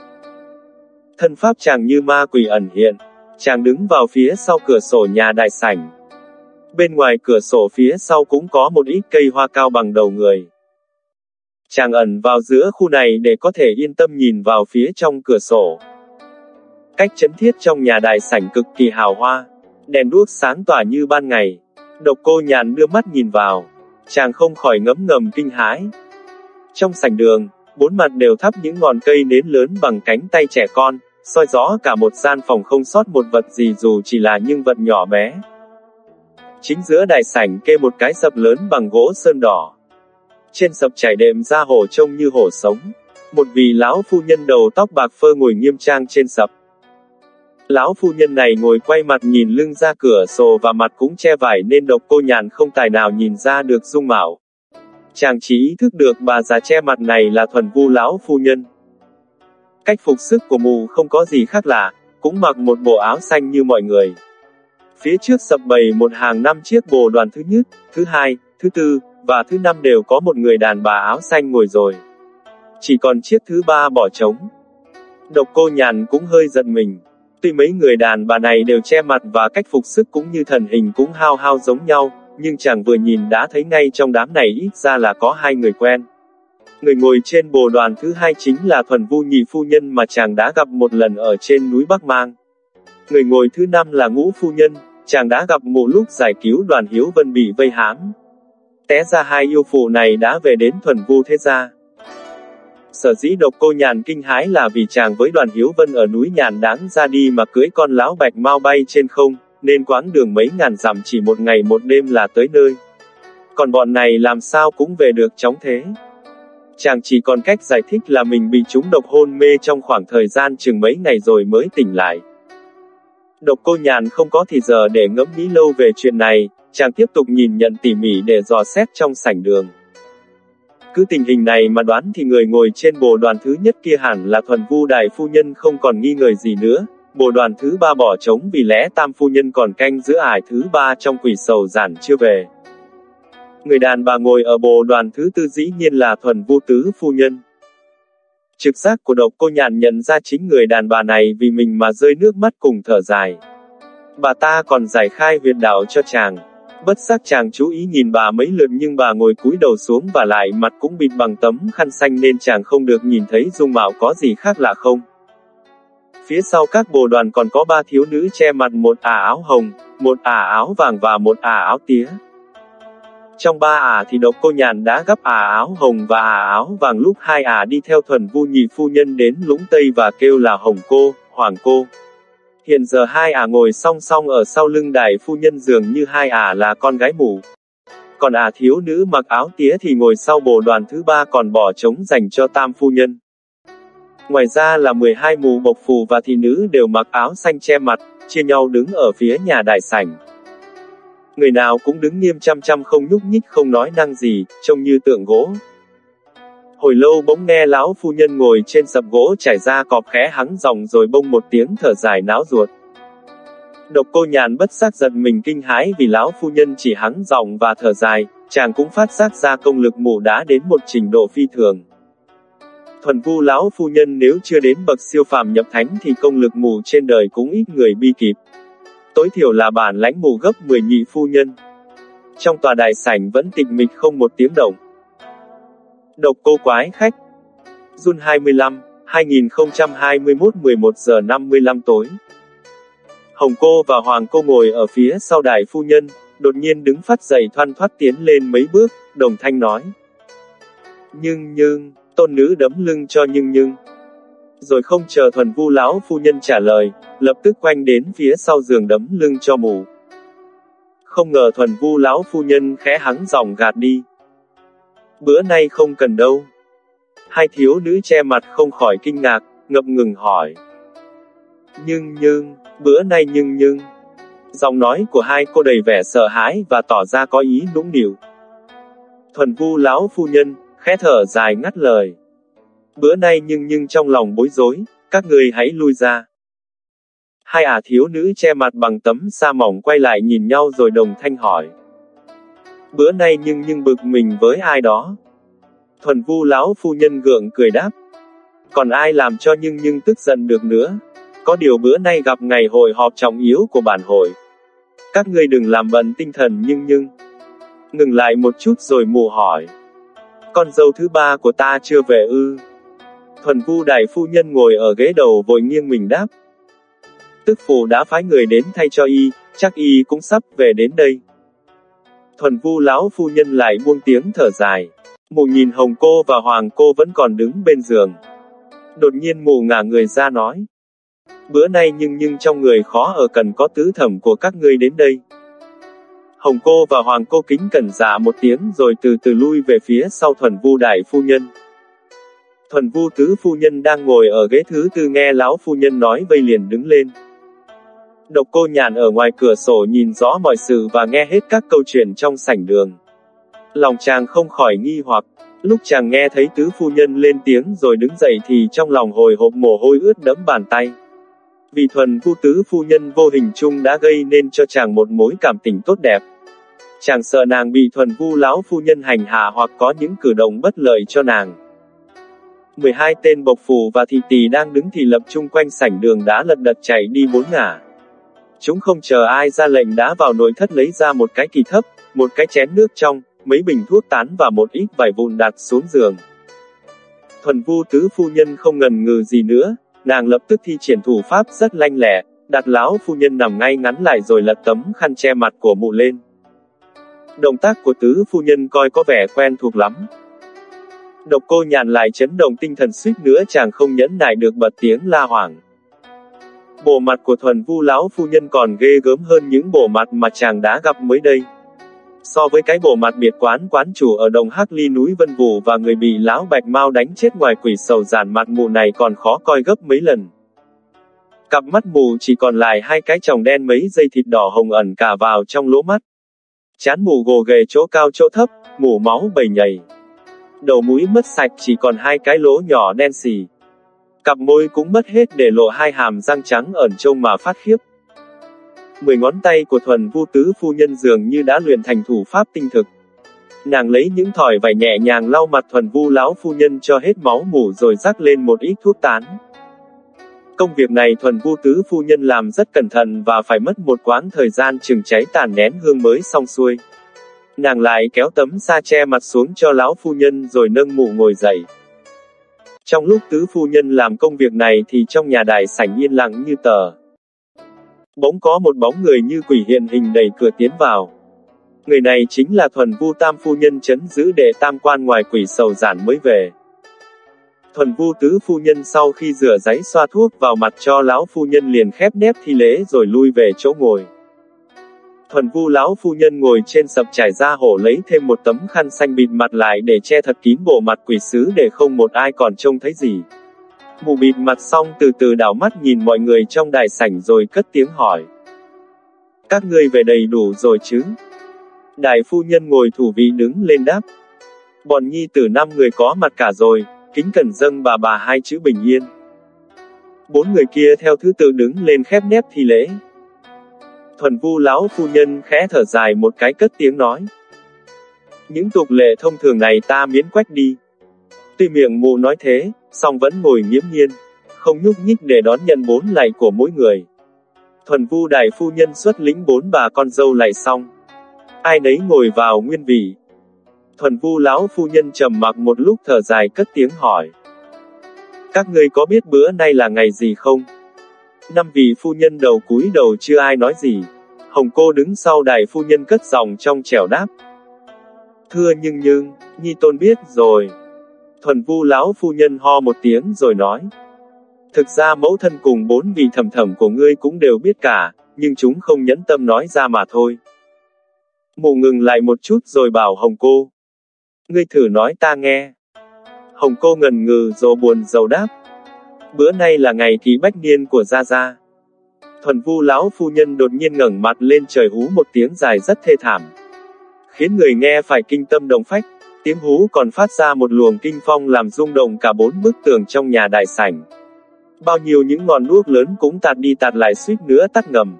Speaker 1: Thân pháp chàng như ma quỷ ẩn hiện, Chàng đứng vào phía sau cửa sổ nhà đại sảnh. Bên ngoài cửa sổ phía sau cũng có một ít cây hoa cao bằng đầu người. Chàng ẩn vào giữa khu này để có thể yên tâm nhìn vào phía trong cửa sổ. Cách chấn thiết trong nhà đại sảnh cực kỳ hào hoa, đèn đuốc sáng tỏa như ban ngày. Độc cô nhàn đưa mắt nhìn vào, chàng không khỏi ngấm ngầm kinh hãi. Trong sảnh đường, Bốn mặt đều thắp những ngọn cây nến lớn bằng cánh tay trẻ con, soi rõ cả một gian phòng không sót một vật gì dù chỉ là những vật nhỏ bé. Chính giữa đại sảnh kê một cái sập lớn bằng gỗ sơn đỏ. Trên sập trải đệm ra hổ trông như hổ sống. Một vị lão phu nhân đầu tóc bạc phơ ngồi nghiêm trang trên sập. Lão phu nhân này ngồi quay mặt nhìn lưng ra cửa sổ và mặt cũng che vải nên độc cô nhàn không tài nào nhìn ra được dung mạo. Chàng chỉ ý thức được bà già che mặt này là thuần vu lão phu nhân. Cách phục sức của mù không có gì khác lạ, cũng mặc một bộ áo xanh như mọi người. Phía trước sập bầy một hàng năm chiếc bồ đoàn thứ nhất, thứ hai, thứ tư, và thứ năm đều có một người đàn bà áo xanh ngồi rồi. Chỉ còn chiếc thứ ba bỏ trống. Độc cô nhàn cũng hơi giận mình. Tuy mấy người đàn bà này đều che mặt và cách phục sức cũng như thần hình cũng hao hao giống nhau, nhưng chàng vừa nhìn đã thấy ngay trong đám này ít ra là có hai người quen. Người ngồi trên bồ đoàn thứ hai chính là thuần vu nhị phu nhân mà chàng đã gặp một lần ở trên núi Bắc Mang. Người ngồi thứ năm là ngũ phu nhân, chàng đã gặp một lúc giải cứu đoàn Hiếu Vân bị vây hãm. Té ra hai yêu phụ này đã về đến thuần vu thế gia. Sở dĩ độc cô nhàn kinh hái là vì chàng với đoàn Hiếu Vân ở núi nhàn đáng ra đi mà cưới con lão bạch mau bay trên không, nên quãng đường mấy ngàn dặm chỉ một ngày một đêm là tới nơi. Còn bọn này làm sao cũng về được chóng thế. Chàng chỉ còn cách giải thích là mình bị chúng độc hôn mê trong khoảng thời gian chừng mấy ngày rồi mới tỉnh lại. Độc cô nhàn không có thì giờ để ngẫm nghĩ lâu về chuyện này, chàng tiếp tục nhìn nhận tỉ mỉ để dò xét trong sảnh đường. Cứ tình hình này mà đoán thì người ngồi trên bồ đoàn thứ nhất kia hẳn là thuần vu đại phu nhân không còn nghi ngờ gì nữa, bồ đoàn thứ ba bỏ trống vì lẽ tam phu nhân còn canh giữa ải thứ ba trong quỷ sầu giản chưa về. Người đàn bà ngồi ở bồ đoàn thứ tư dĩ nhiên là thuần vu tứ phu nhân. Trực giác của độc cô nhàn nhận ra chính người đàn bà này vì mình mà rơi nước mắt cùng thở dài. Bà ta còn giải khai huyệt đạo cho chàng. Bất giác chàng chú ý nhìn bà mấy lượt nhưng bà ngồi cúi đầu xuống và lại mặt cũng bịt bằng tấm khăn xanh nên chàng không được nhìn thấy dung mạo có gì khác lạ không. Phía sau các bồ đoàn còn có ba thiếu nữ che mặt một ả áo hồng, một ả áo vàng và một ả áo tía. Trong ba ả thì độc cô nhàn đã gấp ả à áo hồng và ả áo vàng lúc hai ả đi theo thuần vu nhị phu nhân đến lũng tây và kêu là hồng cô, hoàng cô. Hiện giờ hai ả ngồi song song ở sau lưng đại phu nhân dường như hai ả là con gái mù. Còn ả thiếu nữ mặc áo tía thì ngồi sau bồ đoàn thứ ba còn bỏ trống dành cho tam phu nhân. Ngoài ra là 12 mù bộc phù và thị nữ đều mặc áo xanh che mặt, chia nhau đứng ở phía nhà đại sảnh. Người nào cũng đứng nghiêm chăm chăm không nhúc nhích không nói năng gì, trông như tượng gỗ. Hồi lâu bỗng nghe lão phu nhân ngồi trên sập gỗ trải ra cọp khẽ hắng dòng rồi bông một tiếng thở dài náo ruột. Độc cô nhàn bất giác giật mình kinh hãi vì lão phu nhân chỉ hắng dòng và thở dài, chàng cũng phát giác ra công lực mù đá đến một trình độ phi thường. Thuần vu lão phu nhân nếu chưa đến bậc siêu phàm nhập thánh thì công lực mù trên đời cũng ít người bi kịp. Tối thiểu là bản lãnh mù gấp 10 nhị phu nhân. Trong tòa đại sảnh vẫn tịch mịch không một tiếng động. Độc cô quái khách. Jun 25, 2021 11 giờ 55 tối. Hồng cô và Hoàng cô ngồi ở phía sau đại phu nhân, đột nhiên đứng phát dậy thoăn thoát tiến lên mấy bước, đồng thanh nói. Nhưng nhưng, tôn nữ đấm lưng cho nhưng nhưng. Rồi không chờ thuần vu lão phu nhân trả lời, lập tức quanh đến phía sau giường đấm lưng cho mù. Không ngờ thuần vu lão phu nhân khẽ hắng dòng gạt đi. Bữa nay không cần đâu. Hai thiếu nữ che mặt không khỏi kinh ngạc, ngập ngừng hỏi. Nhưng nhưng, bữa nay nhưng nhưng. Giọng nói của hai cô đầy vẻ sợ hãi và tỏ ra có ý nũng nịu. Thuần vu lão phu nhân, khẽ thở dài ngắt lời. Bữa nay nhưng nhưng trong lòng bối rối, các người hãy lui ra. Hai ả thiếu nữ che mặt bằng tấm sa mỏng quay lại nhìn nhau rồi đồng thanh hỏi. Bữa nay nhưng nhưng bực mình với ai đó. Thuần vu lão phu nhân gượng cười đáp. Còn ai làm cho nhưng nhưng tức giận được nữa. Có điều bữa nay gặp ngày hội họp trọng yếu của bản hội. Các ngươi đừng làm bận tinh thần nhưng nhưng. Ngừng lại một chút rồi mù hỏi. Con dâu thứ ba của ta chưa về ư. Thuần vu đại phu nhân ngồi ở ghế đầu vội nghiêng mình đáp. Tức phụ đã phái người đến thay cho y, chắc y cũng sắp về đến đây. Thuần vu lão phu nhân lại buông tiếng thở dài. Mụ nhìn hồng cô và hoàng cô vẫn còn đứng bên giường. Đột nhiên mụ ngả người ra nói. Bữa nay nhưng nhưng trong người khó ở cần có tứ thẩm của các ngươi đến đây. Hồng cô và hoàng cô kính cẩn dạ một tiếng rồi từ từ lui về phía sau thuần vu đại phu nhân. Thuần vu tứ phu nhân đang ngồi ở ghế thứ tư nghe lão phu nhân nói vây liền đứng lên. Độc cô nhàn ở ngoài cửa sổ nhìn rõ mọi sự và nghe hết các câu chuyện trong sảnh đường. Lòng chàng không khỏi nghi hoặc, lúc chàng nghe thấy tứ phu nhân lên tiếng rồi đứng dậy thì trong lòng hồi hộp mồ hôi ướt đẫm bàn tay. Vì thuần vu tứ phu nhân vô hình chung đã gây nên cho chàng một mối cảm tình tốt đẹp. Chàng sợ nàng bị thuần vu lão phu nhân hành hạ hoặc có những cử động bất lợi cho nàng. 12 tên bộc phù và thị tỳ đang đứng thì lập chung quanh sảnh đường đã lật đật chạy đi bốn ngả. Chúng không chờ ai ra lệnh đã vào nội thất lấy ra một cái kỳ thấp, một cái chén nước trong, mấy bình thuốc tán và một ít vải vụn đặt xuống giường. Thuần vu tứ phu nhân không ngần ngừ gì nữa, nàng lập tức thi triển thủ pháp rất lanh lẹ, đặt lão phu nhân nằm ngay ngắn lại rồi lật tấm khăn che mặt của mụ lên. Động tác của tứ phu nhân coi có vẻ quen thuộc lắm. Độc cô nhàn lại chấn động tinh thần suýt nữa chàng không nhẫn nại được bật tiếng la hoảng. Bộ mặt của thuần vu lão phu nhân còn ghê gớm hơn những bộ mặt mà chàng đã gặp mới đây. So với cái bộ mặt biệt quán quán chủ ở đồng Hắc Ly núi Vân Vũ và người bị lão Bạch Mao đánh chết ngoài quỷ sầu giản mặt mù này còn khó coi gấp mấy lần. Cặp mắt mù chỉ còn lại hai cái tròng đen mấy dây thịt đỏ hồng ẩn cả vào trong lỗ mắt. Chán mù gồ ghề chỗ cao chỗ thấp, mù máu bầy nhầy. Đầu mũi mất sạch chỉ còn hai cái lỗ nhỏ đen xì. Cặp môi cũng mất hết để lộ hai hàm răng trắng ẩn trông mà phát khiếp. Mười ngón tay của thuần vu tứ phu nhân dường như đã luyện thành thủ pháp tinh thực. Nàng lấy những thỏi vải nhẹ nhàng lau mặt thuần vu lão phu nhân cho hết máu mủ rồi rắc lên một ít thuốc tán. Công việc này thuần vu tứ phu nhân làm rất cẩn thận và phải mất một quãng thời gian chừng cháy tàn nén hương mới xong xuôi. Nàng lại kéo tấm sa che mặt xuống cho lão phu nhân rồi nâng mụ ngồi dậy. Trong lúc tứ phu nhân làm công việc này thì trong nhà đại sảnh yên lặng như tờ. Bỗng có một bóng người như quỷ hiện hình đầy cửa tiến vào. Người này chính là thuần vu tam phu nhân chấn giữ đệ tam quan ngoài quỷ sầu giản mới về. Thuần vu tứ phu nhân sau khi rửa giấy xoa thuốc vào mặt cho lão phu nhân liền khép nép thi lễ rồi lui về chỗ ngồi. Thuần vu lão phu nhân ngồi trên sập trải ra hổ lấy thêm một tấm khăn xanh bịt mặt lại để che thật kín bộ mặt quỷ sứ để không một ai còn trông thấy gì. Mụ bịt mặt xong từ từ đảo mắt nhìn mọi người trong đại sảnh rồi cất tiếng hỏi. Các ngươi về đầy đủ rồi chứ? Đại phu nhân ngồi thủ vị đứng lên đáp. Bọn nhi tử năm người có mặt cả rồi, kính cẩn dâng bà bà hai chữ bình yên. Bốn người kia theo thứ tự đứng lên khép nép thi lễ. Thuần vu lão phu nhân khẽ thở dài một cái cất tiếng nói. Những tục lệ thông thường này ta miễn quách đi. Tuy miệng mù nói thế, song vẫn ngồi nghiễm nhiên, không nhúc nhích để đón nhận bốn lạy của mỗi người. Thuần vu đại phu nhân xuất lĩnh bốn bà con dâu lạy xong. Ai nấy ngồi vào nguyên vị. Thuần vu lão phu nhân trầm mặc một lúc thở dài cất tiếng hỏi. Các ngươi có biết bữa nay là ngày gì không? Năm vị phu nhân đầu cúi đầu chưa ai nói gì. Hồng cô đứng sau đại phu nhân cất giọng trong trẻo đáp. Thưa nhưng nhưng, Nhi Tôn biết rồi. Thuần vu lão phu nhân ho một tiếng rồi nói. Thực ra mẫu thân cùng bốn vị thầm thầm của ngươi cũng đều biết cả, nhưng chúng không nhẫn tâm nói ra mà thôi. Mụ ngừng lại một chút rồi bảo Hồng cô. Ngươi thử nói ta nghe. Hồng cô ngần ngừ rồi buồn dầu đáp. Bữa nay là ngày ký bách niên của Gia Gia. Thuần vu lão phu nhân đột nhiên ngẩng mặt lên trời hú một tiếng dài rất thê thảm. Khiến người nghe phải kinh tâm đồng phách, tiếng hú còn phát ra một luồng kinh phong làm rung động cả bốn bức tường trong nhà đại sảnh. Bao nhiêu những ngọn đuốc lớn cũng tạt đi tạt lại suýt nữa tắt ngầm.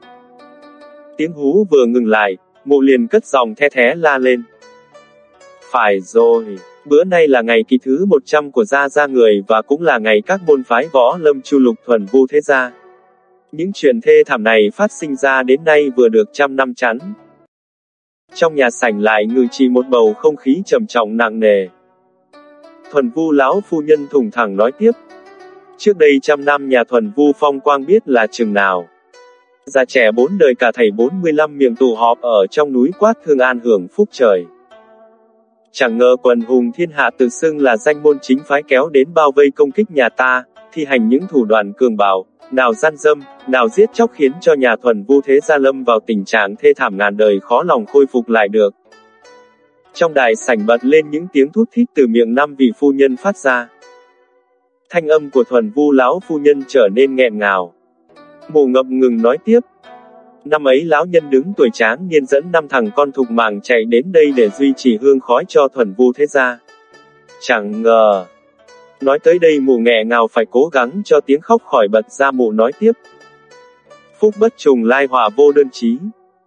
Speaker 1: Tiếng hú vừa ngừng lại, mụ liền cất dòng the thé la lên. Phải rồi, bữa nay là ngày kỳ thứ 100 của gia gia người và cũng là ngày các môn phái võ lâm chu lục thuần vu thế gia. Những chuyện thê thảm này phát sinh ra đến nay vừa được trăm năm chắn. Trong nhà sảnh lại ngự trì một bầu không khí trầm trọng nặng nề. Thuần vu lão phu nhân thùng thẳng nói tiếp. Trước đây trăm năm nhà thuần vu phong quang biết là chừng nào. Già trẻ bốn đời cả thầy 45 miệng tụ họp ở trong núi quát thương an hưởng phúc trời chẳng ngờ quần hùng thiên hạ tự xưng là danh môn chính phái kéo đến bao vây công kích nhà ta, thi hành những thủ đoạn cường bạo, nào gian dâm, nào giết chóc khiến cho nhà thuần vu thế gia lâm vào tình trạng thê thảm ngàn đời khó lòng khôi phục lại được. Trong đài sảnh bật lên những tiếng thút thít từ miệng năm vị phu nhân phát ra. Thanh âm của thuần vu lão phu nhân trở nên nghẹn ngào. Mộ ngập ngừng nói tiếp. Năm ấy lão nhân đứng tuổi tráng niên dẫn năm thằng con thục mạng chạy đến đây để duy trì hương khói cho thuần vu thế gia. Chẳng ngờ. Nói tới đây mụ nghẹ ngào phải cố gắng cho tiếng khóc khỏi bật ra mụ nói tiếp. Phúc bất trùng lai họa vô đơn chí.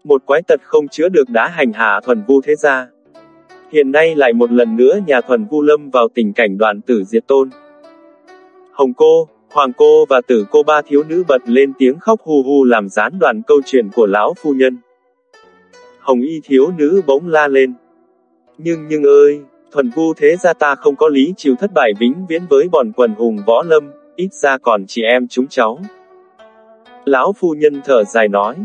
Speaker 1: Một quái tật không chữa được đã hành hạ thuần vu thế gia. Hiện nay lại một lần nữa nhà thuần vu lâm vào tình cảnh đoạn tử diệt tôn. Hồng cô, Hoàng cô và tử cô ba thiếu nữ bật lên tiếng khóc hù hù làm gián đoạn câu chuyện của lão phu nhân. Hồng y thiếu nữ bỗng la lên. Nhưng nhưng ơi, thuần vu thế ra ta không có lý chịu thất bại vĩnh viễn với bọn quần hùng võ lâm, ít ra còn chị em chúng cháu. Lão phu nhân thở dài nói.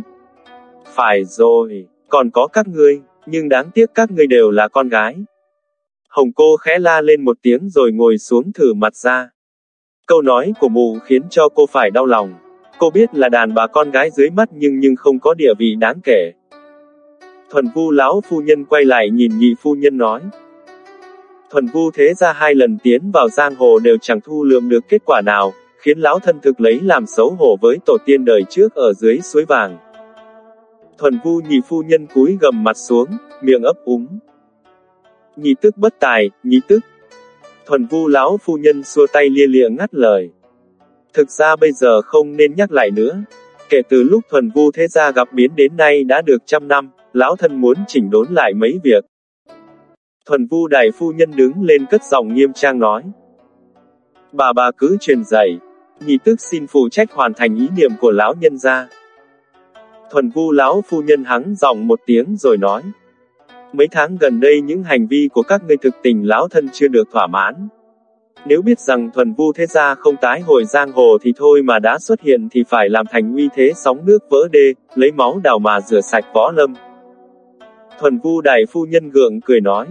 Speaker 1: Phải rồi, còn có các ngươi, nhưng đáng tiếc các ngươi đều là con gái. Hồng cô khẽ la lên một tiếng rồi ngồi xuống thử mặt ra. Câu nói của mụ khiến cho cô phải đau lòng. Cô biết là đàn bà con gái dưới mắt nhưng nhưng không có địa vị đáng kể. Thuần vu lão phu nhân quay lại nhìn nhị phu nhân nói. Thuần vu thế ra hai lần tiến vào giang hồ đều chẳng thu lượm được kết quả nào, khiến lão thân thực lấy làm xấu hổ với tổ tiên đời trước ở dưới suối vàng. Thuần vu nhị phu nhân cúi gầm mặt xuống, miệng ấp úng. Nhị tức bất tài, nhị tức, Thuần vu lão phu nhân xua tay lia lịa ngắt lời. Thực ra bây giờ không nên nhắc lại nữa. Kể từ lúc thuần vu thế gia gặp biến đến nay đã được trăm năm, lão thân muốn chỉnh đốn lại mấy việc. Thuần vu đại phu nhân đứng lên cất giọng nghiêm trang nói. Bà bà cứ truyền dạy, nhị tức xin phụ trách hoàn thành ý niệm của lão nhân gia. Thuần vu lão phu nhân hắng giọng một tiếng rồi nói. Mấy tháng gần đây những hành vi của các ngươi thực tình lão thân chưa được thỏa mãn. Nếu biết rằng thuần vu thế gia không tái hồi giang hồ thì thôi mà đã xuất hiện thì phải làm thành uy thế sóng nước vỡ đê, lấy máu đào mà rửa sạch võ lâm. Thuần vu đại phu nhân gượng cười nói.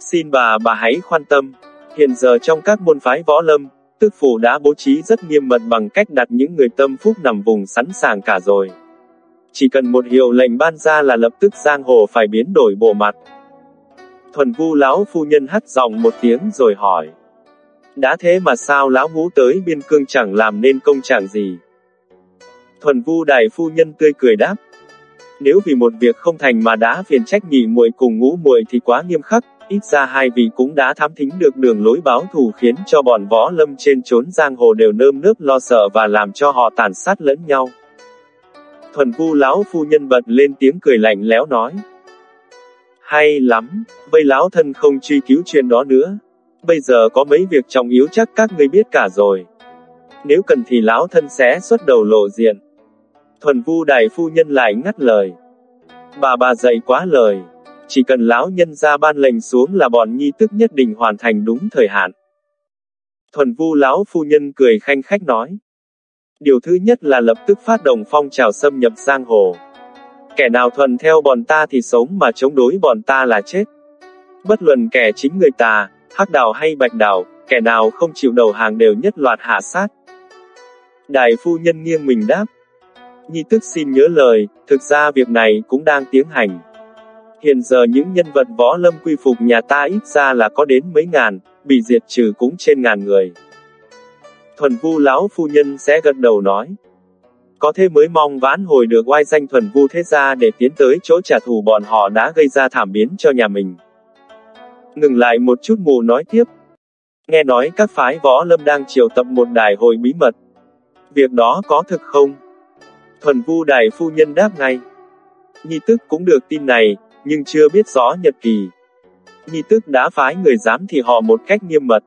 Speaker 1: Xin bà bà hãy khoan tâm. Hiện giờ trong các môn phái võ lâm, tức phủ đã bố trí rất nghiêm mật bằng cách đặt những người tâm phúc nằm vùng sẵn sàng cả rồi. Chỉ cần một hiệu lệnh ban ra là lập tức giang hồ phải biến đổi bộ mặt. Thuần vu lão phu nhân hắt giọng một tiếng rồi hỏi. Đã thế mà sao lão ngũ tới biên cương chẳng làm nên công trạng gì? Thuần vu đại phu nhân tươi cười đáp. Nếu vì một việc không thành mà đã phiền trách nhị muội cùng ngũ muội thì quá nghiêm khắc, ít ra hai vị cũng đã thám thính được đường lối báo thù khiến cho bọn võ lâm trên trốn giang hồ đều nơm nớp lo sợ và làm cho họ tàn sát lẫn nhau. Thuần vu lão phu nhân bật lên tiếng cười lạnh léo nói. Hay lắm, bây lão thân không truy cứu chuyện đó nữa. Bây giờ có mấy việc trọng yếu chắc các ngươi biết cả rồi. Nếu cần thì lão thân sẽ xuất đầu lộ diện. Thuần vu đại phu nhân lại ngắt lời. Bà bà dạy quá lời. Chỉ cần lão nhân ra ban lệnh xuống là bọn nhi tức nhất định hoàn thành đúng thời hạn. Thuần vu lão phu nhân cười khanh khách nói. Điều thứ nhất là lập tức phát động phong trào xâm nhập giang hồ. Kẻ nào thuần theo bọn ta thì sống mà chống đối bọn ta là chết. Bất luận kẻ chính người ta, hắc đảo hay bạch đảo, kẻ nào không chịu đầu hàng đều nhất loạt hạ sát. Đại phu nhân nghiêng mình đáp. Nhi tức xin nhớ lời, thực ra việc này cũng đang tiến hành. Hiện giờ những nhân vật võ lâm quy phục nhà ta ít ra là có đến mấy ngàn, bị diệt trừ cũng trên ngàn người. Thuần vu lão phu nhân sẽ gật đầu nói. Có thế mới mong vãn hồi được oai danh thuần vu thế gia để tiến tới chỗ trả thù bọn họ đã gây ra thảm biến cho nhà mình. Ngừng lại một chút mù nói tiếp. Nghe nói các phái võ lâm đang triệu tập một đại hội bí mật. Việc đó có thực không? Thuần vu đại phu nhân đáp ngay. Nhi tức cũng được tin này, nhưng chưa biết rõ nhật kỳ. Nhi tức đã phái người giám thị họ một cách nghiêm mật.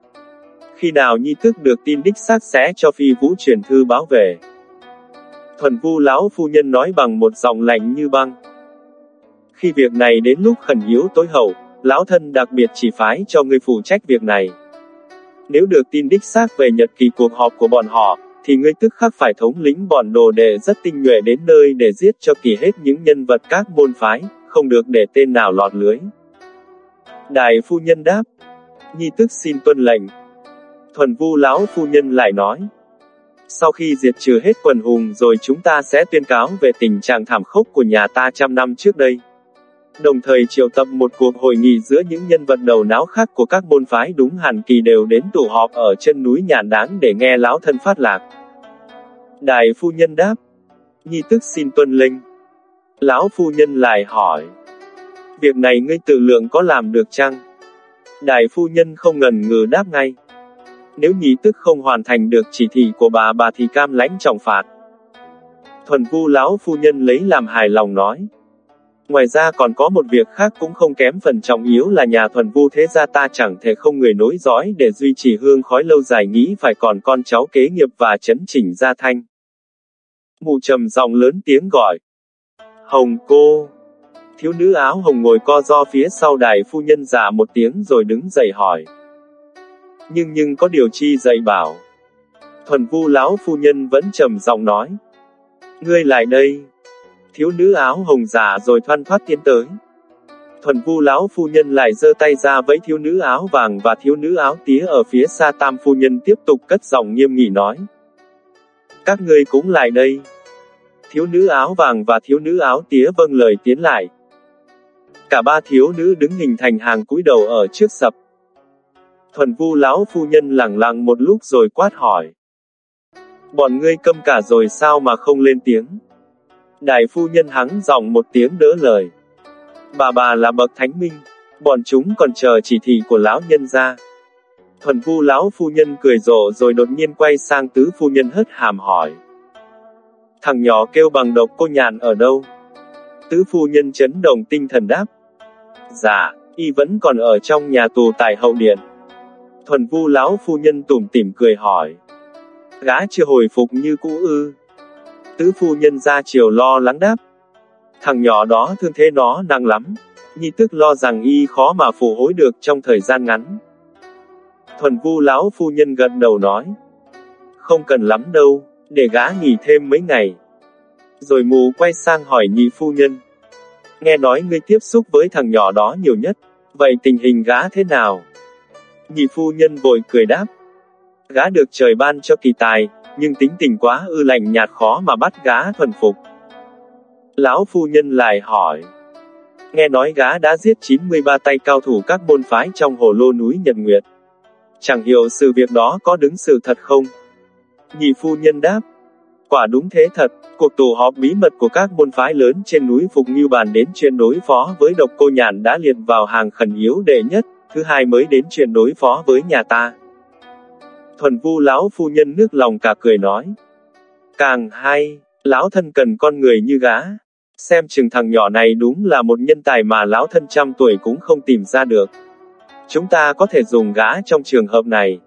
Speaker 1: Khi nào nhi thức được tin đích xác sẽ cho phi vũ truyền thư báo về. Thuần vu lão phu nhân nói bằng một giọng lạnh như băng. Khi việc này đến lúc khẩn yếu tối hậu, lão thân đặc biệt chỉ phái cho người phụ trách việc này. Nếu được tin đích xác về nhật kỳ cuộc họp của bọn họ, thì ngươi tức khắc phải thống lĩnh bọn đồ đệ rất tinh nhuệ đến nơi để giết cho kỳ hết những nhân vật các môn phái, không được để tên nào lọt lưới. Đại phu nhân đáp. Nhi tức xin tuân lệnh. Thuần vu lão phu nhân lại nói. Sau khi diệt trừ hết quần hùng rồi chúng ta sẽ tuyên cáo về tình trạng thảm khốc của nhà ta trăm năm trước đây. Đồng thời triệu tập một cuộc hội nghị giữa những nhân vật đầu não khác của các môn phái đúng hẳn kỳ đều đến tụ họp ở chân núi nhàn đáng để nghe lão thân phát lạc. Đại phu nhân đáp. Nhi tức xin tuân linh. Lão phu nhân lại hỏi. Việc này ngươi tự lượng có làm được chăng? Đại phu nhân không ngần ngừ đáp ngay. Nếu nhị tức không hoàn thành được chỉ thị của bà bà thì cam lãnh trọng phạt. Thuần vu lão phu nhân lấy làm hài lòng nói. Ngoài ra còn có một việc khác cũng không kém phần trọng yếu là nhà thuần vu thế gia ta chẳng thể không người nối dõi để duy trì hương khói lâu dài nghĩ phải còn con cháu kế nghiệp và chấn chỉnh gia thanh. Mụ trầm giọng lớn tiếng gọi. Hồng cô! Thiếu nữ áo hồng ngồi co do phía sau đài phu nhân giả một tiếng rồi đứng dậy hỏi. Nhưng nhưng có điều chi dạy bảo. Thuần vu lão phu nhân vẫn trầm giọng nói. Ngươi lại đây. Thiếu nữ áo hồng giả rồi thoăn thoát tiến tới. Thuần vu lão phu nhân lại giơ tay ra với thiếu nữ áo vàng và thiếu nữ áo tía ở phía xa tam phu nhân tiếp tục cất giọng nghiêm nghị nói. Các ngươi cũng lại đây. Thiếu nữ áo vàng và thiếu nữ áo tía vâng lời tiến lại. Cả ba thiếu nữ đứng hình thành hàng cúi đầu ở trước sập. Thuần vu lão phu nhân lặng lặng một lúc rồi quát hỏi. Bọn ngươi câm cả rồi sao mà không lên tiếng? Đại phu nhân hắng giọng một tiếng đỡ lời. Bà bà là bậc thánh minh, bọn chúng còn chờ chỉ thị của lão nhân ra. Thuần vu lão phu nhân cười rộ rồi đột nhiên quay sang tứ phu nhân hất hàm hỏi. Thằng nhỏ kêu bằng độc cô nhàn ở đâu? Tứ phu nhân chấn động tinh thần đáp. Dạ, y vẫn còn ở trong nhà tù tại hậu điện. Thuần vu lão phu nhân tủm tỉm cười hỏi. Gã chưa hồi phục như cũ ư. Tứ phu nhân ra chiều lo lắng đáp. Thằng nhỏ đó thương thế nó nặng lắm. Nhi tức lo rằng y khó mà phù hối được trong thời gian ngắn. Thuần vu lão phu nhân gật đầu nói. Không cần lắm đâu, để gã nghỉ thêm mấy ngày. Rồi mù quay sang hỏi nhị phu nhân. Nghe nói ngươi tiếp xúc với thằng nhỏ đó nhiều nhất, vậy tình hình gã thế nào? Nhị phu nhân vội cười đáp. Gã được trời ban cho kỳ tài, nhưng tính tình quá ư lạnh nhạt khó mà bắt gã thuần phục. Lão phu nhân lại hỏi. Nghe nói gã đã giết 93 tay cao thủ các môn phái trong hồ lô núi Nhật Nguyệt. Chẳng hiểu sự việc đó có đứng sự thật không? Nhị phu nhân đáp. Quả đúng thế thật, cuộc tụ họp bí mật của các môn phái lớn trên núi Phục Nghiêu bàn đến chuyện đối phó với độc cô nhàn đã liệt vào hàng khẩn yếu đệ nhất, thứ hai mới đến chuyện đối phó với nhà ta. Thuần vu lão phu nhân nước lòng cả cười nói. Càng hay, lão thân cần con người như gã. Xem chừng thằng nhỏ này đúng là một nhân tài mà lão thân trăm tuổi cũng không tìm ra được. Chúng ta có thể dùng gã trong trường hợp này.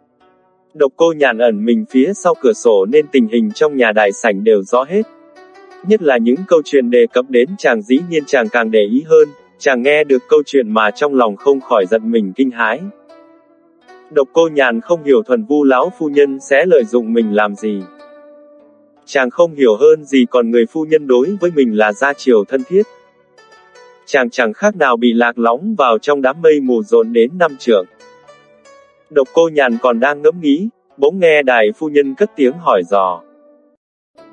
Speaker 1: Độc cô nhàn ẩn mình phía sau cửa sổ nên tình hình trong nhà đại sảnh đều rõ hết. Nhất là những câu chuyện đề cập đến chàng dĩ nhiên chàng càng để ý hơn, chàng nghe được câu chuyện mà trong lòng không khỏi giận mình kinh hái. Độc cô nhàn không hiểu thuần vu lão phu nhân sẽ lợi dụng mình làm gì. Chàng không hiểu hơn gì còn người phu nhân đối với mình là gia triều thân thiết. Chàng chẳng khác nào bị lạc lõng vào trong đám mây mù rộn đến năm trưởng. Độc cô nhàn còn đang ngẫm nghĩ, bỗng nghe đại phu nhân cất tiếng hỏi dò.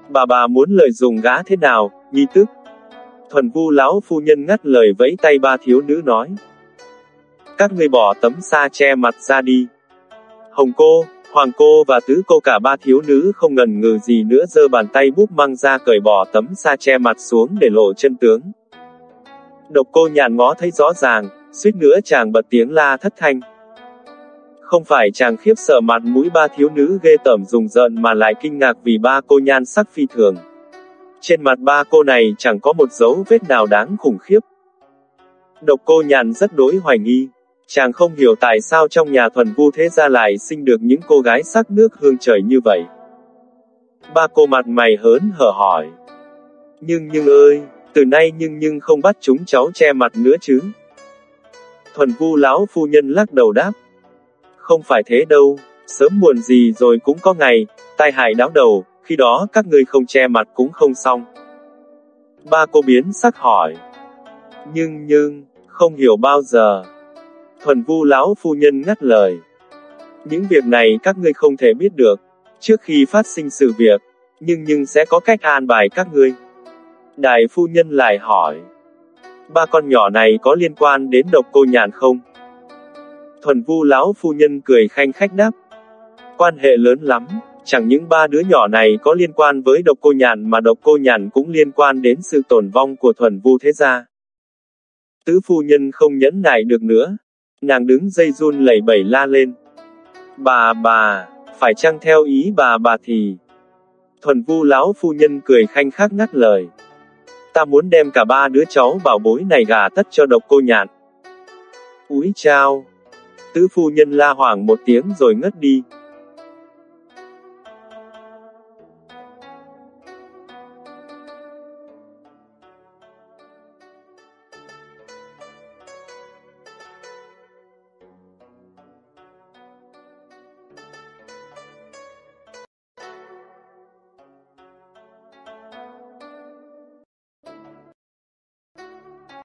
Speaker 1: Bà bà muốn lợi dụng gã thế nào, nhi tức? Thuần vu lão phu nhân ngắt lời vẫy tay ba thiếu nữ nói. Các người bỏ tấm sa che mặt ra đi. Hồng cô, hoàng cô và tứ cô cả ba thiếu nữ không ngần ngừ gì nữa giơ bàn tay búp mang ra cởi bỏ tấm sa che mặt xuống để lộ chân tướng. Độc cô nhàn ngó thấy rõ ràng, suýt nữa chàng bật tiếng la thất thanh. Không phải chàng khiếp sợ mặt mũi ba thiếu nữ ghê tởm rùng rợn mà lại kinh ngạc vì ba cô nhan sắc phi thường. Trên mặt ba cô này chẳng có một dấu vết nào đáng khủng khiếp. Độc cô nhàn rất đối hoài nghi. Chàng không hiểu tại sao trong nhà thuần vu thế gia lại sinh được những cô gái sắc nước hương trời như vậy. Ba cô mặt mày hớn hở hỏi. Nhưng nhưng ơi, từ nay nhưng nhưng không bắt chúng cháu che mặt nữa chứ. Thuần vu lão phu nhân lắc đầu đáp. Không phải thế đâu, sớm muộn gì rồi cũng có ngày, tai hại đáo đầu, khi đó các ngươi không che mặt cũng không xong. Ba cô biến sắc hỏi. Nhưng nhưng, không hiểu bao giờ. Thuần vu lão phu nhân ngắt lời. Những việc này các ngươi không thể biết được, trước khi phát sinh sự việc, nhưng nhưng sẽ có cách an bài các ngươi. Đại phu nhân lại hỏi. Ba con nhỏ này có liên quan đến độc cô nhàn không? Thuần vu lão phu nhân cười khanh khách đáp. Quan hệ lớn lắm, chẳng những ba đứa nhỏ này có liên quan với độc cô nhàn mà độc cô nhàn cũng liên quan đến sự tổn vong của thuần vu thế gia. Tứ phu nhân không nhẫn nại được nữa. Nàng đứng dây run lẩy bẩy la lên. Bà bà, phải chăng theo ý bà bà thì... Thuần vu lão phu nhân cười khanh khắc ngắt lời. Ta muốn đem cả ba đứa cháu bảo bối này gà tất cho độc cô nhàn Úi chao! Tứ phu nhân la hoảng một tiếng rồi ngất đi.